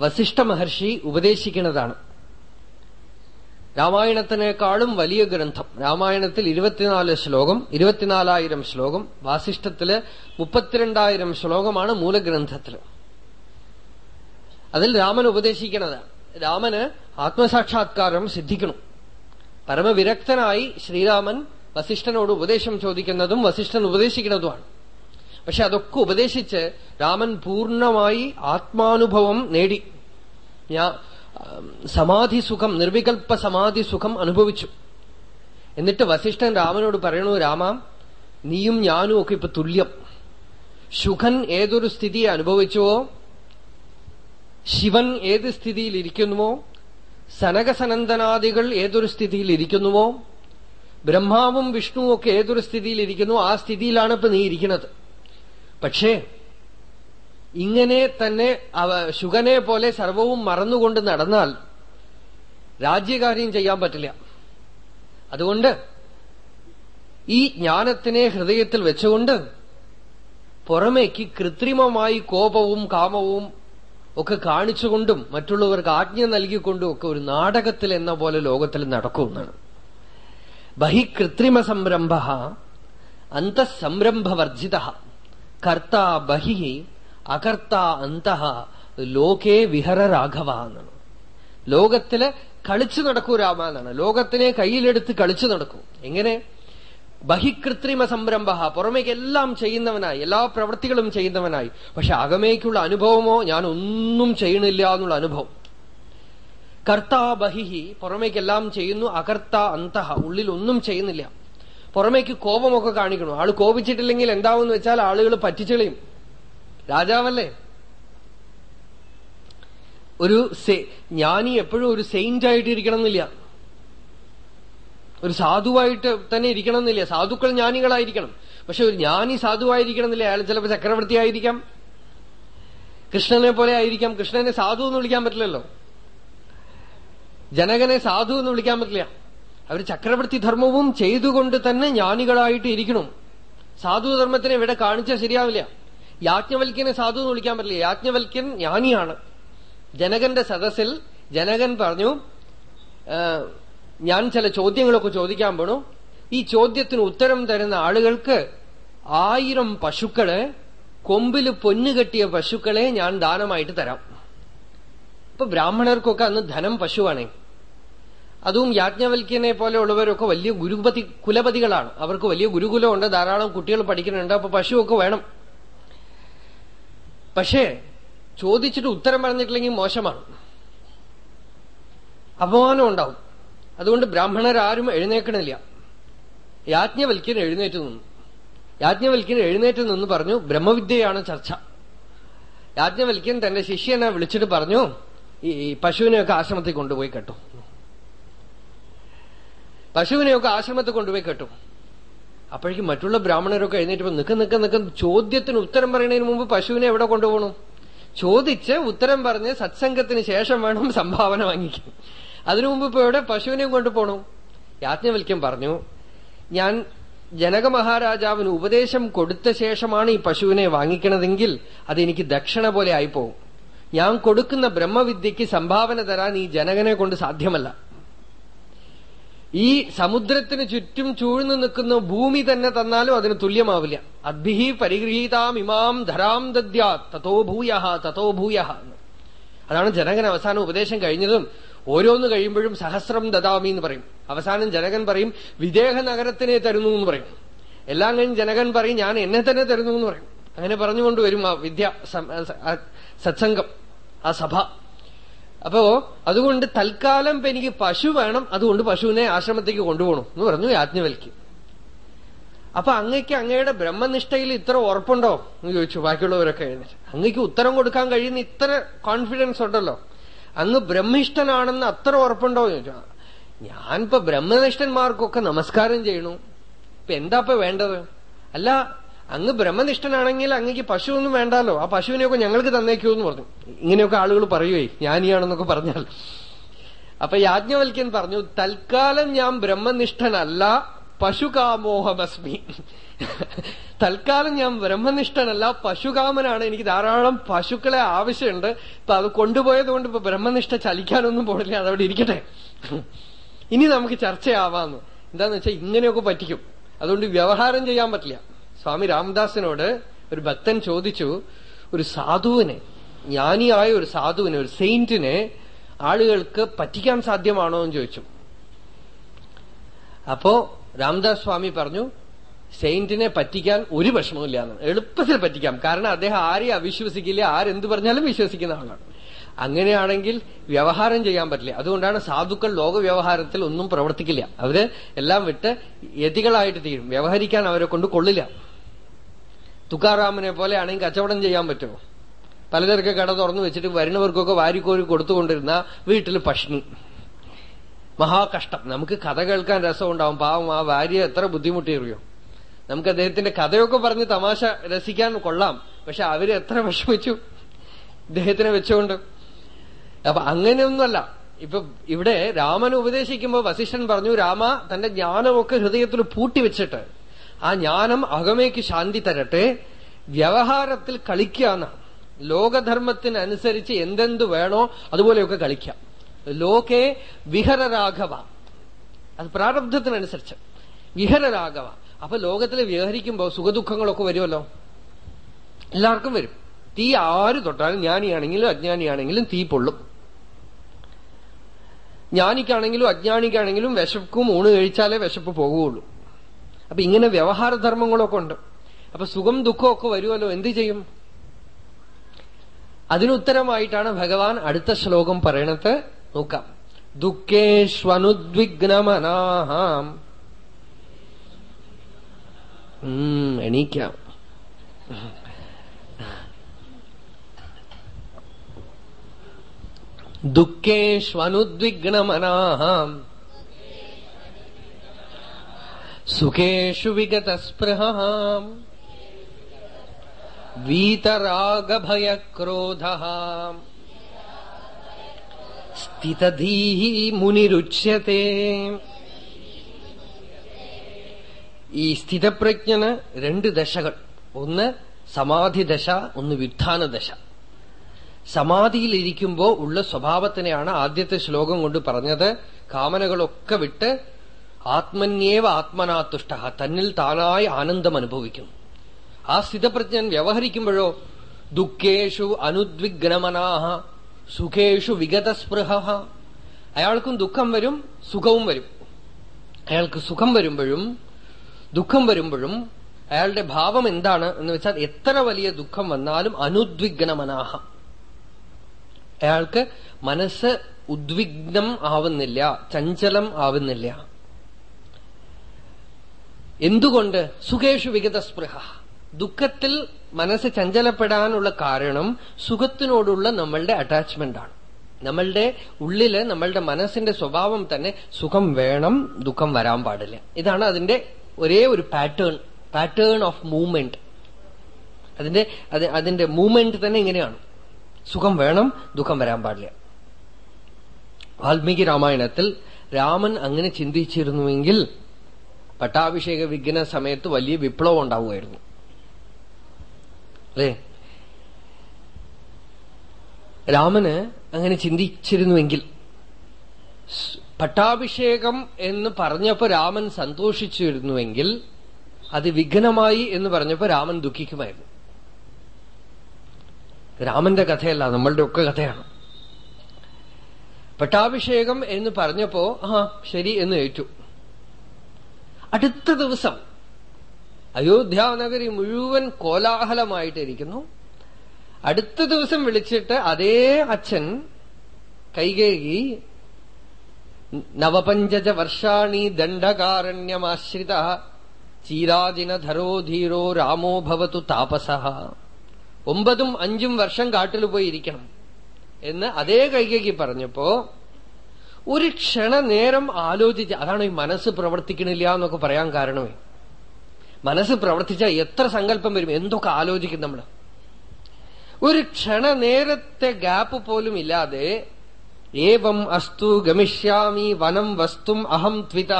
വസിഷ്ഠ മഹർഷി ഉപദേശിക്കുന്നതാണ്. രാമായണത്തിനേക്കാളും വലിയ ഗ്രന്ഥം. രാമായണത്തിൽ ഇരുപത്തിനാല് ശ്ലോകം ഇരുപത്തിനാലായിരം ശ്ലോകം വാസിഷ്ഠത്തിൽ മുപ്പത്തിരണ്ടായിരം ശ്ലോകമാണ് മൂലഗ്രന്ഥത്തിൽ. അതിൽ രാമൻ ഉപദേശിക്കുന്നത് രാമന് ആത്മസാക്ഷാത്കാരം സിദ്ധിക്കണം. പരമവിരക്തനായി ശ്രീരാമൻ വസിഷ്ഠനോട് ഉപദേശം ചോദിക്കുന്നതും വസിഷ്ഠൻ ഉപദേശിക്കുന്നതുമാണ്. പക്ഷെ അതൊക്കെ ഉപദേശിച്ച് രാമൻ പൂർണമായി ആത്മാനുഭവം നേടി. ഞാൻ സമാധി സുഖം നിർവികൽപ്പ സമാധി സുഖം അനുഭവിച്ചു. എന്നിട്ട് വസിഷ്ഠൻ രാമനോട് പറയണു രാമ നീയും ഞാനും ഒക്കെ ഇപ്പൊ തുല്യം. ശുഖൻ ഏതൊരു സ്ഥിതിയെ അനുഭവിച്ചുവോ? ശിവൻ ഏത് സ്ഥിതിയിൽ ഇരിക്കുന്നുവോ? സനകസനന്ദനാദികൾ ഏതൊരു സ്ഥിതിയിൽ ഇരിക്കുന്നുവോ? ബ്രഹ്മാവും വിഷ്ണുവും ഒക്കെ ഏതൊരു സ്ഥിതിയിൽ ഇരിക്കുന്നു? ആ സ്ഥിതിയിലാണ് ഇപ്പൊ നീ ഇരിക്കുന്നത്. പക്ഷേ ഇങ്ങനെ തന്നെ ശുഗനെ പോലെ സർവവും മറന്നുകൊണ്ട് നടന്നാൽ രാജ്യകാര്യം ചെയ്യാൻ പറ്റില്ല. അതുകൊണ്ട് ഈ ജ്ഞാനത്തിനെ ഹൃദയത്തിൽ വെച്ചുകൊണ്ട് പുറമേക്ക് കൃത്രിമമായി കോപവും കാമവും ഒക്കെ കാണിച്ചുകൊണ്ടും മറ്റുള്ളവർക്ക് ആജ്ഞ നൽകിക്കൊണ്ടും ഒക്കെ ഒരു നാടകത്തിൽ എന്ന പോലെ ലോകത്തിൽ നടക്കുമെന്നാണ്. ബഹികൃത്രിമ സംരംഭ അന്തഃസംരംഭവർജിത. കർത്ത ബഹി അകർത്ത അന്ത ലോകേ വിഹര രാഘവ എന്നാണ്. ലോകത്തിൽ കളിച്ചു നടക്കൂ രാമ എന്നാണ് ലോകത്തിനെ കയ്യിലെടുത്ത് കളിച്ചു നടക്കൂ. എങ്ങനെ? ബഹികൃത്രിമ സംരംഭ പുറമേക്കെല്ലാം ചെയ്യുന്നവനായി എല്ലാ പ്രവൃത്തികളും ചെയ്യുന്നവനായി. പക്ഷെ അകമേക്കുള്ള അനുഭവമോ ഞാൻ ഒന്നും ചെയ്യണില്ല എന്നുള്ള അനുഭവം. കർത്താ ബഹിഹി പുറമേക്കെല്ലാം ചെയ്യുന്നു അകർത്ത അന്തഹ ഉള്ളിൽ ഒന്നും ചെയ്യുന്നില്ല. പുറമേക്ക് കോപമൊക്കെ കാണിക്കണം. ആൾ കോപിച്ചിട്ടില്ലെങ്കിൽ എന്താവെന്ന് വെച്ചാൽ ആളുകൾ പറ്റിച്ചെളിയും. രാജാവല്ലേ? ഒരു ജ്ഞാനി എപ്പോഴും ഒരു സെയിന്റ് ആയിട്ട് ഇരിക്കണം എന്നില്ല ഒരു സാധുവായിട്ട് തന്നെ ഇരിക്കണം എന്നില്ല സാധുക്കൾ ജ്ഞാനികളായിരിക്കണം. പക്ഷെ ഒരു ജ്ഞാനി സാധുവായിരിക്കണം എന്നില്ല അയാൾ ചിലപ്പോൾ ചക്രവർത്തി ആയിരിക്കാം. കൃഷ്ണനെ പോലെ ആയിരിക്കാം. കൃഷ്ണനെ സാധു എന്ന് വിളിക്കാൻ പറ്റില്ലല്ലോ. ജനകനെ സാധു എന്ന് വിളിക്കാൻ പറ്റില്ല. അവർ ചക്രവർത്തി ധർമ്മവും ചെയ്തുകൊണ്ട് തന്നെ ജ്ഞാനികളായിട്ട് ഇരിക്കണം. സാധുധർമ്മത്തിനെ ഇവിടെ കാണിച്ചാൽ ശരിയാവില്ല. യാജ്ഞവൽക്യനെ സാധു എന്ന് വിളിക്കാൻ പറ്റില്ല. യാജ്ഞവൽക്യൻ ജ്ഞാനിയാണ്. ജനകന്റെ സദസ്സിൽ ജനകൻ പറഞ്ഞു ഞാൻ ചില ചോദ്യങ്ങളൊക്കെ ചോദിക്കാൻ പോണു. ഈ ചോദ്യത്തിന് ഉത്തരം തരുന്ന ആളുകൾക്ക് ആയിരം പശുക്കളെ കൊമ്പിൽ പൊന്നുകെട്ടിയ പശുക്കളെ ഞാൻ ദാനമായിട്ട് തരാം. ഇപ്പൊ ബ്രാഹ്മണർക്കൊക്കെ അന്ന് ധനം പശുവാണേ. അതും യാജ്ഞവൽക്യനെ പോലെയുള്ളവരൊക്കെ വലിയ ഗുരുപതി കുലപതികളാണ്. അവർക്ക് വലിയ ഗുരുകുലമുണ്ട്. ധാരാളം കുട്ടികൾ പഠിക്കുന്നുണ്ട്. അപ്പൊ പശുവൊക്കെ വേണം. പക്ഷേ ചോദിച്ചിട്ട് ഉത്തരം പറഞ്ഞിട്ടില്ലെങ്കിൽ മോശമാണ്. അപമാനം ഉണ്ടാവും. അതുകൊണ്ട് ബ്രാഹ്മണരാരും എഴുന്നേക്കണില്ല. യാജ്ഞവൽക്യൻ എഴുന്നേറ്റ് നിന്നു. യാജ്ഞവൽക്യൻ എഴുന്നേറ്റ് നിന്ന് പറഞ്ഞു ബ്രഹ്മവിദ്യയാണ് ചർച്ച. യാജ്ഞവൽക്യൻ തന്റെ ശിഷ്യനെ വിളിച്ചിട്ട് പറഞ്ഞു ഈ പശുവിനെയൊക്കെ ആശ്രമത്തിൽ കൊണ്ടുപോയി കെട്ടു. പശുവിനെയൊക്കെ ആശ്രമത്തിൽ കൊണ്ടുപോയി കെട്ടു. അപ്പോഴേക്കും മറ്റുള്ള ബ്രാഹ്മണരൊക്കെ എഴുന്നേറ്റ് നിൽക്ക നിൽക്ക നിൽക്ക ചോദ്യത്തിന് ഉത്തരം പറയുന്നതിന് മുമ്പ് പശുവിനെ എവിടെ കൊണ്ടുപോകണം? ചോദിച്ച് ഉത്തരം പറഞ്ഞ് സത്സംഗത്തിന് ശേഷം വേണം സംഭാവന വാങ്ങിക്കാൻ. അതിനു മുമ്പ് ഇപ്പൊ എവിടെ പശുവിനെയും കൊണ്ടുപോകണം യാജ്ഞവൽക്യം പറഞ്ഞു ഞാൻ ജനക മഹാരാജാവിന് ഉപദേശം കൊടുത്ത ശേഷമാണ് ഈ പശുവിനെ വാങ്ങിക്കണതെങ്കിൽ അതെനിക്ക് ദക്ഷിണ പോലെ ആയിപ്പോവും. ഞാൻ കൊടുക്കുന്ന ബ്രഹ്മവിദ്യക്ക് സംഭാവന തരാൻ ഈ ജനകനെ കൊണ്ട് സാധ്യമല്ല. ഈ സമുദ്രത്തിന് ചുറ്റും ചൂഴ്ന്നു നിൽക്കുന്ന ഭൂമി തന്നെ തന്നാലും അതിന് തുല്യമാവില്ല. അദ്ഭിഹി പരിഗൃഹീതാം ഇമാം ധരാം ദദ്യാ തത്തോ ഭൂയ തത്തോ ഭൂയ അതാണ് ജനകൻ അവസാന ഉപദേശം കഴിഞ്ഞതും ഓരോന്ന് കഴിയുമ്പോഴും സഹസ്രം ദദാമി എന്ന് പറയും. അവസാനം ജനകൻ പറയും വിദേഹ നഗരത്തിനെ തരുന്നു എന്ന് പറയും. എല്ലാം കഴിഞ്ഞ് ജനകൻ പറയും ഞാൻ എന്നെ തന്നെ തരുന്നു എന്ന് പറയും. അങ്ങനെ പറഞ്ഞുകൊണ്ട് വരും ആ വിദ്യ സത്സംഗം ആ സഭ. അപ്പോ അതുകൊണ്ട് തൽക്കാലം എനിക്ക് പശു വേണം അതുകൊണ്ട് പശുവിനെ ആശ്രമത്തേക്ക് കൊണ്ടുപോകണം എന്ന് പറഞ്ഞു യാജ്ഞവൽക്ക് അപ്പൊ അങ്ങയ്ക്ക് അങ്ങയുടെ ബ്രഹ്മനിഷ്ഠയിൽ ഇത്ര ഉറപ്പുണ്ടോ എന്ന് ചോദിച്ചു ബാക്കിയുള്ളവരൊക്കെ എഴുന്നേറ്റ്. അങ്ങയ്ക്ക് ഉത്തരം കൊടുക്കാൻ കഴിയുന്ന ഇത്ര കോൺഫിഡൻസ് ഉണ്ടല്ലോ. അങ്ങ് ബ്രഹ്മിഷ്ഠനാണെന്ന് അത്ര ഉറപ്പുണ്ടോ എന്ന് ചോദിച്ചു. ഞാനിപ്പോ ബ്രഹ്മനിഷ്ഠന്മാർക്കൊക്കെ നമസ്കാരം ചെയ്യണു. ഇപ്പൊ എന്താ ഇപ്പൊ വേണ്ടത്? അല്ല അങ്ങ് ബ്രഹ്മനിഷ്ഠനാണെങ്കിൽ അങ്ങക്ക് പശുവൊന്നും വേണ്ടാലോ? ആ പശുവിനെയൊക്കെ ഞങ്ങൾക്ക് തന്നേക്കൂ എന്ന് പറഞ്ഞു. ഇങ്ങനെയൊക്കെ ആളുകൾ പറയുവേ ജ്ഞാനിയാണെന്നൊക്കെ പറഞ്ഞാൽ. അപ്പൊ യാജ്ഞവൽക്യൻ പറഞ്ഞു തൽക്കാലം ഞാൻ ബ്രഹ്മനിഷ്ഠനല്ല പശുകാമോഹമസ്മി. തൽക്കാലം ഞാൻ ബ്രഹ്മനിഷ്ഠനല്ല പശുകാമനാണ്. എനിക്ക് ധാരാളം പശുക്കളെ ആവശ്യമുണ്ട്. ഇപ്പൊ അത് കൊണ്ടുപോയത് കൊണ്ട് ഇപ്പൊ ബ്രഹ്മനിഷ്ഠ ചലിക്കാനൊന്നും പോടില്ല അതവിടെ ഇരിക്കട്ടെ. ഇനി നമുക്ക് ചർച്ചയാവാന്ന്. എന്താന്ന് വെച്ചാൽ ഇങ്ങനെയൊക്കെ പറ്റിക്കും. അതുകൊണ്ട് വ്യവഹാരം ചെയ്യാൻ പറ്റില്ല. സ്വാമി രാമദാസിനോട് ഒരു ഭക്തൻ ചോദിച്ചു ഒരു സാധുവിനെ ജ്ഞാനിയായ ഒരു സാധുവിനെ ഒരു സെയിന്റിനെ ആളുകൾക്ക് പറ്റിക്കാൻ സാധ്യമാണോ? എന്ന് ചോദിച്ചു. അപ്പോ രാംദാസ് സ്വാമി പറഞ്ഞു സെയിന്റിനെ പറ്റിക്കാൻ ഒരു വിഷമമില്ല എന്ന്. എളുപ്പത്തിൽ പറ്റിക്കാം. കാരണം അദ്ദേഹം ആരെയും അവിശ്വസിക്കില്ല ആരെന്ത് പറഞ്ഞാലും വിശ്വസിക്കുന്ന ആളാണ്. അങ്ങനെയാണെങ്കിൽ വ്യവഹാരം ചെയ്യാൻ പറ്റില്ല. അതുകൊണ്ടാണ് സാധുക്കൾ ലോക വ്യവഹാരത്തിൽ ഒന്നും പ്രവർത്തിക്കില്ല. അവർ എല്ലാം വിട്ട് യതികളായിട്ട് തീരും. വ്യവഹരിക്കാൻ അവരെ കൊണ്ട് കൊള്ളില്ല. തുക്കാറാമിനെ പോലെ ആണെങ്കിൽ കച്ചവടം ചെയ്യാൻ പറ്റുമോ? പലചരക്ക് കട തുറന്നു വെച്ചിട്ട് വരുന്നവർക്കൊക്കെ വാരിക്കോരി കൊടുത്തുകൊണ്ടിരുന്ന വീട്ടിൽ പഷ്ണി. മഹാകഷ്ടം. നമുക്ക് കഥ കേൾക്കാൻ രസമുണ്ടാവും. പാവം ആ ഭാര്യ എത്ര ബുദ്ധിമുട്ടിയറിയോ? നമുക്ക് അദ്ദേഹത്തിന്റെ കഥയൊക്കെ പറഞ്ഞ് തമാശ രസിക്കാൻ കൊള്ളാം. പക്ഷെ അവർ എത്ര വിഷമിച്ചു? ഇദ്ദേഹത്തിനെ വെച്ചുകൊണ്ട്. അപ്പൊ അങ്ങനെയൊന്നുമല്ല. ഇപ്പൊ ഇവിടെ രാമൻ ഉപദേശിക്കുമ്പോൾ വസിഷ്ഠൻ പറഞ്ഞു രാമ തന്റെ ജ്ഞാനമൊക്കെ ഹൃദയത്തിൽ പൂട്ടിവെച്ചിട്ട് ആ ജ്ഞാനം അകമേക്ക് ശാന്തി തരട്ടെ. വ്യവഹാരത്തിൽ കളിക്കാന്ന ലോകധർമ്മത്തിനനുസരിച്ച് എന്തെന്ത് വേണോ അതുപോലെയൊക്കെ കളിക്കാം ലോകെ വിഹരരാഘവ. അത് പ്രാരബ്ധത്തിനനുസരിച്ച്. വിഹരരാഘവ. അപ്പൊ ലോകത്തിൽ വിഹരിക്കുമ്പോ സുഖദുഃഖങ്ങളൊക്കെ വരുമല്ലോ? എല്ലാവർക്കും വരും. തീ ആര് തൊട്ടാലും ജ്ഞാനിയാണെങ്കിലും അജ്ഞാനിയാണെങ്കിലും തീ പൊള്ളും. ജ്ഞാനിക്കാണെങ്കിലും അജ്ഞാനിക്കാണെങ്കിലും വിശപ്പും ഊണ് കഴിച്ചാലേ വിശപ്പ് പോകുകയുള്ളൂ. അപ്പൊ ഇങ്ങനെ വ്യവഹാരധർമ്മങ്ങളൊക്കെ ഉണ്ട്. അപ്പൊ സുഖം ദുഃഖമൊക്കെ വരുമല്ലോ എന്ത് ചെയ്യും? അതിനുത്തരമായിട്ടാണ് ഭഗവാൻ അടുത്ത ശ്ലോകം പറയണത്. നോക്കാം. ദുഃഖേഷ്വനുദ്വിഗ്നമനാഹാം. എണീക്കാം. ദുഃഖേഷ്വനുദ്വിഗ്നമനാഹ. സുഖേഷു വിഗതസ്പൃഹ വീതരാഗഭയക്രോധ സ്ഥിതധീ മുനിരുച്യത്തെ ഈ സ്ഥിതപ്രജ്ഞന് രണ്ട് ദശകൾ. ഒന്ന് സമാധി ദശ ഒന്ന് വിധാന ദശ സമാധിയിലിരിക്കുമ്പോ ഉള്ള സ്വഭാവത്തിനെയാണ് ആദ്യത്തെ ശ്ലോകം കൊണ്ട് പറഞ്ഞത്. കാമനകളൊക്കെ വിട്ട് ആത്മന്യേവ ആത്മനാതുഷ്ട തന്നിൽ താനായി ആനന്ദം അനുഭവിക്കും. ആ സ്ഥിതപ്രജ്ഞൻ വ്യവഹരിക്കുമ്പോഴോ ദുഃഖേഷു അനുദ്വിഗ്നമനാഹ സുഖേഷു വിഗതസ്പൃഹ. അയാൾക്കും ദുഃഖം വരും സുഖവും വരും. അയാൾക്ക് സുഖം വരുമ്പോഴും ദുഃഖം വരുമ്പോഴും അയാളുടെ ഭാവം എന്താണ് എന്ന് വെച്ചാൽ എത്ര വലിയ ദുഃഖം വന്നാലും അനുദ്വിഗ്നമനാഹ. അയാൾക്ക് മനസ്സ് ഉദ്വിഗ്നം ആവുന്നില്ല ചഞ്ചലം ആവുന്നില്ല. എന്തുകൊണ്ട്? സുഖേഷു വിഗതസ്പൃഹ. ദുഃഖത്തിൽ മനസ്സ് ചഞ്ചലപ്പെടാനുള്ള കാരണം സുഖത്തിനോടുള്ള നമ്മളുടെ അറ്റാച്ച്മെന്റ് ആണ്. നമ്മളുടെ ഉള്ളിൽ നമ്മളുടെ മനസ്സിന്റെ സ്വഭാവം തന്നെ സുഖം വേണം ദുഃഖം വരാൻ പാടില്ല. ഇതാണ് അതിന്റെ ഒരേ ഒരു പാറ്റേൺ പാറ്റേൺ ഓഫ് മൂവ്മെന്റ് അതിന്റെ അതിന്റെ മൂവ്മെന്റ് തന്നെ ഇങ്ങനെയാണ്. സുഖം വേണം ദുഃഖം വരാൻ പാടില്ല. വാൽമീകി രാമായണത്തിൽ രാമൻ അങ്ങനെ ചിന്തിച്ചിരുന്നുവെങ്കിൽ പട്ടാഭിഷേക വിഘ്ന സമയത്ത് വലിയ വിപ്ലവം ഉണ്ടാവുമായിരുന്നു. അല്ലേ? രാമന് അങ്ങനെ ചിന്തിച്ചിരുന്നുവെങ്കിൽ പട്ടാഭിഷേകം എന്ന് പറഞ്ഞപ്പോ രാമൻ സന്തോഷിച്ചിരുന്നുവെങ്കിൽ അത് വിഘ്നമായി എന്ന് പറഞ്ഞപ്പോ രാമൻ ദുഃഖിക്കുമായിരുന്നു. രാമന്റെ കഥയല്ല നമ്മളുടെ ഒക്കെ കഥയാണ്. പട്ടാഭിഷേകം എന്ന് പറഞ്ഞപ്പോ ആ ശരി എന്ന് ഏറ്റു. അടുത്ത ദിവസം അയോധ്യാനഗരി മുഴുവൻ കോലാഹലമായിട്ടിരിക്കുന്നു. അടുത്ത ദിവസം വിളിച്ചിട്ട് അതേ അച്ഛൻ കൈകേകി നവപഞ്ചജ വർഷാണി ദണ്ഡകാരണ്യമാശ്രിത ചീരാജിനധരോ ധീരോ രാമോ ഭവതു താപസ. ഒമ്പതും അഞ്ചും വർഷം കാട്ടിൽ പോയിരിക്കണം. എന്ന് അതേ കൈകേക്ക് പറഞ്ഞപ്പോ ഒരു ക്ഷണനേരം ആലോചിച്ച് അതാണ് ഈ മനസ്സ് പ്രവർത്തിക്കണില്ല എന്നൊക്കെ പറയാൻ കാരണമേ. മനസ്സ് പ്രവർത്തിച്ചാൽ എത്ര സങ്കല്പം വരും എന്തൊക്കെ ആലോചിക്കും നമ്മൾ ഒരു ക്ഷണനേരത്തെ ഗ്യാപ്പ് പോലും ഇല്ലാതെ ഏവം അസ്തു ഗമിഷ്യാമി വനം വസ്തും അഹം ത്വിത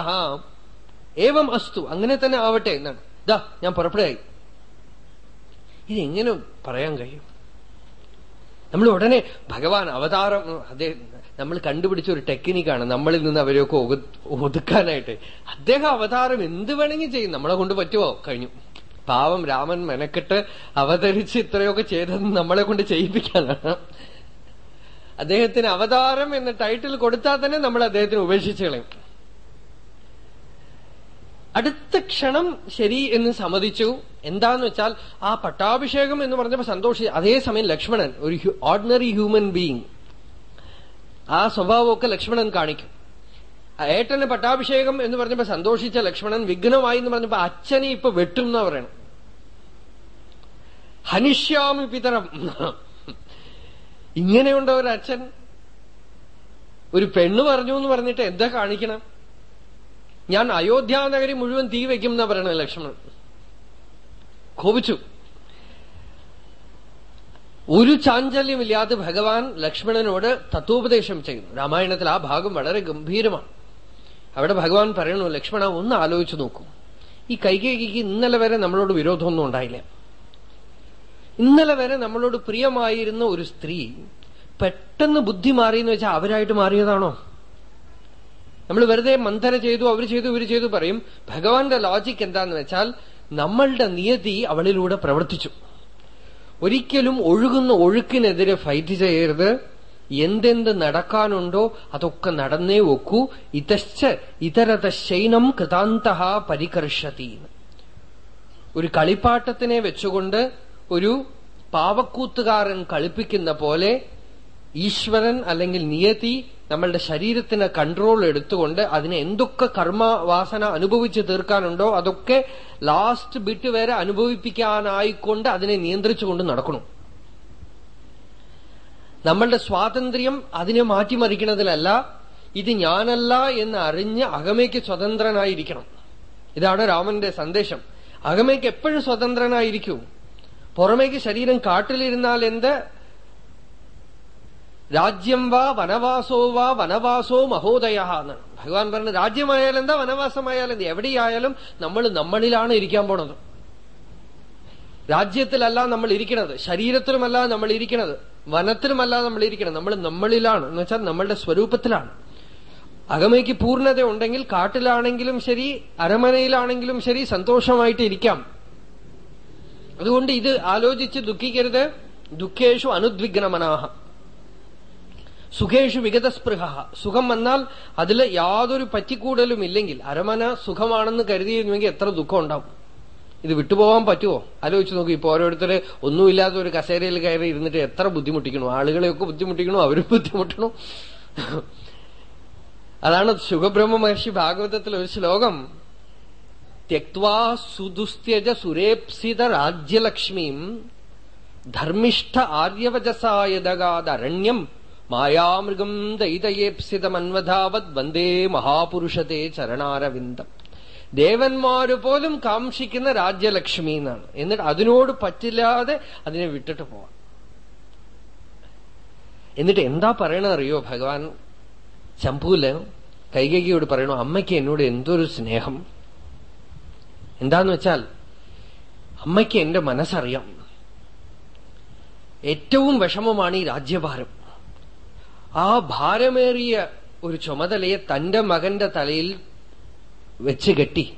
ഏവം അസ്തു അങ്ങനെ തന്നെ ആവട്ടെ എന്നാണ്. ദാ ഞാൻ പുറപ്പെടുകയായി ഇതെങ്ങനെ പറയാൻ കഴിയും. നമ്മൾ ഉടനെ ഭഗവാൻ അവതാരം അദ്ദേഹം നമ്മൾ കണ്ടുപിടിച്ച ഒരു ടെക്നിക്കാണ് നമ്മളിൽ നിന്ന് അവരെയൊക്കെ ഒതുക്കാനായിട്ട്. അദ്ദേഹം അവതാരം എന്ത് വേണമെങ്കിൽ ചെയ്യും. നമ്മളെ കൊണ്ട് പറ്റുമോ കഴിഞ്ഞു. പാവം രാമൻ മെനക്കെട്ട് അവതരിച്ച് ഇത്രയൊക്കെ ചെയ്തത് നമ്മളെ കൊണ്ട് ചെയ്യിപ്പിക്കാനാണ്. അദ്ദേഹത്തിന് അവതാരം എന്ന ടൈറ്റിൽ കൊടുത്താൽ തന്നെ നമ്മൾ അദ്ദേഹത്തിന് ഉപേക്ഷിച്ചു കളയും. അടുത്ത ക്ഷണം ശരി എന്ന് സമ്മതിച്ചു. എന്താന്ന് വെച്ചാൽ ആ പട്ടാഭിഷേകം എന്ന് പറഞ്ഞപ്പോ സന്തോഷി അതേസമയം ലക്ഷ്മണൻ ഒരു ഓർഡിനറി ഹ്യൂമൻ ബീയിങ് ആ സ്വഭാവമൊക്കെ ലക്ഷ്മണൻ കാണിക്കും. ഏട്ടന് പട്ടാഭിഷേകം എന്ന് പറഞ്ഞപ്പോ സന്തോഷിച്ച ലക്ഷ്മണൻ വിഘ്നമായി എന്ന് പറഞ്ഞപ്പോ അച്ഛനെ ഇപ്പൊ വെട്ടും പറയണം. ഹനിഷ്യാമി പിതരം. ഇങ്ങനെയുണ്ട ഒരു അച്ഛൻ? ഒരു പെണ്ണ് പറഞ്ഞു എന്ന് പറഞ്ഞിട്ട് എന്താ കാണിക്കണം? ഞാൻ അയോധ്യാനഗരി മുഴുവൻ തീ വയ്ക്കും എന്നാ പറയണത് ലക്ഷ്മണൻ. കോപിച്ചു. ഒരു ചാഞ്ചല്യമില്ലാതെ ഭഗവാൻ ലക്ഷ്മണനോട് തത്വോപദേശം ചെയ്യുന്നു. രാമായണത്തിൽ ആ ഭാഗം വളരെ ഗംഭീരമാണ്. അവിടെ ഭഗവാൻ പറയണു ലക്ഷ്മണ ഒന്ന് ആലോചിച്ചു നോക്കൂ. ഈ കൈകേകിക്ക് ഇന്നലെ വരെ നമ്മളോട് വിരോധമൊന്നും ഉണ്ടായില്ല. ഇന്നലെ വരെ നമ്മളോട് പ്രിയമായിരുന്ന ഒരു സ്ത്രീ പെട്ടെന്ന് ബുദ്ധി എന്ന് വെച്ചാൽ അവരായിട്ട് മാറിയതാണോ? നമ്മൾ വെറുതെ മന്ഥന ചെയ്തു അവർ ചെയ്തു ഇവർ ചെയ്തു പറയും. ഭഗവാന്റെ ലോജിക് എന്താന്ന് വെച്ചാൽ നമ്മളുടെ നിയതി അവളിലൂടെ പ്രവർത്തിച്ചു. ഒരിക്കലും ഒഴുകുന്ന ഒഴുക്കിനെതിരെ ഫൈറ്റ് ചെയ്യരുത്. എന്തെന്ത് നടക്കാനുണ്ടോ അതൊക്കെ നടന്നേ ഒക്കൂ. ഇതശ്ച ഇതരത ശൈനം കൃതാന്ത പരികർഷതി ഒരു കളിപ്പാട്ടത്തിനെ വെച്ചുകൊണ്ട് ഒരു പാവക്കൂത്തുകാരൻ കളിപ്പിക്കുന്ന പോലെ ഈശ്വരൻ അല്ലെങ്കിൽ നിയതി നമ്മളുടെ ശരീരത്തിന് കൺട്രോൾ എടുത്തുകൊണ്ട് അതിനെ എന്തൊക്കെ കർമ്മവാസന അനുഭവിച്ചു തീർക്കാനുണ്ടോ അതൊക്കെ ലാസ്റ്റ് ബിറ്റ് വരെ അനുഭവിപ്പിക്കാനായിക്കൊണ്ട് അതിനെ നിയന്ത്രിച്ചുകൊണ്ട് നടക്കണം. നമ്മളുടെ സ്വാതന്ത്ര്യം അതിനെ മാറ്റിമറിക്കുന്നതിലല്ല ഇത് ഞാനല്ല എന്ന് അറിഞ്ഞ് അകമയ്ക്ക് സ്വതന്ത്രനായിരിക്കണം. ഇതാണ് രാമന്റെ സന്ദേശം. അകമയ്ക്ക് എപ്പോഴും സ്വതന്ത്രനായിരിക്കും. പുറമേക്ക് ശരീരം കാട്ടിലിരുന്നാൽ എന്ത്? രാജ്യം വാ വനവാസോ വാ വനവാസോ മഹോദയ എന്നാണ് ഭഗവാൻ പറഞ്ഞത് രാജ്യമായാലും എന്താ വനവാസമായാലും എന്താ? എവിടെയായാലും നമ്മൾ നമ്മളിലാണ് ഇരിക്കാൻ പോണത്. രാജ്യത്തിലല്ല നമ്മൾ ഇരിക്കുന്നത് ശരീരത്തിലുമല്ല നമ്മൾ ഇരിക്കുന്നത് വനത്തിലുമല്ല നമ്മൾ ഇരിക്കുന്നത് നമ്മൾ നമ്മളിലാണ്. എന്ന് വെച്ചാൽ നമ്മളുടെ സ്വരൂപത്തിലാണ്. അകമയ്ക്ക് പൂർണത ഉണ്ടെങ്കിൽ കാട്ടിലാണെങ്കിലും ശരി അരമനയിലാണെങ്കിലും ശരി സന്തോഷമായിട്ട് ഇരിക്കാം. അതുകൊണ്ട് ഇത് ആലോചിച്ച് ദുഃഖിക്കരുത്. ദുഃഖേഷു അനുദ്വിഗ്നമനാഹ. സുഖേഷു വിഗതസ്പൃഹ. സുഖം വന്നാൽ അതിൽ യാതൊരു പറ്റിക്കൂടലും ഇല്ലെങ്കിൽ അരമന സുഖമാണെന്ന് കരുതിയിരുന്നുവെങ്കിൽ എത്ര ദുഃഖം ഉണ്ടാവും. ഇത് വിട്ടുപോകാൻ പറ്റുമോ ആലോചിച്ച് നോക്കി ഇപ്പൊ ഓരോരുത്തര് ഒന്നുമില്ലാത്ത ഒരു കസേരയിൽ കയറി ഇരുന്നിട്ട് എത്ര ബുദ്ധിമുട്ടിക്കണു? ആളുകളെയൊക്കെ ബുദ്ധിമുട്ടിക്കണു? അവരും ബുദ്ധിമുട്ടണു? അതാണ് സുഖബ്രഹ്മ മഹർഷി ഭാഗവതത്തിൽ ഒരു ശ്ലോകം. തെക്വാ സുദുസ്ത്യജ സുരേപ്സിത രാജ്യലക്ഷ്മിയും ധർമ്മിഷ്ഠ ആര്യവചസായതകാദരണ്യം മായാമൃഗം ദൈതയേപ്സിതമന്വധാവത് വന്ദേ മഹാപുരുഷത്തെ ചരണാരവിന്ദം. ദേവന്മാര് പോലും കാക്ഷിക്കുന്ന രാജ്യലക്ഷ്മി എന്നാണ്. എന്നിട്ട് അതിനോട് പറ്റില്ലാതെ അതിനെ വിട്ടിട്ട് പോവാം. എന്നിട്ട് എന്താ പറയണത് അറിയോ? ഭഗവാൻ ചമ്പൂൽ കൈകൈകിയോട് പറയണു അമ്മയ്ക്ക് എന്നോട് എന്തൊരു സ്നേഹം? എന്താന്ന് വെച്ചാൽ അമ്മയ്ക്ക് എന്റെ മനസ്സറിയാം. ഏറ്റവും വിഷമമാണ് ഈ രാജ്യഭാരം. ആ ഭാരമേറിയ ഒരു ചുമതലയെ തന്റെ മകന്റെ തലയിൽ വെച്ച് കെട്ടി.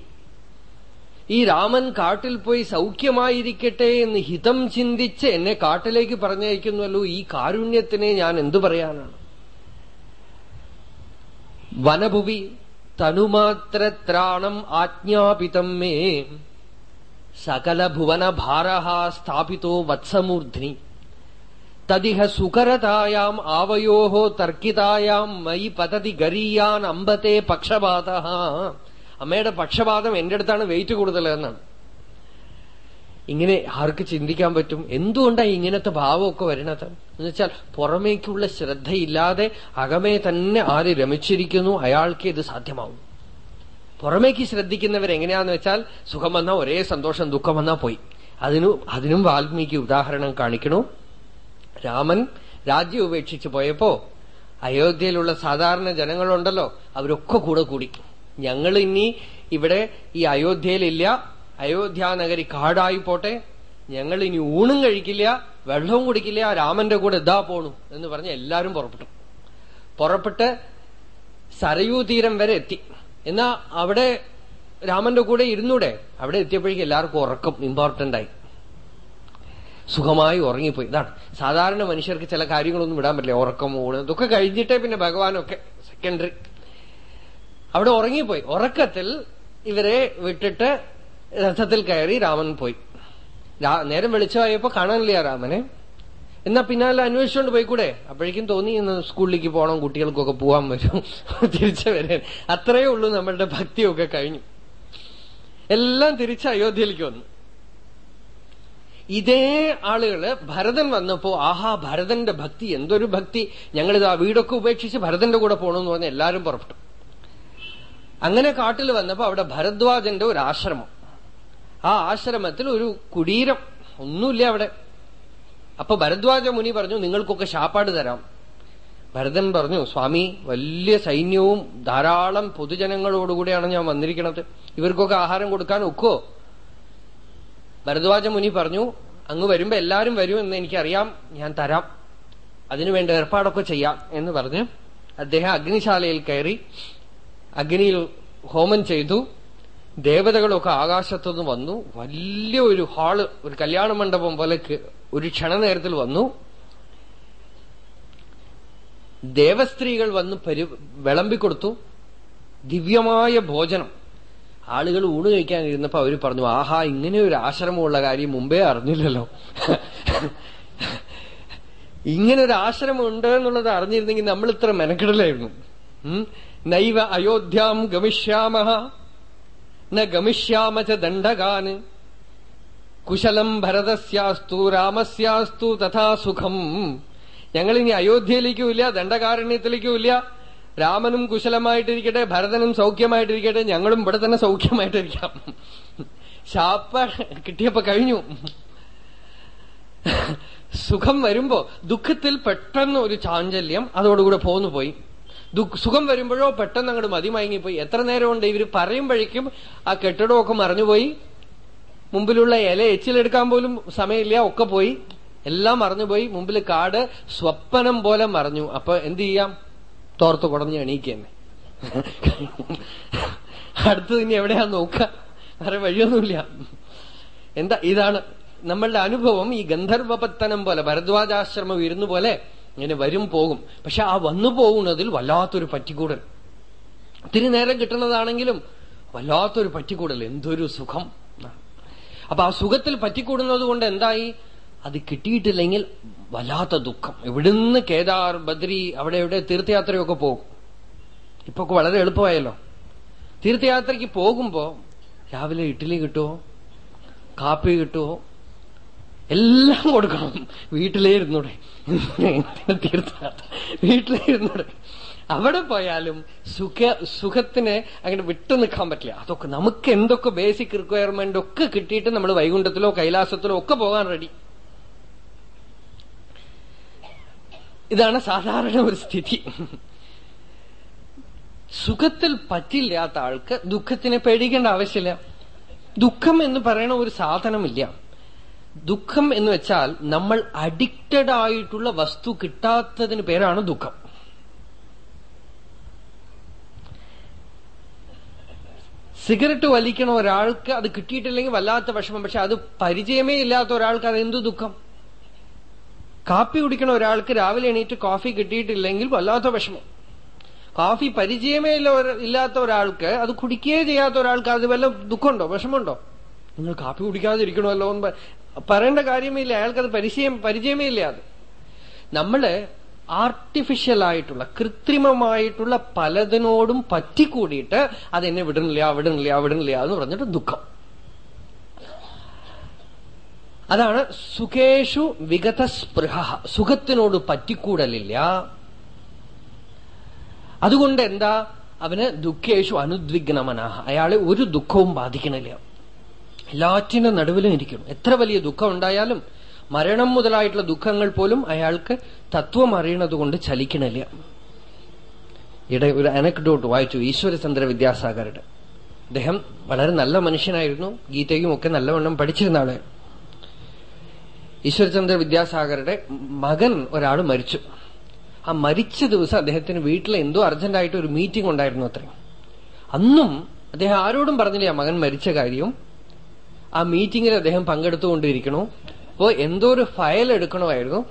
ഈ രാമൻ കാട്ടിൽ പോയി സൗഖ്യമായിരിക്കട്ടെ എന്ന് ഹിതം ചിന്തിച്ച് എന്നെ കാട്ടിലേക്ക് പറഞ്ഞയക്കുന്നുവല്ലോ. ഈ കാരുണ്യത്തിനെ ഞാൻ എന്തു പറയാനാണ്? വനഭുവി തനുമാത്രത്രാണം ആജ്ഞാപിതം മേ സകല ഭുവന ഭാര സ്ഥാപിതോ വത്സമൂർധ്നി. തദിഹ സുകരതായാം ആവയോ തർക്കിതായാം മയി പതതി ഗരീയാൻ അമ്പത്തെ പക്ഷപാത അമ്മയുടെ പക്ഷപാതം എന്റെ അടുത്താണ് വെയിറ്റ് കൂടുതൽ എന്നാണ് ഇങ്ങനെ ആർക്ക് ചിന്തിക്കാൻ പറ്റും? എന്തുകൊണ്ടാണ് ഇങ്ങനത്തെ ഭാവമൊക്കെ വരണത് എന്നുവെച്ചാൽ പുറമേക്കുള്ള ശ്രദ്ധയില്ലാതെ അകമേ തന്നെ ആര് രമിച്ചിരിക്കുന്നു അയാൾക്ക് ഇത് സാധ്യമാവും. പുറമേക്ക് ശ്രദ്ധിക്കുന്നവർ എങ്ങനെയാന്ന് വെച്ചാൽ സുഖം വന്നാൽ ഒരേ സന്തോഷം ദുഃഖം വന്നാൽ പോയി. അതിനും അതിനും വാൽമീകി ഉദാഹരണം കാണിക്കണു. രാമൻ രാജ്യം ഉപേക്ഷിച്ചു പോയപ്പോ അയോധ്യയിലുള്ള സാധാരണ ജനങ്ങളുണ്ടല്ലോ അവരൊക്കെ കൂടെ കൂടി. ഞങ്ങൾ ഇനി ഇവിടെ ഈ അയോധ്യയിലില്ല അയോധ്യാനഗരി കാടായി പോട്ടെ. ഞങ്ങൾ ഇനി ഊണും കഴിക്കില്ല വെള്ളവും കുടിക്കില്ല രാമന്റെ കൂടെ ഇതാ പോണു എന്ന് പറഞ്ഞ് എല്ലാരും പുറപ്പെട്ടു. പുറപ്പെട്ട് സരയൂ തീരം വരെ എത്തി. എന്നാ അവിടെ രാമന്റെ കൂടെ ഇരുന്നൂടെ? അവിടെ എത്തിയപ്പോഴേക്കും എല്ലാവർക്കും ഉറക്കം ഇമ്പോർട്ടന്റ് ആയി. സുഖമായി ഉറങ്ങിപ്പോയി. ഇതാണ് സാധാരണ മനുഷ്യർക്ക് ചില കാര്യങ്ങളൊന്നും വിടാൻ പറ്റില്ല. ഉറക്കം ഊണ് ഇതൊക്കെ കഴിഞ്ഞിട്ടേ പിന്നെ ഭഗവാനൊക്കെ സെക്കൻഡറി അവിടെ ഉറങ്ങിപ്പോയി. ഉറക്കത്തിൽ ഇവരെ വിട്ടിട്ട് രഥത്തിൽ കയറി രാമൻ പോയി. നേരം വെളിച്ചമായപ്പോ കാണാനില്ല രാമനെ. എന്നാ പിന്നാലെ അന്വേഷിച്ചുകൊണ്ട് പോയിക്കൂടെ? അപ്പോഴേക്കും തോന്നി ഇന്ന് സ്കൂളിലേക്ക് പോകണം കുട്ടികൾക്കൊക്കെ പോവാൻ വരും. തിരിച്ചു വരാൻ. അത്രയേ ഉള്ളൂ നമ്മളുടെ ഭക്തിയൊക്കെ കഴിഞ്ഞു. എല്ലാം തിരിച്ച് അയോധ്യയിലേക്ക് വന്നു. ഇതേ ആളുകൾ ഭരതൻ വന്നപ്പോ ആഹാ ഭരതന്റെ ഭക്തി എന്തൊരു ഭക്തി. ഞങ്ങളിത് ആ വീടൊക്കെ ഉപേക്ഷിച്ച് ഭരതന്റെ കൂടെ പോകണമെന്ന് പറഞ്ഞ് എല്ലാവരും പുറപ്പെട്ടു. അങ്ങനെ കാട്ടിൽ വന്നപ്പോ അവിടെ ഭരദ്വാജന്റെ ഒരു ആശ്രമം. ആ ആശ്രമത്തിൽ ഒരു കുടീരം ഒന്നുമില്ല അവിടെ. അപ്പൊ ഭരദ്വാജ മുനി പറഞ്ഞു നിങ്ങൾക്കൊക്കെ ശാപ്പാട് തരാം. ഭരതൻ പറഞ്ഞു സ്വാമി വലിയ സൈന്യവും ധാരാളം പൊതുജനങ്ങളോടുകൂടിയാണ് ഞാൻ വന്നിരിക്കുന്നത് ഇവർക്കൊക്കെ ആഹാരം കൊടുക്കാൻ ഒക്കോ ഭരദ്വാജ മുനി പറഞ്ഞു അങ്ങ് വരുമ്പോ എല്ലാരും വരും എന്ന് എനിക്കറിയാം ഞാൻ തരാം. അതിനുവേണ്ട ഏർപ്പാടൊക്കെ ചെയ്യാം എന്ന് പറഞ്ഞ് അദ്ദേഹം അഗ്നിശാലയിൽ കയറി അഗ്നിയിൽ ഹോമം ചെയ്തു. ദേവതകളൊക്കെ ആകാശത്തുനിന്ന് വന്നു. വലിയ ഒരു ഹാൾ ഒരു കല്യാണ മണ്ഡപം പോലെ ഒരു ക്ഷണനേരത്തിൽ വന്നു. ദേവസ്ത്രീകൾ വന്ന് പരി വിളമ്പിക്കൊടുത്തു. ദിവ്യമായ ഭോജനം. ആളുകൾ ഊണ് കഴിക്കാനിരുന്നപ്പോ അവർ പറഞ്ഞു ആഹാ ഇങ്ങനെ ഒരു ആശ്രമമുള്ള കാര്യം മുമ്പേ അറിഞ്ഞില്ലല്ലോ. ഇങ്ങനെ ഒരു ആശ്രമം ഉണ്ട് എന്നുള്ളത് അറിഞ്ഞിരുന്നെങ്കിൽ നമ്മൾ ഇത്ര മെനക്കെടലായിരുന്നു. നൈവ അയോധ്യാം ഗമിഷ്യാമ ന ഗമിഷ്യാമ ദണ്ഡകാന് കുശലം ഭരതസ്യാസ്തു രാമസ്യാസ്തു തഥാ സുഖം ഞങ്ങളിനി അയോധ്യയിലേക്കും ഇല്ല ദണ്ഡകാരണ്യത്തിലേക്കും ഇല്ല. രാമനും കുശലമായിട്ടിരിക്കട്ടെ ഭരതനും സൗഖ്യമായിട്ടിരിക്കട്ടെ ഞങ്ങളും ഇവിടെ തന്നെ സൗഖ്യമായിട്ടിരിക്കാം. ശാപ്പ കിട്ടിയപ്പോ കഴിഞ്ഞു. സുഖം വരുമ്പോ ദുഃഖത്തിൽ പെട്ടെന്ന് ഒരു ചാഞ്ചല്യം അതോടുകൂടെ പോന്നു പോയി. സുഖം വരുമ്പോഴോ പെട്ടെന്ന് അങ്ങോട്ട് മതിമയങ്ങിപ്പോയി. എത്ര നേരമുണ്ട് ഇവർ പറയുമ്പോഴേക്കും ആ കെട്ടിടമൊക്കെ മറിഞ്ഞുപോയി. മുമ്പിലുള്ള ഇല എച്ചിലെടുക്കാൻ പോലും സമയമില്ല ഒക്കെ പോയി. എല്ലാം മറിഞ്ഞുപോയി. മുമ്പിൽ കാട് സ്വപ്നം പോലെ മറിഞ്ഞു. അപ്പൊ എന്ത് ചെയ്യാം? തോർത്ത് കുടഞ്ഞ് എണീക്കന്നെ. അടുത്തത് ഇനി എവിടെയാ നോക്ക വേറെ വഴിയൊന്നുമില്ല. എന്താ ഇതാണ് നമ്മളുടെ അനുഭവം. ഈ ഗന്ധർവപത്തനം പോലെ ഭരദ്വാജാശ്രമം ഇരുന്നു പോലെ ഇങ്ങനെ വരും പോകും. പക്ഷെ ആ വന്നു പോകുന്നതിൽ വല്ലാത്തൊരു പറ്റിക്കൂടൽ. ഒത്തിരി നേരം കിട്ടുന്നതാണെങ്കിലും വല്ലാത്തൊരു പറ്റിക്കൂടൽ. എന്തൊരു സുഖം. അപ്പൊ ആ സുഖത്തിൽ പറ്റിക്കൂടുന്നത് കൊണ്ട് എന്തായി? അത് കിട്ടിയിട്ടില്ലെങ്കിൽ വല്ലാത്ത ദുഃഖം. ഇവിടുന്ന് കേദാർ ബദ്രി അവിടെ എവിടെ തീർത്ഥയാത്രയൊക്കെ പോകും. ഇപ്പൊ വളരെ എളുപ്പമായല്ലോ. തീർത്ഥയാത്രയ്ക്ക് പോകുമ്പോ രാവിലെ ഇഡ്ഡലി കിട്ടുമോ കാപ്പി കിട്ടുമോ എല്ലാം കൊടുക്കണം. വീട്ടിലേ ഇരുന്നൂടെ. തീർത്ഥയാത്ര? വീട്ടിലേ ഇരുന്നൂടെ. അവിടെ പോയാലും സുഖ സുഖത്തിന് അങ്ങനെ വിട്ടു നിൽക്കാൻ പറ്റില്ല. അതൊക്കെ നമുക്ക് എന്തൊക്കെ ബേസിക് റിക്വയർമെന്റ് ഒക്കെ കിട്ടിയിട്ട് നമ്മൾ വൈകുണ്ഠത്തിലോ കൈലാസത്തിലോ ഒക്കെ പോകാൻ റെഡി ഇതാണ് സാധാരണ ഒരു സ്ഥിതി. സുഖത്തിൽ പറ്റില്ലാത്ത ആൾക്ക് ദുഃഖത്തിനെ പേടിക്കേണ്ട ആവശ്യമില്ല. ദുഃഖം എന്ന് പറയണ ഒരു സാധനമില്ല. ദുഃഖം എന്ന് വെച്ചാൽ നമ്മൾ അഡിക്റ്റഡ് ആയിട്ടുള്ള വസ്തു കിട്ടാത്തതിന് പേരാണ് ദുഃഖം. സിഗരറ്റ് വലിക്കണ ഒരാൾക്ക് അത് കിട്ടിയിട്ടില്ലെങ്കിൽ വല്ലാത്ത വിഷമം. പക്ഷെ അത് പരിചയമേ ഇല്ലാത്ത ഒരാൾക്ക് അത് എന്തു ദുഃഖം? കാപ്പി കുടിക്കണ ഒരാൾക്ക് രാവിലെ എണീറ്റ് കോഫി കിട്ടിയിട്ടില്ലെങ്കിൽ വല്ലാത്ത വിഷമം. കാഫി പരിചയമേ ഇല്ല ഇല്ലാത്ത ഒരാൾക്ക് അത് കുടിക്കുകയേ ചെയ്യാത്ത ഒരാൾക്ക് അത് വല്ല ദുഃഖമുണ്ടോ? വിഷമമുണ്ടോ? നിങ്ങൾ കാപ്പി കുടിക്കാതിരിക്കണമല്ലോ എന്ന് പറയേണ്ട കാര്യമേ ഇല്ല അയാൾക്കത് പരിചയം പരിചയമേ ഇല്ല അത്. നമ്മൾ ആർട്ടിഫിഷ്യൽ ആയിട്ടുള്ള കൃത്രിമമായിട്ടുള്ള പലതിനോടും പറ്റിക്കൂടിയിട്ട് അതെന്നെ വിടണില്ല വിടണില്ല വിടണില്ല എന്ന് പറഞ്ഞിട്ട് ദുഃഖം. അതാണ് സുഖേഷു വിഗത സ്പൃഹ സുഖത്തിനോട് പറ്റിക്കൂടലില്ല. അതുകൊണ്ട് എന്താ അവന് ദുഃഖേഷു അനുദ്വിഗ്നമനാഹ അയാളെ ഒരു ദുഃഖവും ബാധിക്കണില്ല. എല്ലാറ്റിന്റെ നടുവിലും ഇരിക്കും എത്ര വലിയ ദുഃഖം ഉണ്ടായാലും മരണം മുതലായിട്ടുള്ള ദുഃഖങ്ങൾ പോലും അയാൾക്ക് തത്വം അറിയണത് കൊണ്ട് ചലിക്കണില്ല. ഇവിടെ ഒരു അനക്ഡോട്ട് വായിച്ചു. ഈശ്വരചന്ദ്ര വിദ്യാസാഗരുടെ. അദ്ദേഹം വളരെ നല്ല മനുഷ്യനായിരുന്നു. ഗീതയും ഒക്കെ നല്ലവണ്ണം പഠിച്ചിരുന്ന ആൾ. ഈശ്വരചന്ദ്ര വിദ്യാസാഗറുടെ മകൻ ഒരാൾ മരിച്ചു. ആ മരിച്ച ദിവസം അദ്ദേഹത്തിന് വീട്ടിൽ എന്തോ അർജന്റായിട്ട് ഒരു മീറ്റിംഗ് ഉണ്ടായിരുന്നു അത്രയും അന്നും അദ്ദേഹം ആരോടും പറഞ്ഞില്ല മകൻ മരിച്ച കാര്യവും ആ മീറ്റിംഗിൽ അദ്ദേഹം പങ്കെടുത്തുകൊണ്ടിരിക്കണു. അപ്പോ എന്തോ ഒരു ഫയൽ എടുക്കണമായിരുന്നു.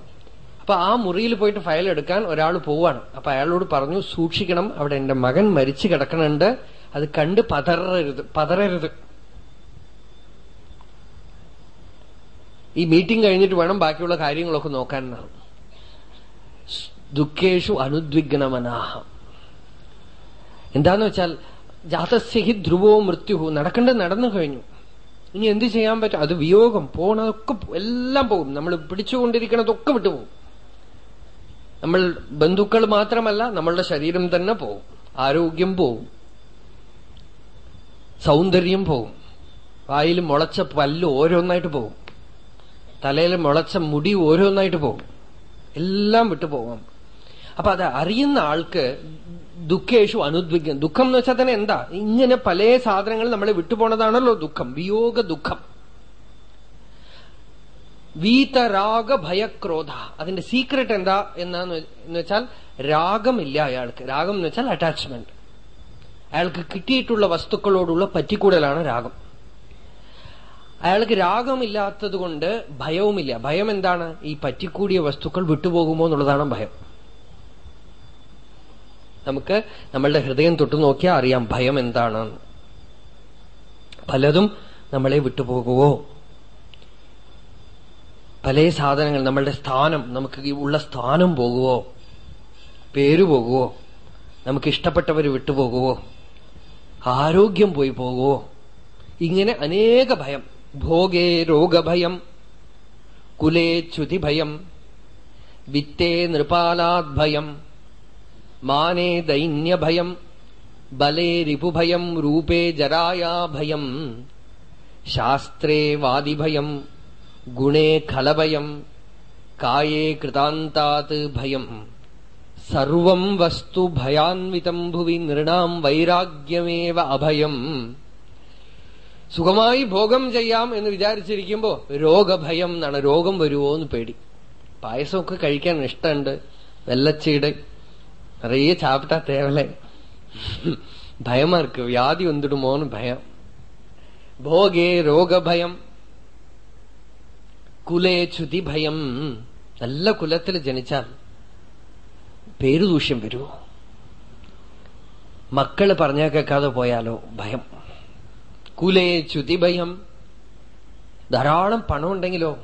അപ്പൊ ആ മുറിയിൽ പോയിട്ട് ഫയൽ എടുക്കാൻ ഒരാൾ പോവാണ്. അപ്പൊ അയാളോട് പറഞ്ഞു സൂക്ഷിക്കണം അവിടെ എന്റെ മകൻ മരിച്ചു കിടക്കണുണ്ട്. അത് കണ്ട് പതറരുത് പതറരുത്. ഈ മീറ്റിംഗ് കഴിഞ്ഞിട്ട് വേണം ബാക്കിയുള്ള കാര്യങ്ങളൊക്കെ നോക്കാൻ എന്നാണ് ദുഃഖേഷു അനുദ്വിഗ്നമനാഹ. എന്താന്ന് വെച്ചാൽ ജാതസ്യഹി ധ്രുവോ മൃത്യു നടക്കേണ്ടത് നടന്നു കഴിഞ്ഞു. ഇനി എന്ത് ചെയ്യാൻ പറ്റും? അത് വിയോഗം പോണതൊക്കെ എല്ലാം പോകും. നമ്മൾ പിടിച്ചുകൊണ്ടിരിക്കണതൊക്കെ വിട്ടുപോകും നമ്മൾ ബന്ധുക്കൾ മാത്രമല്ല നമ്മളുടെ ശരീരം തന്നെ പോകും. ആരോഗ്യം പോവും സൗന്ദര്യം പോവും വായിൽ മുളച്ച പല്ല് ഓരോന്നായിട്ട് പോകും. തലയിൽ മുളച്ച മുടി ഓരോന്നായിട്ട് പോകും. എല്ലാം വിട്ടുപോകും അപ്പൊ അത് അറിയുന്ന ആൾക്ക് ദുഃഖേഷു അനുദ്വിഗ്നം. ദുഃഖം എന്ന് വെച്ചാൽ തന്നെ എന്താ? ഇങ്ങനെ പല സാധനങ്ങൾ നമ്മളെ വിട്ടുപോണതാണല്ലോ ദുഃഖം. വിയോഗ ദുഃഖം. വീതരാഗ ഭയക്രോധ. അതിന്റെ സീക്രട്ട് എന്താ എന്ന് വെച്ചാൽ രാഗമില്ല അയാൾക്ക്. രാഗം എന്ന് വെച്ചാൽ അറ്റാച്ച്മെന്റ് അയാൾക്ക് കിട്ടിയിട്ടുള്ള വസ്തുക്കളോടുള്ള പറ്റിക്കൂടലാണ് രാഗം. അയാൾക്ക് രാഗമില്ലാത്തത് കൊണ്ട് ഭയവുമില്ല. ഭയം എന്താണ്? ഈ പറ്റിക്കൂടിയ വസ്തുക്കൾ വിട്ടുപോകുമോ എന്നുള്ളതാണ് ഭയം. നമുക്ക് നമ്മളുടെ ഹൃദയം തൊട്ടു നോക്കിയാൽ അറിയാം ഭയം എന്താണ്. പലതും നമ്മളെ വിട്ടുപോകുമോ പല സാധനങ്ങൾ നമ്മളുടെ സ്ഥാനം നമുക്ക് ഉള്ള സ്ഥാനം പോകുവോ? പേര് പോകുവോ? നമുക്ക് ഇഷ്ടപ്പെട്ടവർ വിട്ടുപോകുവോ? ആരോഗ്യം പോയി പോകുവോ? ഇങ്ങനെ അനേക ഭയം. ഭോഗേ രോഗഭയം കുലേ ച്യുതിഭയം വിത്തേ നൃപാലാദ്ഭയം മാനേ ദൈന്യഭയം ബലേ രിപുഭയം രൂപേ ജരായാഭയം ശാസ്ത്രേ വാദിഭയം ഗുണേ ഖലഭയം കായേ കൃതാന്താത് ഭയം. സർവം വസ്തു ഭയാൻവിതം ഭുവി നൃണാം വൈരാഗ്യമേവ അഭയം. സുഖമായി ഭോഗം ചെയ്യാം എന്ന് വിചാരിച്ചിരിക്കുമ്പോ രോഗഭയം എന്നാണ് രോഗം വരുമോ എന്ന് പേടി പായസമൊക്കെ കഴിക്കാൻ ഇഷ്ടമുണ്ട് വെള്ളച്ചീട് നിറയെ ചാപ്പിട്ടാ തേവലെ ഭയമാ இருக்கு வியாதி வந்துடுமோன்னு பயம் ഭോഗേ രോഗഭയം കുലേ ചുതി ഭയം നല്ല കുലത്തിൽ ജനിച്ചാൽ പേരുദൂഷ്യം വരുമോ മക്കള് പറഞ്ഞാൽ കേൾക്കാതെ പോയാലോ ഭയം കുലേ ചുതിഭയം. ധാരാളം പണം ഉണ്ടെങ്കിലോ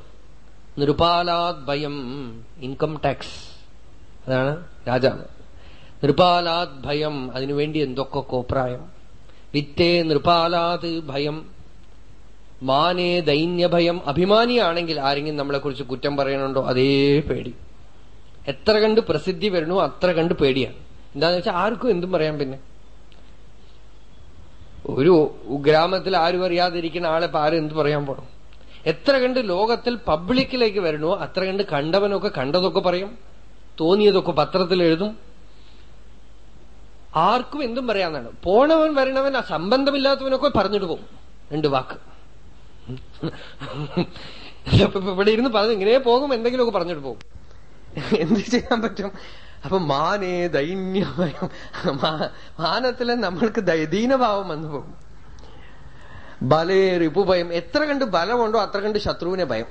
ഭയം ഇൻകം ടാക്സ് അതാണ് രാജാവ്. നൃപാലാത് ഭയം അതിനുവേണ്ടി എന്തൊക്കെ കോപ്രായം? വിത്തേ നൃപാലാത് ഭയം മാനേ ദൈന്യഭയം. അഭിമാനിയാണെങ്കിൽ ആരെങ്കിലും നമ്മളെക്കുറിച്ച് കുറ്റം പറയണുണ്ടോ? അതേ പേടി. എത്ര കണ്ട് പ്രസിദ്ധി വരണോ അത്ര കണ്ട് പേടിയാണ്. എന്താന്ന് വെച്ചാൽ ആർക്കും എന്തും പറയാം പിന്നെ. ഒരു ഗ്രാമത്തിൽ ആരും അറിയാതിരിക്കുന്ന ആളെ ഇപ്പൊ ആരും എന്ത് പറയാൻ പോണം? എത്ര കണ്ട് ലോകത്തിൽ പബ്ലിക്കിലേക്ക് വരണോ അത്ര കണ്ട് കണ്ടവനൊക്കെ കണ്ടതൊക്കെ പറയും. തോന്നിയതൊക്കെ പത്രത്തിൽ എഴുതും. ആർക്കും എന്തും പറയാന്നാണ്. പോണവൻ വരണവൻ ആ സംബന്ധമില്ലാത്തവനൊക്കെ പറഞ്ഞിട്ട് പോകും. രണ്ട് വാക്ക്. ഇവിടെ ഇരുന്ന് പറഞ്ഞു ഇങ്ങനെ പോകും എന്തെങ്കിലുമൊക്കെ പറഞ്ഞിട്ട് പോകും. എന്ത് ചെയ്യാൻ പറ്റും? അപ്പൊ മാനേ ദൈന്യമയം. മാനത്തിൽ നമ്മൾക്ക് ദീനഭാവം വന്നു പോകും. ബലേ റിപുഭയം എത്ര കണ്ട് ബലമുണ്ടോ അത്ര കണ്ട് ശത്രുവിനെ ഭയം.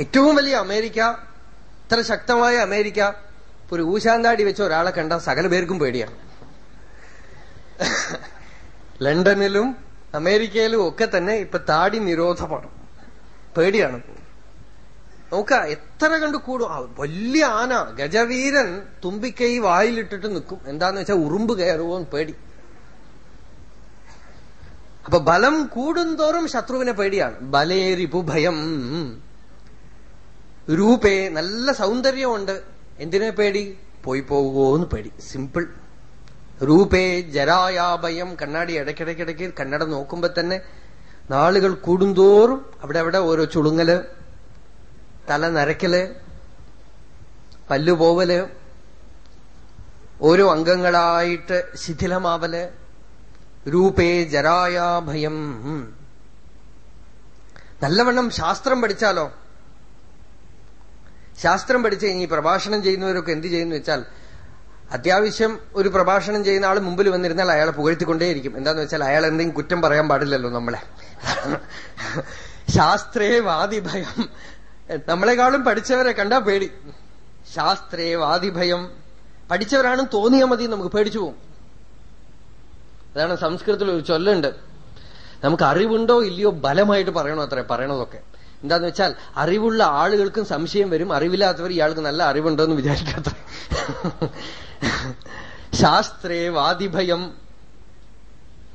ഏറ്റവും വലിയ അമേരിക്ക ഇത്ര ശക്തമായ അമേരിക്ക ഒരു ഊശാന്താടി വെച്ച ഒരാളെ കണ്ട സകല പേർക്കും പേടിയാണ്. ലണ്ടനിലും അമേരിക്കയിലും ഒക്കെ തന്നെ ഇപ്പൊ താടി നിരോധമാണ്. പേടിയാണ്. നോക്ക എത്ര കണ്ട് കൂടും? വലിയ ആന ഗജവീരൻ തുമ്പിക്കൈ വായിലിട്ടിട്ട് നിൽക്കും. എന്താന്ന് വെച്ചാൽ ഉറുമ്പ് കയറുമോ പേടി. അപ്പൊ ബലം കൂടുന്തോറും ശത്രുവിനെ പേടിയാണ്. ബലേരിപു ഭയം. രൂപേ നല്ല സൗന്ദര്യമുണ്ട്. എന്തിനെ പേടി? പോയി പോകുമോന്ന് പേടി. സിമ്പിൾ. രൂപേ ജരായാഭയം. കണ്ണാടി ഇടയ്ക്കിടയ്ക്കിടയ്ക്ക് കണ്ണട നോക്കുമ്പോ തന്നെ നാളുകൾ കൂടുന്തോറും അവിടെ അവിടെ ഓരോ ചുളുങ്ങൽ തല നരയ്ക്കൽ പല്ലുപോവൽ ഓരോ അംഗങ്ങളായിട്ട് ശിഥിലമാവൽ. രൂപേ ജരായാഭയം. നല്ലവണ്ണം ശാസ്ത്രം പഠിച്ചാലോ? ശാസ്ത്രം പഠിച്ച് ഇനി പ്രഭാഷണം ചെയ്യുന്നവരൊക്കെ എന്ത് ചെയ്യുന്നു വെച്ചാൽ അത്യാവശ്യം ഒരു പ്രഭാഷണം ചെയ്യുന്ന ആൾ മുമ്പിൽ വന്നിരുന്നാൽ അയാളെ പുകഴ്ത്തിക്കൊണ്ടേയിരിക്കും. എന്താന്ന് വെച്ചാൽ അയാൾ എന്തെങ്കിലും കുറ്റം പറയാൻ പാടില്ലല്ലോ നമ്മളെ. ശാസ്ത്രേ വാദിഭയം നമ്മളെക്കാളും പഠിച്ചവരെ കണ്ടാ പേടി. ശാസ്ത്രേ വാദിഭയം പഠിച്ചവരാണെന്ന് തോന്നിയാൽ മതി നമുക്ക് പേടിച്ചു പോകും അതാണ് സംസ്കൃതത്തിൽ ഒരു ചൊല്ലുണ്ട്. നമുക്ക് അറിവുണ്ടോ ഇല്ലയോ ബലമായിട്ട് പറയണോ അത്ര പറയണതൊക്കെ. എന്താന്ന് വെച്ചാൽ അറിവുള്ള ആളുകൾക്കും സംശയം വരും. അറിവില്ലാത്തവർ ഇയാൾക്ക് നല്ല അറിവുണ്ടോന്ന് വിചാരിക്കാത്ത ശാസ്ത്രേ വാദിഭയം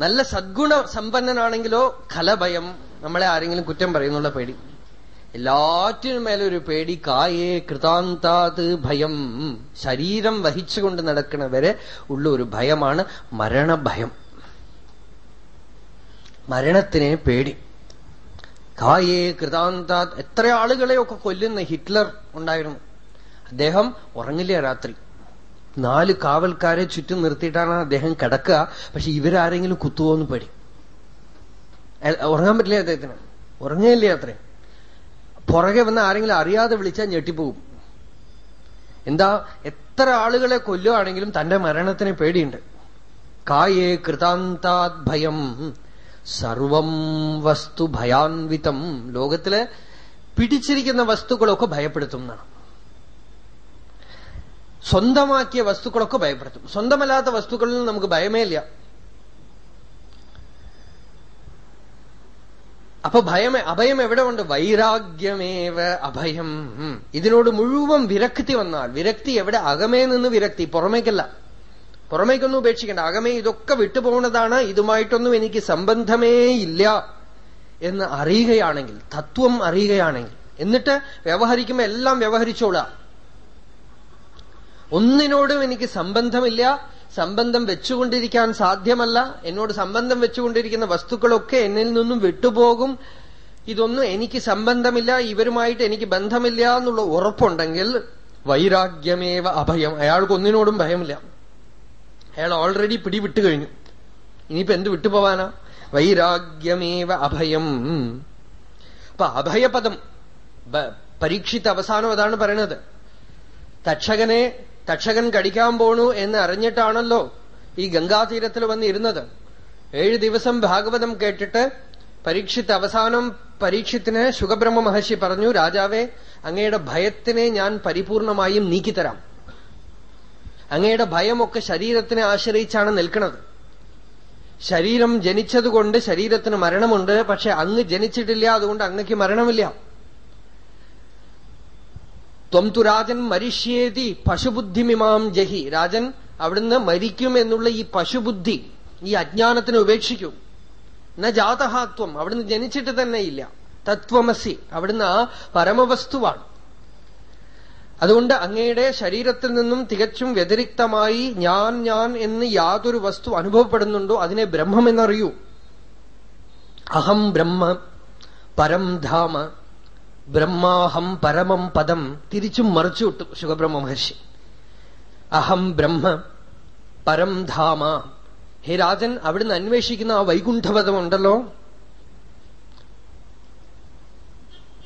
നല്ല സദ്ഗുണ സമ്പന്നനാണെങ്കിലോ കലഭയം. നമ്മളെ ആരെങ്കിലും കുറ്റം പറയുന്നുള്ള പേടി. എല്ലാറ്റിനും മേലൊരു പേടി. കായേ കൃതാന്താത് ഭയം. ശരീരം വഹിച്ചുകൊണ്ട് നടക്കുന്നവരെ ഉള്ള ഒരു ഭയമാണ് മരണഭയം. മരണത്തിനെ പേടി. കായേ കൃതാന്താത്. എത്ര ആളുകളെയൊക്കെ കൊല്ലുന്ന ഹിറ്റ്ലർ ഉണ്ടായിരുന്നു. അദ്ദേഹം ഉറങ്ങില്ല രാത്രി. നാല് കാവൽക്കാരെ ചുറ്റും നിർത്തിയിട്ടാണ് അദ്ദേഹം കിടക്കുക. പക്ഷെ ഇവരാരെങ്കിലും കുത്തുവോന്ന് പേടി. ഉറങ്ങാൻ പറ്റില്ല അദ്ദേഹത്തിന്. ഉറങ്ങിയില്ലേ അത്രേ പുറകെ വന്ന് ആരെങ്കിലും അറിയാതെ വിളിച്ചാൽ ഞെട്ടിപ്പോകും. എന്താ എത്ര ആളുകളെ കൊല്ലുകയാണെങ്കിലും തന്റെ മരണത്തിന് പേടിയുണ്ട്. കായേ കൃതാന്താത് ഭയം സർവം വസ്തു ഭയാൻവിതം. ലോകത്തിൽ പിടിച്ചിരിക്കുന്ന വസ്തുക്കളൊക്കെ ഭയപ്പെടുത്തും എന്നാണ്. സ്വന്തമാക്കിയ വസ്തുക്കളൊക്കെ ഭയപ്പെടുത്തും. സ്വന്തമല്ലാത്ത വസ്തുക്കളിൽ നമുക്ക് ഭയമേ ഇല്ല. അപ്പൊ ഭയം അഭയം എവിടെ ഉണ്ട് വൈരാഗ്യമേവ അഭയം. ഇതിനോട് മുഴുവൻ വിരക്തി വന്നാൽ വിരക്തി എവിടെ? അകമേ നിന്ന് വിരക്തി പുറമേക്കല്ല. പുറമേക്കൊന്നും ഉപേക്ഷിക്കേണ്ട. അകമേ ഇതൊക്കെ വിട്ടുപോകുന്നതാണ് ഇതുമായിട്ടൊന്നും എനിക്ക് സംബന്ധമേ ഇല്ല എന്ന് അറിയുകയാണെങ്കിൽ തത്വം അറിയുകയാണെങ്കിൽ എന്നിട്ട് വ്യവഹരിക്കുമ്പോ എല്ലാം വ്യവഹരിച്ചോളാം ഒന്നിനോടും എനിക്ക് സംബന്ധമില്ല സംബന്ധം വെച്ചുകൊണ്ടിരിക്കാൻ സാധ്യമല്ല. എന്നോട് സംബന്ധം വെച്ചുകൊണ്ടിരിക്കുന്ന വസ്തുക്കളൊക്കെ എന്നിൽ നിന്നും വിട്ടുപോകും. ഇതൊന്നും എനിക്ക് സംബന്ധമില്ല ഇവരുമായിട്ട് എനിക്ക് ബന്ധമില്ല എന്നുള്ള ഉറപ്പുണ്ടെങ്കിൽ വൈരാഗ്യമേവ അഭയം. അയാൾക്ക് ഒന്നിനോടും ഭയമില്ല. അയാൾ ഓൾറെഡി പിടിവിട്ട് കഴിഞ്ഞു. ഇനിയിപ്പോ എന്ത് വിട്ടുപോവാനാ? വൈരാഗ്യമേവ അഭയം. അപ്പൊ അഭയപദം പരീക്ഷിത്ത അവസാനം അതാണ് പറയണത്. തക്ഷകനെ തക്ഷകൻ കടിക്കാൻ പോണു എന്ന് അറിഞ്ഞിട്ടാണല്ലോ ഈ ഗംഗാതീരത്തിൽ വന്നിരുന്നത്. ഏഴ് ദിവസം ഭാഗവതം കേട്ടിട്ട് പരീക്ഷിത്ത് അവസാനം പരീക്ഷത്തിന് സുഖബ്രഹ്മ മഹർഷി പറഞ്ഞു രാജാവേ അങ്ങയുടെ ഭയത്തിനെ ഞാൻ പരിപൂർണമായും നീക്കിത്തരാം. അങ്ങയുടെ ഭയമൊക്കെ ശരീരത്തിനെ ആശ്രയിച്ചാണ് നിൽക്കുന്നത്. ശരീരം ജനിച്ചതുകൊണ്ട് ശരീരത്തിന് മരണമുണ്ട് പക്ഷെ അങ്ങ് ജനിച്ചിട്ടില്ല അതുകൊണ്ട് അങ്ങക്ക് മരണമില്ല. ത്വം തു രാജൻ മരിഷ്യേതി പശുബുദ്ധിമിമാം ജഹി. രാജൻ അവിടുന്ന് മരിക്കും എന്നുള്ള ഈ പശുബുദ്ധി ഈ അജ്ഞാനത്തിന് ഉപേക്ഷിക്കും. ന ജാതഹാത്വം അവിടുന്ന് ജനിച്ചിട്ട് തന്നെ ഇല്ല. തത്വമസി അവിടുന്ന് ആ പരമവസ്തുവാണ്. അതുകൊണ്ട് അങ്ങയുടെ ശരീരത്തിൽ നിന്നും തികച്ചും വ്യതിരിക്തമായി ഞാൻ ഞാൻ എന്ന് യാതൊരു വസ്തു അനുഭവപ്പെടുന്നുണ്ടോ അതിനെ ബ്രഹ്മമെന്നറിയൂ അഹം ബ്രഹ്മ പരം ധാമ. ബ്രഹ്മാഹം പരമം പദം തിരിച്ചും മറിച്ചു വിട്ടു ശുഖബ്രഹ്മ മഹർഷി. അഹം ബ്രഹ്മ പരം ധാമ. ഹേ രാജൻ അവിടുന്ന് അന്വേഷിക്കുന്ന ആ വൈകുണ്ഠപദമുണ്ടല്ലോ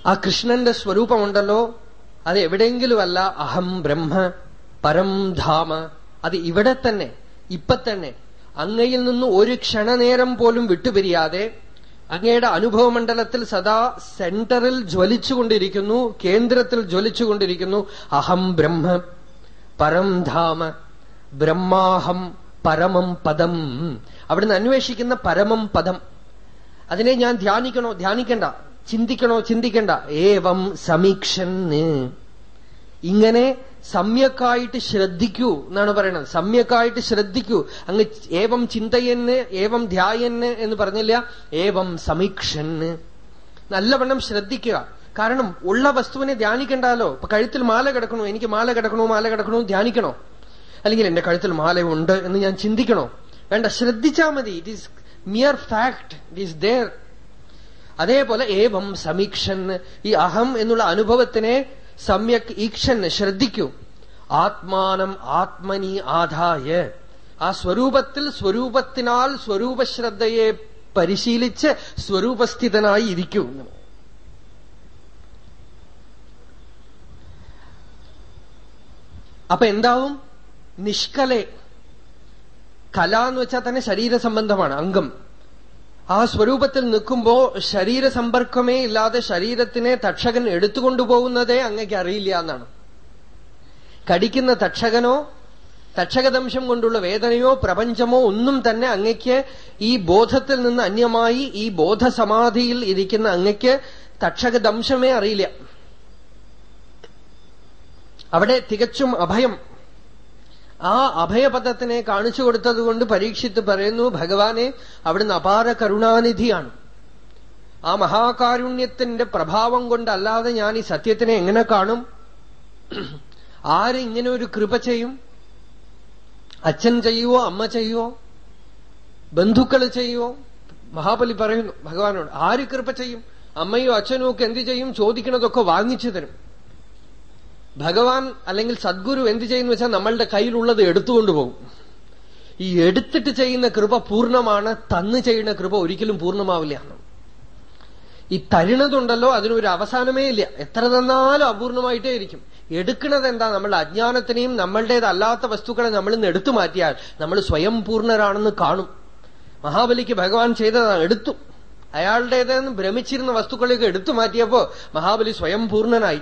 ആ കൃഷ്ണന്റെ സ്വരൂപമുണ്ടല്ലോ? അത് എവിടെയെങ്കിലുമല്ല അഹം ബ്രഹ്മ പരം ധാമ. അത് ഇവിടെ തന്നെ ഇപ്പത്തന്നെ. അങ്ങയിൽ നിന്ന് ഒരു ക്ഷണനേരം പോലും വിട്ടുപിരിയാതെ അങ്ങയുടെ അനുഭവമണ്ഡലത്തിൽ സദാ സെന്ററിൽ ജ്വലിച്ചുകൊണ്ടിരിക്കുന്നു കേന്ദ്രത്തിൽ ജ്വലിച്ചുകൊണ്ടിരിക്കുന്നു. അഹം ബ്രഹ്മ പരം ധാമ ബ്രഹ്മാഹം പരമം പദം. അവിടുന്ന് അന്വേഷിക്കുന്ന പരമം പദം. അതിനെ ഞാൻ ധ്യാനിക്കണോ? ധ്യാനിക്കണ്ട. ചിന്തിക്കണോ? ചിന്തിക്കണ്ട. ഏവം സമീക്ഷന് ഇങ്ങനെ സമ്യക്കായിട്ട് ശ്രദ്ധിക്കൂ എന്നാണ് പറയുന്നത്. സമ്യക്കായിട്ട് ശ്രദ്ധിക്കൂ. അങ്ങ് ഏവം ചിന്തയെന്ന് ഏവം ധ്യായന് എന്ന് പറഞ്ഞില്ല ഏവം സമീക്ഷന്. നല്ലവണ്ണം ശ്രദ്ധിക്കുക. കാരണം ഉള്ള വസ്തുവിനെ ധ്യാനിക്കണ്ടാലോ? ഇപ്പൊ കഴുത്തിൽ മാല കിടക്കണോ? എനിക്ക് മാല കിടക്കണോ? മാല കിടക്കണോ? ധ്യാനിക്കണോ? അല്ലെങ്കിൽ എന്റെ കഴുത്തിൽ മാല ഉണ്ട് എന്ന് ഞാൻ ചിന്തിക്കണോ? വേണ്ട ശ്രദ്ധിച്ചാൽ മതി. It is mere fact it is there അതേപോലെ ഏവം സമീക്ഷൻ ഈ അഹം എന്നുള്ള അനുഭവത്തിനെ സമ്യക് ഈക്ഷൻ ശ്രദ്ധിക്കൂ. ആത്മാനം ആത്മനി ആധായ. ആ സ്വരൂപത്തിൽ സ്വരൂപത്തിനാൽ സ്വരൂപശ്രദ്ധയെ പരിശീലിച്ച് സ്വരൂപസ്ഥിതനായി ഇരിക്കൂ. അപ്പൊ എന്താവും? നിഷ്കലെ. കല എന്ന് വെച്ചാൽ തന്നെ ശരീര സംബന്ധമാണ് അംഗം. ആ സ്വരൂപത്തിൽ നിൽക്കുമ്പോ ശരീര സമ്പർക്കമേ ഇല്ലാതെ ശരീരത്തിനെ തക്ഷകൻ എടുത്തുകൊണ്ടുപോകുന്നതേ അങ്ങക്ക് അറിയില്ല എന്നാണ്. കടിക്കുന്ന തക്ഷകനോ തക്ഷകദംശം കൊണ്ടുള്ള വേദനയോ പ്രപഞ്ചമോ ഒന്നും തന്നെ അങ്ങയ്ക്ക് ഈ ബോധത്തിൽ നിന്ന് അന്യമായി ഈ ബോധസമാധിയിൽ ഇരിക്കുന്ന അങ്ങയ്ക്ക് തക്ഷകദംശമേ അറിയില്ല. അവിടെ തികച്ചും അഭയം. ആ അഭയപഥത്തിനെ കാണിച്ചു കൊടുത്തതുകൊണ്ട് പരീക്ഷിത്ത് പറയുന്നു ഭഗവാനെ അവിടുന്ന് അപാര കരുണാനിധിയാണ്. ആ മഹാകാരുണ്യത്തിന്റെ പ്രഭാവം കൊണ്ടല്ലാതെ ഞാൻ ഈ സത്യത്തിനെ എങ്ങനെ കാണും? ആരിങ്ങനെ ഒരു കൃപ ചെയ്യും? അച്ഛൻ ചെയ്യുവോ അമ്മ ചെയ്യുവോ? ബന്ധുക്കൾ ചെയ്യുവോ? മഹാബലി പറയുന്നു ഭഗവാനോട് ആര് കൃപ ചെയ്യും? അമ്മയോ അച്ഛനോ ഒക്കെ എന്ത് ചെയ്യും? ചോദിക്കണതൊക്കെ വാങ്ങിച്ചു തരും. ഭഗവാൻ അല്ലെങ്കിൽ സദ്ഗുരു എന്ത് ചെയ്യുന്നു വെച്ചാൽ നമ്മളുടെ കയ്യിലുള്ളത് എടുത്തുകൊണ്ടുപോകും ഈ എടുത്തിട്ട് ചെയ്യുന്ന കൃപ പൂർണമാണ് തന്നു ചെയ്യുന്ന കൃപ ഒരിക്കലും പൂർണമാവില്ല. ഈ തരുണതുണ്ടല്ലോ അതിനൊരു അവസാനമേ ഇല്ല. എത്ര തന്നാലും അപൂർണമായിട്ടേ ഇരിക്കും. എടുക്കുന്നത് എന്താ? നമ്മളുടെ അജ്ഞാനത്തിനെയും നമ്മളുടേതല്ലാത്ത വസ്തുക്കളെ നമ്മൾ നിന്ന് എടുത്തു മാറ്റിയാൽ നമ്മൾ സ്വയം പൂർണരാണെന്ന് കാണും. മഹാബലിക്ക് ഭഗവാൻ ചെയ്തതാണ് എടുത്തു. അയാളുടേതെന്ന് ഭ്രമിച്ചിരുന്ന വസ്തുക്കളെയൊക്കെ എടുത്തു മാറ്റിയപ്പോ മഹാബലി സ്വയം പൂർണനായി.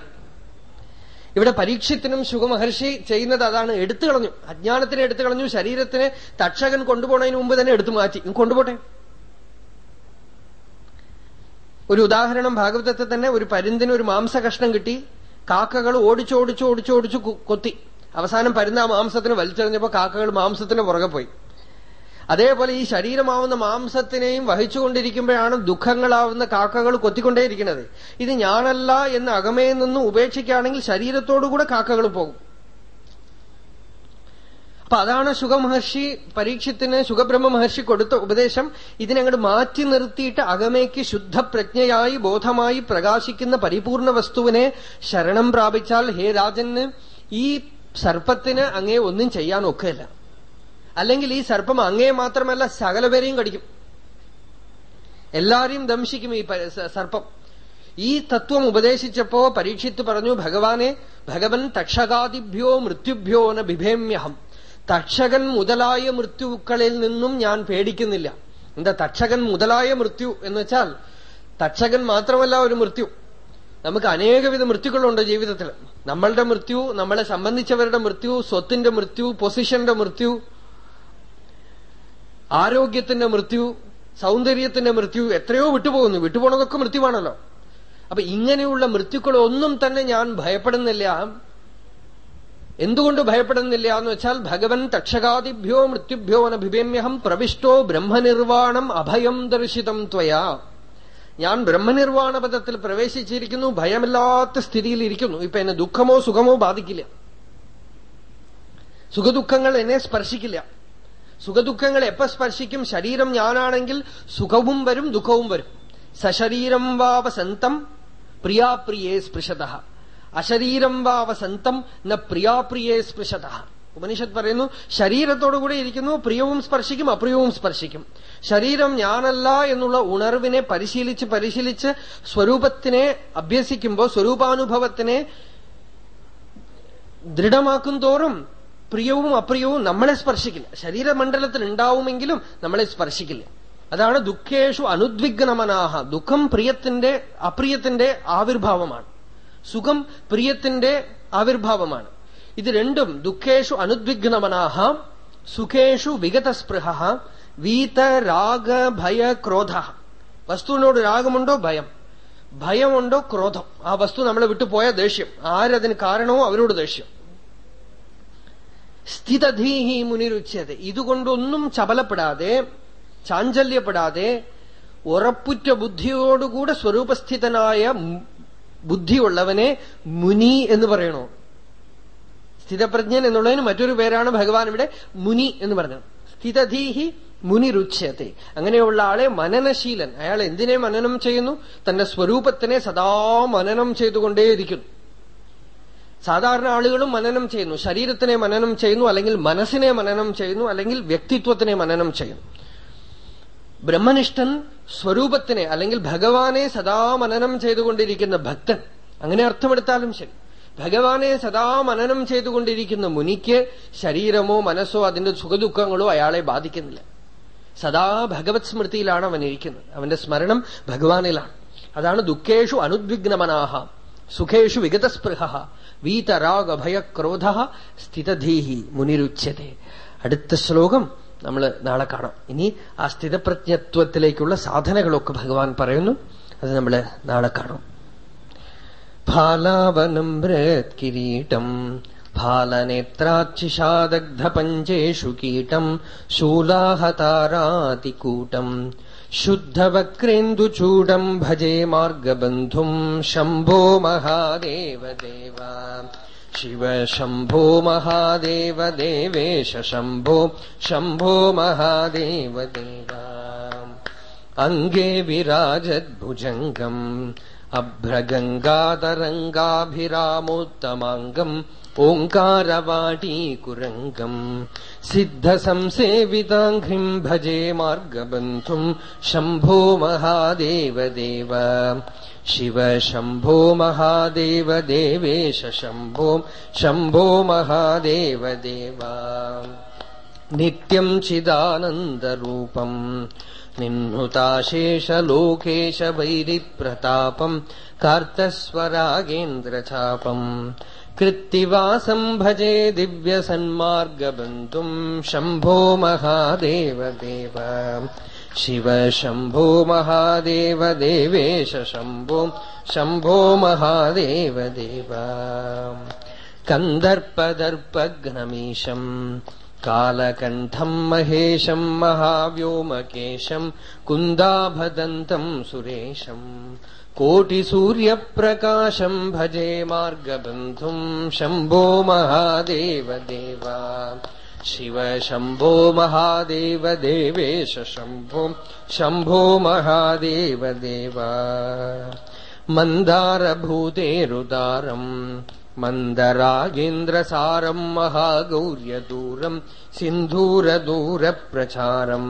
ഇവിടെ പരീക്ഷത്തിനും ശുഖമഹർഷി ചെയ്യുന്നത് അതാണ്. എടുത്തു കളഞ്ഞു. അജ്ഞാനത്തിനെ എടുത്തു കളഞ്ഞു. ശരീരത്തിന് തക്ഷകൻ കൊണ്ടുപോണതിന് മുമ്പ് തന്നെ എടുത്തു മാറ്റി. കൊണ്ടുപോട്ടെ. ഒരു ഉദാഹരണം ഭാഗവതത്തിൽ തന്നെ ഒരു പരുന്തിന് ഒരു മാംസകഷ്ണം കിട്ടി. കാക്കകൾ ഓടിച്ചോടിച്ചോടിച്ചോടിച്ചു ഓടിച്ചോടിച്ചു കൊത്തി. അവസാനം പരുന്ന മാംസത്തിന് വലിച്ചെറിഞ്ഞപ്പോ കാക്കകൾ മാംസത്തിന് പുറകെ പോയി. അതേപോലെ ഈ ശരീരമാവുന്ന മാംസത്തിനെയും വഹിച്ചുകൊണ്ടിരിക്കുമ്പോഴാണ് ദുഃഖങ്ങളാവുന്ന കാക്കകൾ കൊത്തിക്കൊണ്ടേയിരിക്കുന്നത്. ഇത് ഞാനല്ല എന്ന് അകമയിൽ നിന്നും ഉപേക്ഷിക്കുകയാണെങ്കിൽ ശരീരത്തോടുകൂടെ കാക്കകൾ പോകും. അപ്പൊ അതാണ് സുഖമഹർഷി പരീക്ഷത്തിന് സുഖബ്രഹ്മ മഹർഷി കൊടുത്ത ഉപദേശം. ഇതിനങ്ങോട്ട് മാറ്റി നിർത്തിയിട്ട് അകമയ്ക്ക് ശുദ്ധപ്രജ്ഞയായി ബോധമായി പ്രകാശിക്കുന്ന പരിപൂർണ വസ്തുവിനെ ശരണം പ്രാപിച്ചാൽ ഹേ രാജന് ഈ സർപ്പത്തിന് അങ്ങേ ഒന്നും ചെയ്യാൻ ഒക്കെയല്ല അല്ലെങ്കിൽ ഈ സർപ്പം അങ്ങേ മാത്രമല്ല സകലപേരെയും കടിക്കും. എല്ലാരെയും ദംശിക്കും ഈ സർപ്പം. ഈ തത്വം ഉപദേശിച്ചപ്പോ പരീക്ഷിത്ത് പറഞ്ഞു ഭഗവാനെ ഭഗവൻ തക്ഷകാദിഭ്യോ മൃത്യുഭ്യോ ന ബിഭേമ്യഹം. തക്ഷകൻ മുതലായ മൃത്യുക്കളിൽ നിന്നും ഞാൻ പേടിക്കുന്നില്ല. എന്താ തക്ഷകൻ മുതലായ മൃത്യു എന്ന് വെച്ചാൽ തക്ഷകൻ മാത്രമല്ല ഒരു മൃത്യു. നമുക്ക് അനേകവിധ മൃത്യുക്കളുണ്ട് ജീവിതത്തിൽ. നമ്മളുടെ മൃത്യു നമ്മളെ സംബന്ധിച്ചവരുടെ മൃത്യു സ്വത്തിന്റെ മൃത്യു പൊസിഷന്റെ മൃത്യു ആരോഗ്യത്തിന്റെ മൃത്യു സൗന്ദര്യത്തിന്റെ മൃത്യു എത്രയോ വിട്ടുപോകുന്നു. വിട്ടുപോണതൊക്കെ മൃത്യുവാണല്ലോ. അപ്പൊ ഇങ്ങനെയുള്ള മൃത്യുക്കളൊന്നും തന്നെ ഞാൻ ഭയപ്പെടുന്നില്ല. എന്തുകൊണ്ട് ഭയപ്പെടുന്നില്ല എന്ന് വെച്ചാൽ ഭഗവൻ തക്ഷകാദിഭ്യോ മൃത്യുഭ്യോ അനഭിപേമ്യഹം പ്രവിഷ്ടോ ബ്രഹ്മനിർവാണം അഭയം ദർശിതം ത്വയാ. ഞാൻ ബ്രഹ്മനിർവാണ പദത്തിൽ പ്രവേശിച്ചിരിക്കുന്നു ഭയമില്ലാത്ത സ്ഥിതിയിൽ ഇരിക്കുന്നു. ഇപ്പൊ എന്നെ ദുഃഖമോ സുഖമോ ബാധിക്കില്ല. സുഖദുഃഖങ്ങൾ എന്നെ സ്പർശിക്കില്ല. സുഖദുഃഖങ്ങൾ എപ്പ സ്പർശിക്കും? ശരീരം ഞാനാണെങ്കിൽ സുഖവും വരും ദുഃഖവും വരും. സശരീരം വാവസന്തം പ്രിയാപ്രിയേ സ്പൃശത. അശരീരം വാവസന്തം ന പ്രിയാപ്രിയേ സ്പൃശത. ഉപനിഷത്ത് പറയുന്നു ശരീരത്തോടുകൂടി ഇരിക്കുന്നു പ്രിയവും സ്പർശിക്കും അപ്രിയവും സ്പർശിക്കും. ശരീരം ഞാനല്ല എന്നുള്ള ഉണർവിനെ പരിശീലിച്ച് പരിശീലിച്ച് സ്വരൂപത്തിനെ അഭ്യസിക്കുമ്പോൾ സ്വരൂപാനുഭവത്തിനെ ദൃഢമാക്കും തോറും പ്രിയവും അപ്രിയവും നമ്മളെ സ്പർശിക്കില്ല. ശരീരമണ്ഡലത്തിൽ ഉണ്ടാവുമെങ്കിലും നമ്മളെ സ്പർശിക്കില്ല. അതാണ് ദുഃഖേഷു അനുദ്വിഗ്നമനാഹ. ദുഃഖം പ്രിയത്തിന്റെ അപ്രിയത്തിന്റെ ആവിർഭാവമാണ്. സുഖം പ്രിയത്തിന്റെ ആവിർഭാവമാണ്. ഇത് രണ്ടും ദുഃഖേഷു അനുദ്വിഗ്നമനാഹ സുഖേഷു വിഗതസ്പൃഹ വീത രാഗ ഭയ ക്രോധ. വസ്തുവിനോട് രാഗമുണ്ടോ? ഭയം. ഭയമുണ്ടോ? ക്രോധം. ആ വസ്തു നമ്മളെ വിട്ടുപോയ ദേഷ്യം. ആരതിന് കാരണമോ? അവരോട് ദേഷ്യം. സ്ഥിതധീഹി മുനിരുച്ചത് ഇതുകൊണ്ടൊന്നും ചപലപ്പെടാതെ ചാഞ്ചല്യപ്പെടാതെ ഉറപ്പുറ്റ ബുദ്ധിയോടുകൂടെ സ്വരൂപസ്ഥിതനായ ബുദ്ധിയുള്ളവനെ മുനി എന്ന് പറയണോ? സ്ഥിതപ്രജ്ഞൻ എന്നുള്ളതിന് മറ്റൊരു പേരാണ് ഭഗവാൻ ഇവിടെ മുനി എന്ന് പറഞ്ഞത്. സ്ഥിതധീഹി മുനിരുച്ചത്തെ അങ്ങനെയുള്ള ആളെ മനനശീലൻ. അയാൾ എന്തിനെ മനനം ചെയ്യുന്നു? തന്റെ സ്വരൂപത്തിനെ സദാ മനനം ചെയ്തുകൊണ്ടേയിരിക്കുന്നു. സാധാരണ ആളുകളും മനനം ചെയ്യുന്നു. ശരീരത്തിനെ മനനം ചെയ്യുന്നു അല്ലെങ്കിൽ മനസ്സിനെ മനനം ചെയ്യുന്നു അല്ലെങ്കിൽ വ്യക്തിത്വത്തിനെ മനനം ചെയ്യുന്നു. ബ്രഹ്മനിഷ്ഠൻ സ്വരൂപത്തിനെ അല്ലെങ്കിൽ ഭഗവാനെ സദാ മനനം ചെയ്തുകൊണ്ടിരിക്കുന്ന ഭക്തൻ. അങ്ങനെ അർത്ഥമെടുത്താലും ശരി. ഭഗവാനെ സദാ മനനം ചെയ്തുകൊണ്ടിരിക്കുന്ന മുനിക്ക് ശരീരമോ മനസ്സോ അതിന്റെ സുഖദുഃഖങ്ങളോ അയാളെ ബാധിക്കുന്നില്ല. സദാ ഭഗവത് സ്മൃതിയിലാണ് അവൻ ഇരിക്കുന്നത് അവന്റെ സ്മരണം ഭഗവാനിലാണ്. അതാണ് ദുഃഖേഷു അനുദ്വിഗ്നമനാഹ. സുഖേഷു വിഗതസ്പൃഹ വീതരാഗഭയക്രോധ സ്ഥിതധീഹി മുനിരുച്യത്തെ അടുത്ത ശ്ലോകം നമ്മൾ നാളെ കാണാം ഇനി ആ സ്ഥിതപ്രജ്ഞത്വത്തിലേക്കുള്ള സാധനകളൊക്കെ ഭഗവാൻ പറയുന്നു അത് നമ്മൾ നാളെ കാണാം ഫാലാവനം കിരീടം फालनेत्राच्छिषादग्धपञ्चेषु कीटम् शूलाहतारातिकूटम् शुद्धवक्रेन्दुचूडम् भजे मार्गबन्धुम् शम्भो महादेव देव शिव शम्भो महादेव देवेश शम्भो शम्भो महादेव देव अङ्गे विराजद्भुजङ्गम् अभ्रगङ्गातरङ्गाभिरामोत्तमाङ्गम् ओङ्कारवाटीकुरङ्गम् सिद्धसंसेविताङ्घ्रिम् भजे मार्गबन्धुम् शम्भो महादेव देव शिव शम्भो महादेव देवेश शम्भो शम्भो महादेव देव नित्यम् चिदानन्दरूपम् निह्नुताशेषलोकेश वैरिप्रतापम् कार्तस्वरागेन्द्रचापम् कृत्तिवासम् भजे दिव्यसन्मार्गबन्धुम् शम्भो महादेव देव शिव शम्भो महादेव देवेश शम्भो शम्भो महादेव देव कन्दर्पदर्पघ्नमीशम् कालकण्ठम् महेशम् महाव्योमकेशम् कुन्दाभदन्तम् सुरेशम् कोटिसूर्यप्रकाशम् भजे मार्गबन्धुम् शम्भो महादेव देवा शिव शम्भो महादेव देवेश शम्भो शम्भो महादेव देवा मन्दारभूतेरुदारम् मन्दरागेन्द्रसारम् महागौर्यदूरम् सिन्धूरदूरप्रचारम्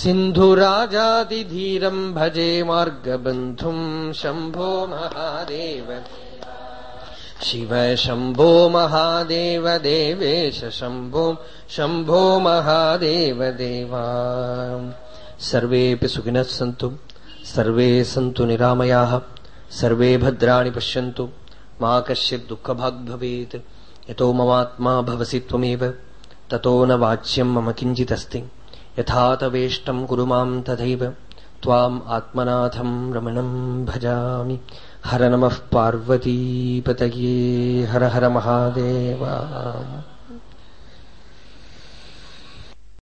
सिन्धुराजातिधीरम् भजे मार्गबन्धुम् शम्भो महादेव शिव शम्भो महादेव देवेश शम्भो शम्भो महादेव देवा सर्वेऽपि सुखिनः सन्तु सर्वे सन्तु निरामयाः सर्वे भद्राणि पश्यन्तु മാ കശ്യത് ദുഃഖഭാഗ് ഭവേത്. യഥോ മമാത്മാ ഭവസി ത്വമേവ. തത്തോ ന വാച്യം മമ കിഞ്ചിതസ്തി. യഥാ തവേഷ്ടം കുരു മാം തഥൈവ. ത്വാം ആത്മനാഥം രമണം ഭജാമി. ഹര നമഃ പാർവതീപതയേ. ഹര ഹര മഹാദേവ.